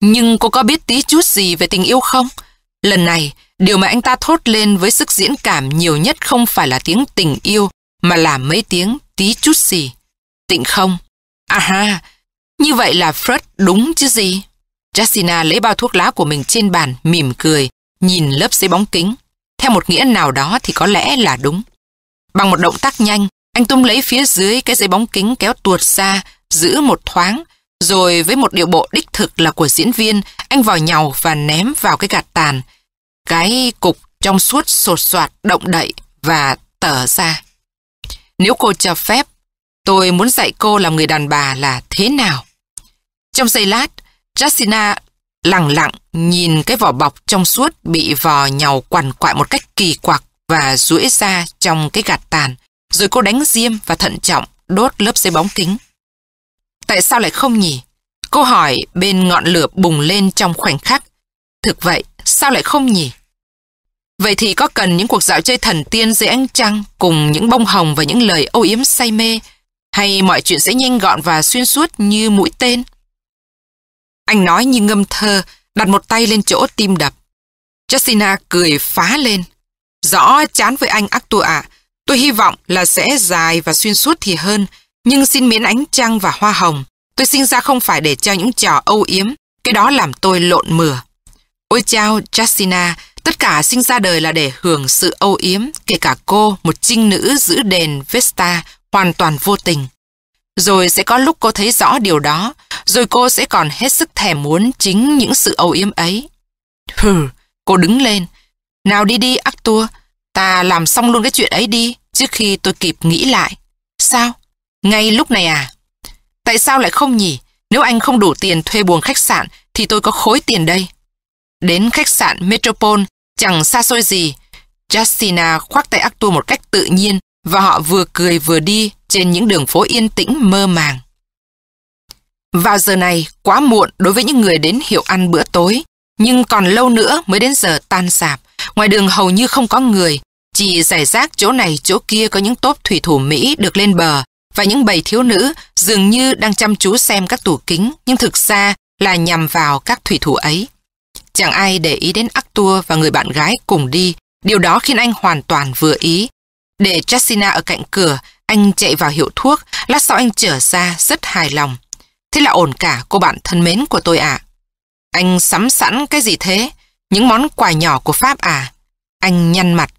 Nhưng cô có biết tí chút gì về tình yêu không? Lần này, điều mà anh ta thốt lên với sức diễn cảm nhiều nhất không phải là tiếng tình yêu, mà là mấy tiếng tí chút gì. Tịnh không? À ha, như vậy là Fred đúng chứ gì? Jessina lấy bao thuốc lá của mình trên bàn, mỉm cười, nhìn lớp giấy bóng kính. Theo một nghĩa nào đó thì có lẽ là đúng. Bằng một động tác nhanh, anh tung lấy phía dưới cái giấy bóng kính kéo tuột ra, giữ một thoáng, rồi với một điệu bộ đích thực là của diễn viên, anh vò nhàu và ném vào cái gạt tàn. Cái cục trong suốt sột soạt động đậy và tở ra. Nếu cô cho phép, tôi muốn dạy cô làm người đàn bà là thế nào. Trong giây lát, Jacina lặng lặng nhìn cái vỏ bọc trong suốt bị vò nhàu quằn quại một cách kỳ quặc và duỗi ra trong cái gạt tàn. Rồi cô đánh diêm và thận trọng đốt lớp giấy bóng kính. Tại sao lại không nhỉ? cô hỏi bên ngọn lửa bùng lên trong khoảnh khắc. Thực vậy, sao lại không nhỉ? Vậy thì có cần những cuộc dạo chơi thần tiên dưới ánh trăng cùng những bông hồng và những lời âu yếm say mê hay mọi chuyện sẽ nhanh gọn và xuyên suốt như mũi tên? Anh nói như ngâm thơ, đặt một tay lên chỗ tim đập. Justina cười phá lên. Rõ chán với anh Actua ạ. Tôi hy vọng là sẽ dài và xuyên suốt thì hơn, nhưng xin miễn ánh trăng và hoa hồng. Tôi sinh ra không phải để cho những trò âu yếm, cái đó làm tôi lộn mửa. Ôi chao, Justina, tất cả sinh ra đời là để hưởng sự âu yếm, kể cả cô, một trinh nữ giữ đền Vesta, hoàn toàn vô tình. Rồi sẽ có lúc cô thấy rõ điều đó, rồi cô sẽ còn hết sức thèm muốn chính những sự âu yếm ấy. Hừ, cô đứng lên. Nào đi đi, Arthur, ta làm xong luôn cái chuyện ấy đi, trước khi tôi kịp nghĩ lại. Sao? Ngay lúc này à? Tại sao lại không nhỉ? Nếu anh không đủ tiền thuê buồng khách sạn thì tôi có khối tiền đây. Đến khách sạn Metropole chẳng xa xôi gì. Justina khoác tay Arthur một cách tự nhiên và họ vừa cười vừa đi trên những đường phố yên tĩnh mơ màng. Vào giờ này, quá muộn đối với những người đến hiệu ăn bữa tối, nhưng còn lâu nữa mới đến giờ tan sạp. Ngoài đường hầu như không có người, chỉ giải rác chỗ này chỗ kia có những tốp thủy thủ Mỹ được lên bờ và những bầy thiếu nữ dường như đang chăm chú xem các tủ kính, nhưng thực ra là nhằm vào các thủy thủ ấy. Chẳng ai để ý đến Arthur và người bạn gái cùng đi, điều đó khiến anh hoàn toàn vừa ý. Để Jessina ở cạnh cửa, anh chạy vào hiệu thuốc, lát sau anh trở ra rất hài lòng. Thế là ổn cả cô bạn thân mến của tôi ạ. Anh sắm sẵn cái gì thế? Những món quà nhỏ của Pháp à? Anh nhăn mặt.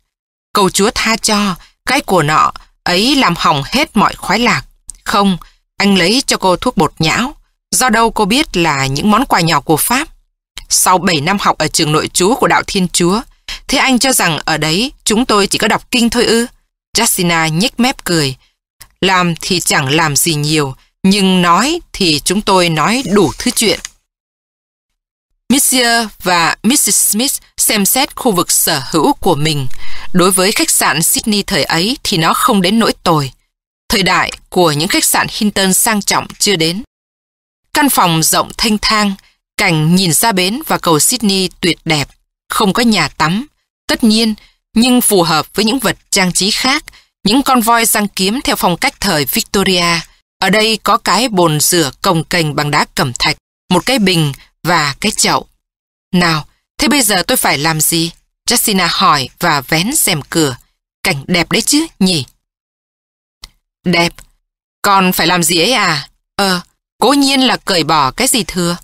Cầu chúa tha cho, cái của nọ ấy làm hỏng hết mọi khoái lạc. Không, anh lấy cho cô thuốc bột nhão. Do đâu cô biết là những món quà nhỏ của Pháp? Sau 7 năm học ở trường nội trú của đạo Thiên Chúa, thế anh cho rằng ở đấy chúng tôi chỉ có đọc kinh thôi ư? Jacina nhếch mép cười. Làm thì chẳng làm gì nhiều, nhưng nói thì chúng tôi nói đủ thứ chuyện. Monsieur và Mrs. Smith xem xét khu vực sở hữu của mình. Đối với khách sạn Sydney thời ấy thì nó không đến nỗi tồi. Thời đại của những khách sạn Hinton sang trọng chưa đến. Căn phòng rộng thanh thang, cảnh nhìn ra bến và cầu Sydney tuyệt đẹp, không có nhà tắm. Tất nhiên, nhưng phù hợp với những vật trang trí khác, những con voi răng kiếm theo phong cách thời Victoria. Ở đây có cái bồn rửa cồng cành bằng đá cẩm thạch, một cái bình và cái chậu. Nào, thế bây giờ tôi phải làm gì? Jessina hỏi và vén rèm cửa. Cảnh đẹp đấy chứ, nhỉ? Đẹp. Còn phải làm gì ấy à? Ờ, cố nhiên là cởi bỏ cái gì thừa.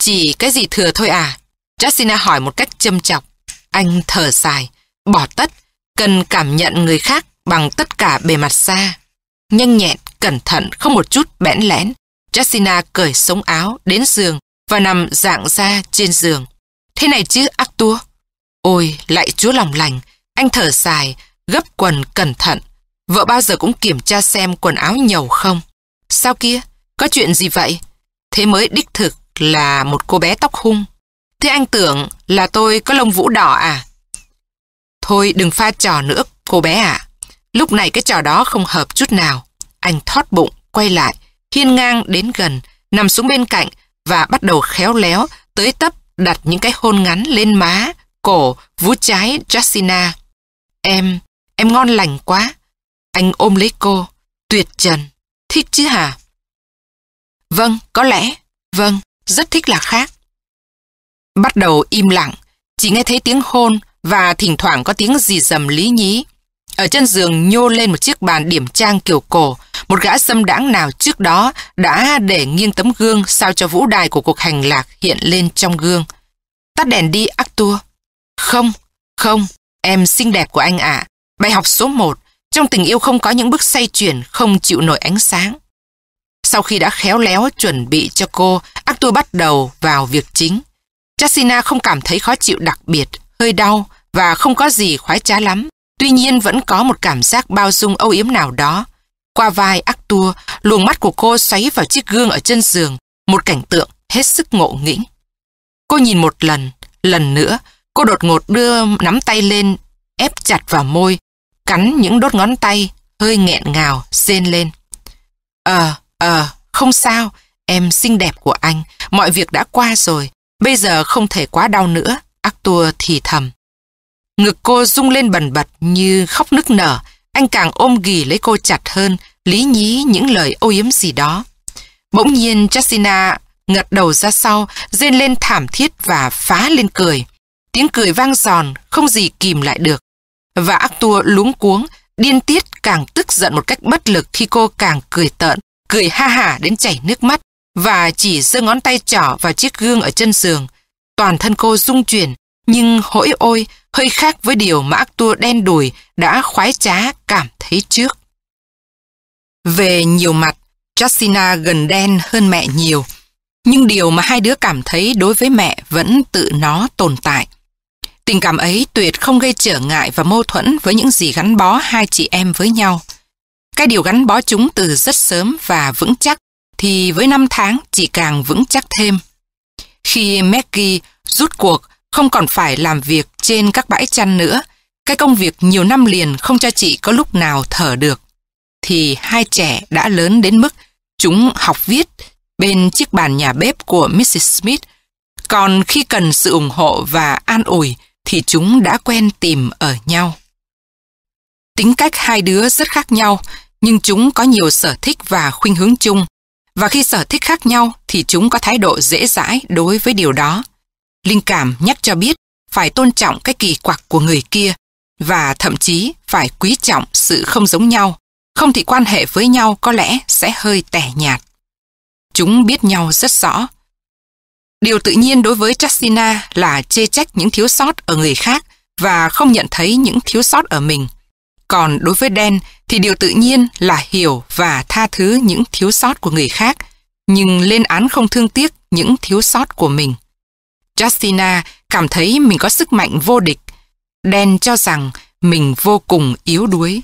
Chỉ cái gì thừa thôi à? Jessina hỏi một cách châm chọc. Anh thở dài, bỏ tất, cần cảm nhận người khác bằng tất cả bề mặt xa. Nhanh nhẹn, cẩn thận, không một chút bẽn lẽn. Jacina cởi sống áo đến giường và nằm dạng ra trên giường. Thế này chứ Arthur? Ôi, lại chúa lòng lành. Anh thở dài, gấp quần cẩn thận. Vợ bao giờ cũng kiểm tra xem quần áo nhầu không. Sao kia? Có chuyện gì vậy? Thế mới đích thực là một cô bé tóc hung. Thế anh tưởng là tôi có lông vũ đỏ à? Thôi đừng pha trò nữa, cô bé ạ. Lúc này cái trò đó không hợp chút nào. Anh thoát bụng, quay lại, hiên ngang đến gần, nằm xuống bên cạnh và bắt đầu khéo léo tới tấp đặt những cái hôn ngắn lên má, cổ, vú trái Jacina. Em, em ngon lành quá. Anh ôm lấy cô, tuyệt trần, thích chứ hả? Vâng, có lẽ, vâng, rất thích là khác. Bắt đầu im lặng, chỉ nghe thấy tiếng hôn và thỉnh thoảng có tiếng gì dầm lý nhí. Ở chân giường nhô lên một chiếc bàn điểm trang kiểu cổ, một gã xâm đãng nào trước đó đã để nghiêng tấm gương sao cho vũ đài của cuộc hành lạc hiện lên trong gương. Tắt đèn đi Arthur. Không, không, em xinh đẹp của anh ạ. Bài học số 1, trong tình yêu không có những bước xoay chuyển không chịu nổi ánh sáng. Sau khi đã khéo léo chuẩn bị cho cô, Arthur bắt đầu vào việc chính. Chasina không cảm thấy khó chịu đặc biệt, hơi đau và không có gì khoái trá lắm. Tuy nhiên vẫn có một cảm giác bao dung âu yếm nào đó. Qua vai Arthur, luồng mắt của cô xoáy vào chiếc gương ở chân giường, một cảnh tượng hết sức ngộ nghĩnh. Cô nhìn một lần, lần nữa, cô đột ngột đưa nắm tay lên, ép chặt vào môi, cắn những đốt ngón tay, hơi nghẹn ngào, rên lên. Ờ, ờ, không sao, em xinh đẹp của anh, mọi việc đã qua rồi, bây giờ không thể quá đau nữa, Arthur thì thầm. Ngực cô rung lên bần bật như khóc nức nở, anh càng ôm ghì lấy cô chặt hơn, lý nhí những lời ô yếm gì đó. Bỗng nhiên Jessina ngật đầu ra sau, rên lên thảm thiết và phá lên cười. Tiếng cười vang giòn, không gì kìm lại được. Và Arthur luống cuống, điên tiết càng tức giận một cách bất lực khi cô càng cười tợn, cười ha hả đến chảy nước mắt và chỉ giơ ngón tay trỏ vào chiếc gương ở chân giường. Toàn thân cô rung chuyển, nhưng hỡi ôi, hơi khác với điều mà Arthur đen đùi đã khoái trá cảm thấy trước. Về nhiều mặt, Justina gần đen hơn mẹ nhiều, nhưng điều mà hai đứa cảm thấy đối với mẹ vẫn tự nó tồn tại. Tình cảm ấy tuyệt không gây trở ngại và mâu thuẫn với những gì gắn bó hai chị em với nhau. Cái điều gắn bó chúng từ rất sớm và vững chắc, thì với năm tháng chỉ càng vững chắc thêm. Khi Maggie rút cuộc, không còn phải làm việc trên các bãi chăn nữa, cái công việc nhiều năm liền không cho chị có lúc nào thở được, thì hai trẻ đã lớn đến mức chúng học viết bên chiếc bàn nhà bếp của Mrs. Smith. Còn khi cần sự ủng hộ và an ủi thì chúng đã quen tìm ở nhau. Tính cách hai đứa rất khác nhau, nhưng chúng có nhiều sở thích và khuynh hướng chung. Và khi sở thích khác nhau thì chúng có thái độ dễ dãi đối với điều đó. Linh cảm nhắc cho biết phải tôn trọng cái kỳ quặc của người kia và thậm chí phải quý trọng sự không giống nhau. Không thì quan hệ với nhau có lẽ sẽ hơi tẻ nhạt. Chúng biết nhau rất rõ. Điều tự nhiên đối với Chassina là chê trách những thiếu sót ở người khác và không nhận thấy những thiếu sót ở mình. Còn đối với đen thì điều tự nhiên là hiểu và tha thứ những thiếu sót của người khác, nhưng lên án không thương tiếc những thiếu sót của mình. Justina cảm thấy mình có sức mạnh vô địch. Dan cho rằng mình vô cùng yếu đuối.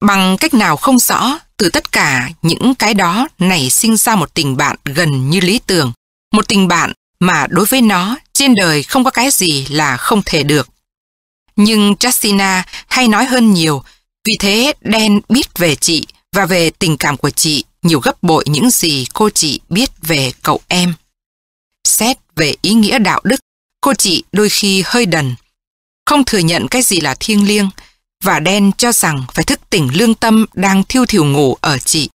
Bằng cách nào không rõ, từ tất cả những cái đó nảy sinh ra một tình bạn gần như lý tưởng. Một tình bạn mà đối với nó trên đời không có cái gì là không thể được. Nhưng Justina hay nói hơn nhiều, vì thế Dan biết về chị và về tình cảm của chị nhiều gấp bội những gì cô chị biết về cậu em. Về ý nghĩa đạo đức, cô chị đôi khi hơi đần, không thừa nhận cái gì là thiêng liêng, và đen cho rằng phải thức tỉnh lương tâm đang thiêu thiểu ngủ ở chị.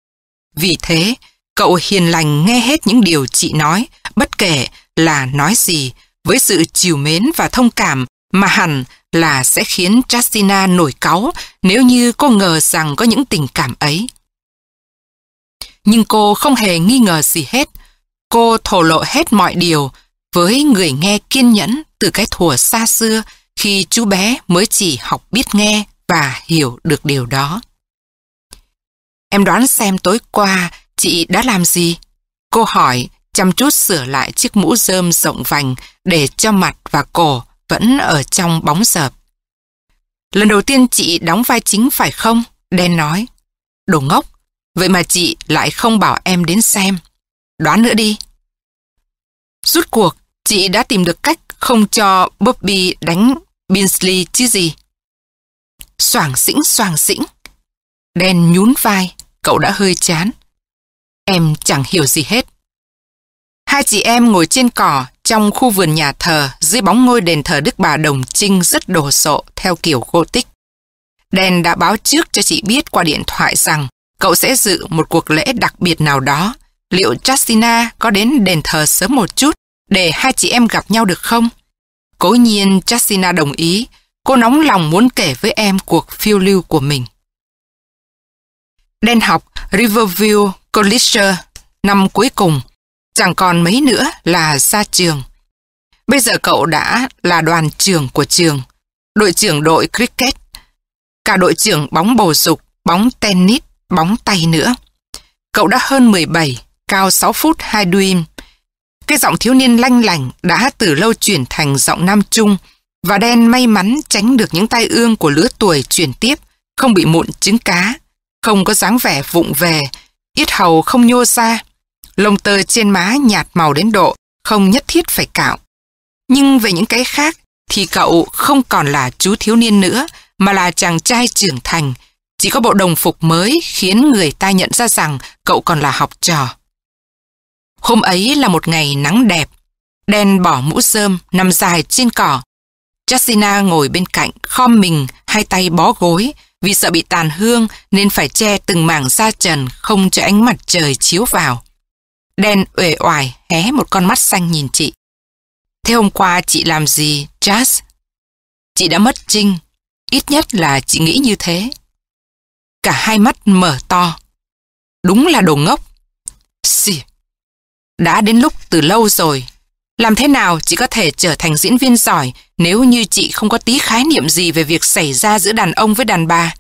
Vì thế, cậu hiền lành nghe hết những điều chị nói, bất kể là nói gì, với sự chiều mến và thông cảm mà hẳn là sẽ khiến Justina nổi cáu nếu như cô ngờ rằng có những tình cảm ấy. Nhưng cô không hề nghi ngờ gì hết. Cô thổ lộ hết mọi điều với người nghe kiên nhẫn từ cái thuở xa xưa khi chú bé mới chỉ học biết nghe và hiểu được điều đó. Em đoán xem tối qua chị đã làm gì? Cô hỏi, chăm chút sửa lại chiếc mũ rơm rộng vành để cho mặt và cổ vẫn ở trong bóng dợp. Lần đầu tiên chị đóng vai chính phải không? Đen nói. Đồ ngốc, vậy mà chị lại không bảo em đến xem. Đoán nữa đi. Rút cuộc, chị đã tìm được cách không cho Bobby đánh Binsley chứ gì. Soảng xĩnh soảng xĩnh. Đen nhún vai, cậu đã hơi chán. Em chẳng hiểu gì hết. Hai chị em ngồi trên cỏ trong khu vườn nhà thờ dưới bóng ngôi đền thờ Đức Bà Đồng Trinh rất đồ sộ theo kiểu Gothic. Đen đã báo trước cho chị biết qua điện thoại rằng cậu sẽ dự một cuộc lễ đặc biệt nào đó. Liệu Justina có đến đền thờ sớm một chút để hai chị em gặp nhau được không? Cố nhiên Chasina đồng ý Cô nóng lòng muốn kể với em cuộc phiêu lưu của mình. Đen học Riverview College năm cuối cùng, chẳng còn mấy nữa là ra trường. Bây giờ cậu đã là đoàn trưởng của trường, đội trưởng đội cricket, cả đội trưởng bóng bầu dục, bóng tennis, bóng tay nữa. Cậu đã hơn 17, cao 6 phút 2 duim. Cái giọng thiếu niên lanh lành đã từ lâu chuyển thành giọng nam trung, và đen may mắn tránh được những tai ương của lứa tuổi chuyển tiếp, không bị mụn trứng cá, không có dáng vẻ vụng về, yết hầu không nhô ra, lông tơ trên má nhạt màu đến độ không nhất thiết phải cạo. Nhưng về những cái khác thì cậu không còn là chú thiếu niên nữa mà là chàng trai trưởng thành. Chỉ có bộ đồng phục mới khiến người ta nhận ra rằng cậu còn là học trò. Hôm ấy là một ngày nắng đẹp. Đen bỏ mũ rơm nằm dài trên cỏ Jasina ngồi bên cạnh, khom mình, hai tay bó gối, vì sợ bị tàn hương nên phải che từng mảng da trần không cho ánh mặt trời chiếu vào. Đen uể oải hé một con mắt xanh nhìn chị. Thế hôm qua chị làm gì, Jazz? Chị đã mất Trinh. Ít nhất là chị nghĩ như thế. Cả hai mắt mở to. Đúng là đồ ngốc. Đã đến lúc từ lâu rồi. Làm thế nào chị có thể trở thành diễn viên giỏi nếu như chị không có tí khái niệm gì về việc xảy ra giữa đàn ông với đàn bà?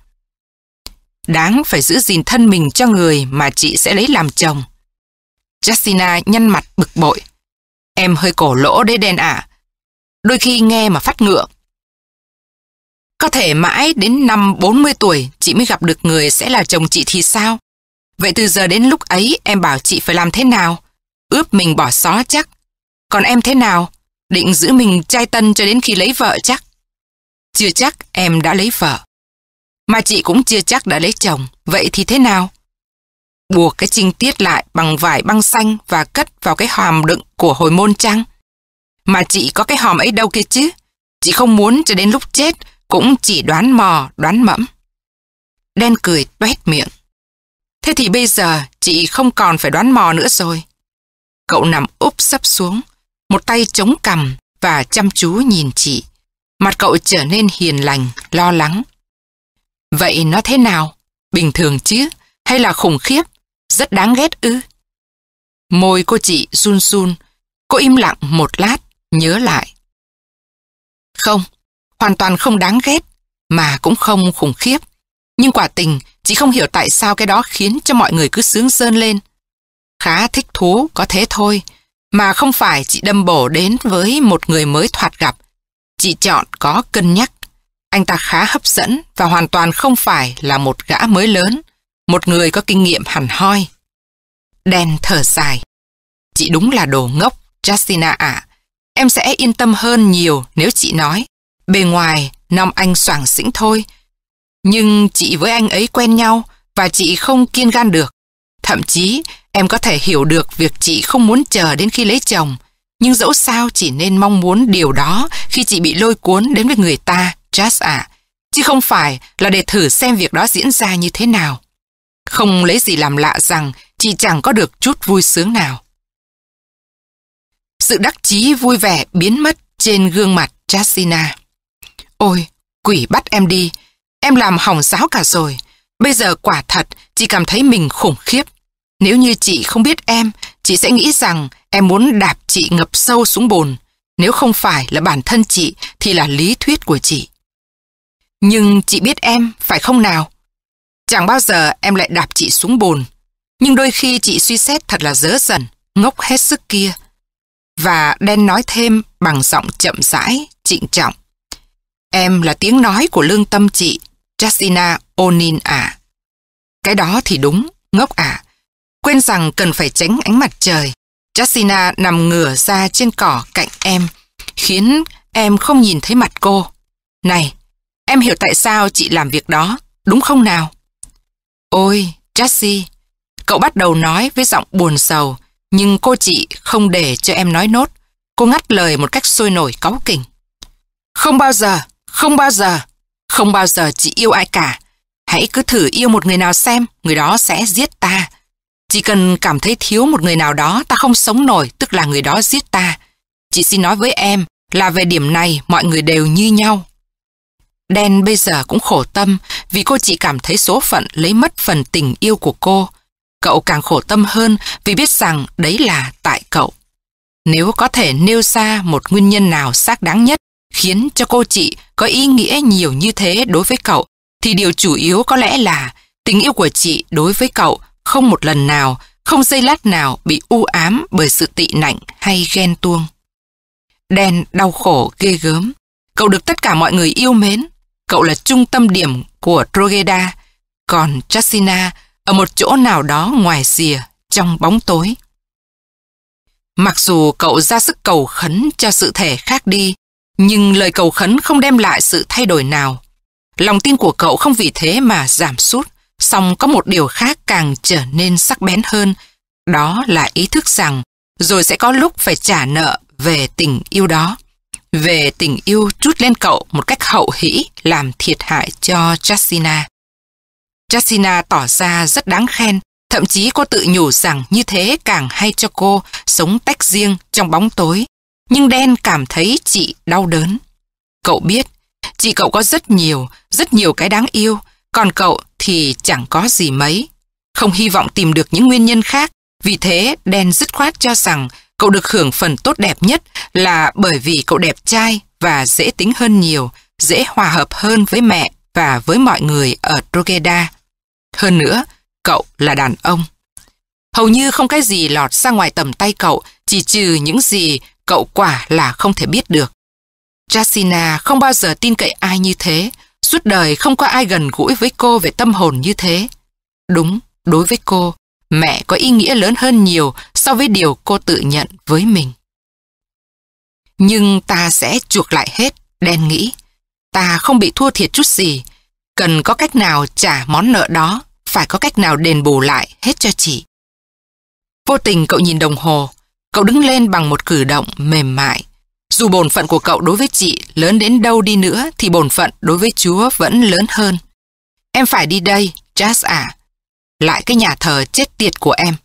Đáng phải giữ gìn thân mình cho người mà chị sẽ lấy làm chồng. Justina nhăn mặt bực bội. Em hơi cổ lỗ đấy đen ạ. Đôi khi nghe mà phát ngựa. Có thể mãi đến năm 40 tuổi chị mới gặp được người sẽ là chồng chị thì sao? Vậy từ giờ đến lúc ấy em bảo chị phải làm thế nào? Ướp mình bỏ xó chắc. Còn em thế nào? Định giữ mình trai tân cho đến khi lấy vợ chắc? Chưa chắc em đã lấy vợ. Mà chị cũng chưa chắc đã lấy chồng. Vậy thì thế nào? Buộc cái trinh tiết lại bằng vải băng xanh và cất vào cái hòm đựng của hồi môn trăng. Mà chị có cái hòm ấy đâu kia chứ? Chị không muốn cho đến lúc chết cũng chỉ đoán mò, đoán mẫm. Đen cười tuét miệng. Thế thì bây giờ chị không còn phải đoán mò nữa rồi. Cậu nằm úp sấp xuống, một tay chống cằm và chăm chú nhìn chị. Mặt cậu trở nên hiền lành, lo lắng. Vậy nó thế nào? Bình thường chứ? Hay là khủng khiếp? Rất đáng ghét ư? Môi cô chị run run. Cô im lặng một lát, nhớ lại. Không, hoàn toàn không đáng ghét, mà cũng không khủng khiếp. Nhưng quả tình, chị không hiểu tại sao cái đó khiến cho mọi người cứ sướng sơn lên. Khá thích thú, có thế thôi. Mà không phải chị đâm bổ đến với một người mới thoạt gặp. Chị chọn có cân nhắc. Anh ta khá hấp dẫn và hoàn toàn không phải là một gã mới lớn, một người có kinh nghiệm hẳn hoi. Đen thở dài. Chị đúng là đồ ngốc, Justina ạ. Em sẽ yên tâm hơn nhiều nếu chị nói. Bề ngoài, nom Anh soảng xĩnh thôi. Nhưng chị với anh ấy quen nhau và chị không kiên gan được. Thậm chí, em có thể hiểu được việc chị không muốn chờ đến khi lấy chồng. Nhưng dẫu sao chỉ nên mong muốn điều đó khi chị bị lôi cuốn đến với người ta, Just ạ. Chứ không phải là để thử xem việc đó diễn ra như thế nào. Không lấy gì làm lạ rằng chị chẳng có được chút vui sướng nào. Sự đắc chí vui vẻ biến mất trên gương mặt Jasina. Ôi, quỷ bắt em đi. Em làm hỏng giáo cả rồi. Bây giờ quả thật, chị cảm thấy mình khủng khiếp. Nếu như chị không biết em, chị sẽ nghĩ rằng em muốn đạp chị ngập sâu xuống bồn. Nếu không phải là bản thân chị, thì là lý thuyết của chị. Nhưng chị biết em, phải không nào? Chẳng bao giờ em lại đạp chị xuống bồn. Nhưng đôi khi chị suy xét thật là dớ dần, ngốc hết sức kia. Và đen nói thêm bằng giọng chậm rãi, trịnh trọng. Em là tiếng nói của lương tâm chị, Jacina Onin à. Cái đó thì đúng, ngốc à. Quên rằng cần phải tránh ánh mặt trời. Jasina nằm ngửa ra trên cỏ cạnh em, khiến em không nhìn thấy mặt cô. Này, em hiểu tại sao chị làm việc đó, đúng không nào? Ôi, Jessie, cậu bắt đầu nói với giọng buồn sầu, nhưng cô chị không để cho em nói nốt. Cô ngắt lời một cách sôi nổi cáu kỉnh. Không bao giờ, không bao giờ, không bao giờ chị yêu ai cả. Hãy cứ thử yêu một người nào xem, người đó sẽ giết ta. Chỉ cần cảm thấy thiếu một người nào đó ta không sống nổi, tức là người đó giết ta. Chị xin nói với em là về điểm này mọi người đều như nhau. Đen bây giờ cũng khổ tâm vì cô chỉ cảm thấy số phận lấy mất phần tình yêu của cô. Cậu càng khổ tâm hơn vì biết rằng đấy là tại cậu. Nếu có thể nêu ra một nguyên nhân nào xác đáng nhất khiến cho cô chị có ý nghĩa nhiều như thế đối với cậu, thì điều chủ yếu có lẽ là tình yêu của chị đối với cậu không một lần nào, không giây lát nào bị u ám bởi sự tị nạnh hay ghen tuông. Đen đau khổ ghê gớm. Cậu được tất cả mọi người yêu mến. Cậu là trung tâm điểm của Trogeda, còn Chasina ở một chỗ nào đó ngoài rìa, trong bóng tối. Mặc dù cậu ra sức cầu khấn cho sự thể khác đi, nhưng lời cầu khấn không đem lại sự thay đổi nào. Lòng tin của cậu không vì thế mà giảm sút, song có một điều khác càng trở nên sắc bén hơn, đó là ý thức rằng rồi sẽ có lúc phải trả nợ về tình yêu đó. Về tình yêu trút lên cậu một cách hậu hĩ làm thiệt hại cho Jasina. Jasina tỏ ra rất đáng khen, thậm chí cô tự nhủ rằng như thế càng hay cho cô sống tách riêng trong bóng tối. nhưng đen cảm thấy chị đau đớn. Cậu biết, chị cậu có rất nhiều, rất nhiều cái đáng yêu, còn cậu thì chẳng có gì mấy. Không hy vọng tìm được những nguyên nhân khác, vì thế đen dứt khoát cho rằng cậu được hưởng phần tốt đẹp nhất là bởi vì cậu đẹp trai và dễ tính hơn nhiều, dễ hòa hợp hơn với mẹ và với mọi người ở Drogheda. Hơn nữa, cậu là đàn ông. Hầu như không cái gì lọt ra ngoài tầm tay cậu, chỉ trừ những gì cậu quả là không thể biết được. Jacina không bao giờ tin cậy ai như thế, suốt đời không có ai gần gũi với cô về tâm hồn như thế. Đúng, đối với cô, mẹ có ý nghĩa lớn hơn nhiều so với điều cô tự nhận với mình. Nhưng ta sẽ chuộc lại hết, đen nghĩ. Ta không bị thua thiệt chút gì. Cần có cách nào trả món nợ đó, phải có cách nào đền bù lại hết cho chị. Vô tình cậu nhìn đồng hồ, cậu đứng lên bằng một cử động mềm mại. Dù bổn phận của cậu đối với chị lớn đến đâu đi nữa thì bổn phận đối với Chúa vẫn lớn hơn. Em phải đi đây, Jazz à. Lại cái nhà thờ chết tiệt của em.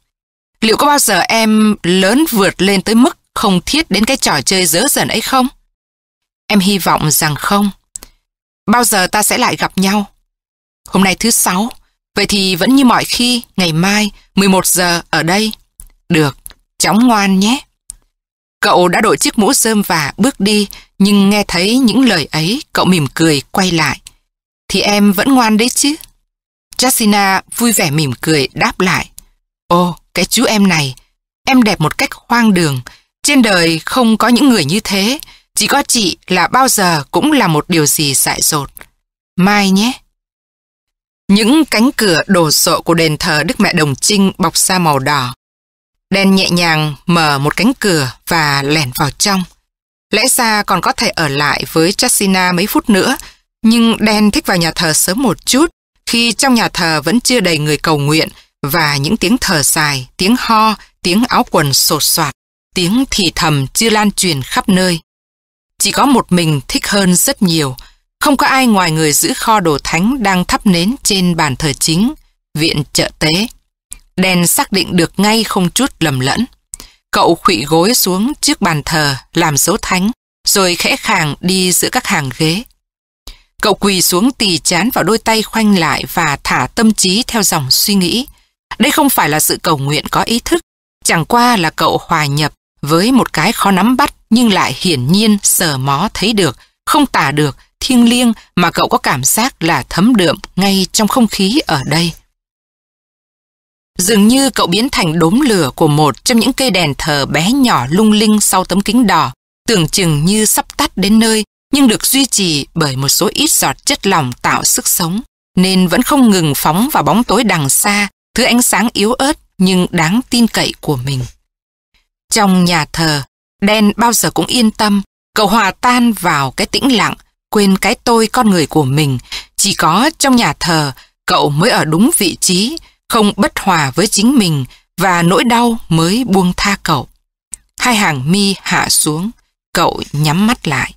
Liệu có bao giờ em lớn vượt lên tới mức không thiết đến cái trò chơi dớ dần ấy không? Em hy vọng rằng không. Bao giờ ta sẽ lại gặp nhau? Hôm nay thứ sáu, vậy thì vẫn như mọi khi, ngày mai, 11 giờ ở đây. Được, chóng ngoan nhé. Cậu đã đội chiếc mũ rơm và bước đi, nhưng nghe thấy những lời ấy, cậu mỉm cười quay lại. Thì em vẫn ngoan đấy chứ. Jacina vui vẻ mỉm cười đáp lại. Ô, cái chú em này, em đẹp một cách hoang đường. Trên đời không có những người như thế, chỉ có chị là bao giờ cũng là một điều gì dại dột. Mai nhé. Những cánh cửa đồ sộ của đền thờ Đức Mẹ Đồng Trinh bọc sa màu đỏ. Đen nhẹ nhàng mở một cánh cửa và lẻn vào trong. Lẽ ra còn có thể ở lại với Chasina mấy phút nữa, nhưng Đen thích vào nhà thờ sớm một chút, khi trong nhà thờ vẫn chưa đầy người cầu nguyện và những tiếng thở dài, tiếng ho, tiếng áo quần sột soạt, tiếng thì thầm chưa lan truyền khắp nơi. Chỉ có một mình thích hơn rất nhiều, không có ai ngoài người giữ kho đồ thánh đang thắp nến trên bàn thờ chính, viện trợ tế. Đen xác định được ngay không chút lầm lẫn. Cậu khụy gối xuống trước bàn thờ làm dấu thánh, rồi khẽ khàng đi giữa các hàng ghế. Cậu quỳ xuống tì chán vào đôi tay khoanh lại và thả tâm trí theo dòng suy nghĩ. Đây không phải là sự cầu nguyện có ý thức, chẳng qua là cậu hòa nhập với một cái khó nắm bắt nhưng lại hiển nhiên sờ mó thấy được, không tả được, thiêng liêng mà cậu có cảm giác là thấm đượm ngay trong không khí ở đây. Dường như cậu biến thành đốm lửa của một trong những cây đèn thờ bé nhỏ lung linh sau tấm kính đỏ, tưởng chừng như sắp tắt đến nơi, nhưng được duy trì bởi một số ít giọt chất lỏng tạo sức sống, nên vẫn không ngừng phóng vào bóng tối đằng xa, thứ ánh sáng yếu ớt nhưng đáng tin cậy của mình. Trong nhà thờ, đen bao giờ cũng yên tâm, cậu hòa tan vào cái tĩnh lặng, quên cái tôi con người của mình. Chỉ có trong nhà thờ, cậu mới ở đúng vị trí, không bất hòa với chính mình và nỗi đau mới buông tha cậu. Hai hàng mi hạ xuống, cậu nhắm mắt lại.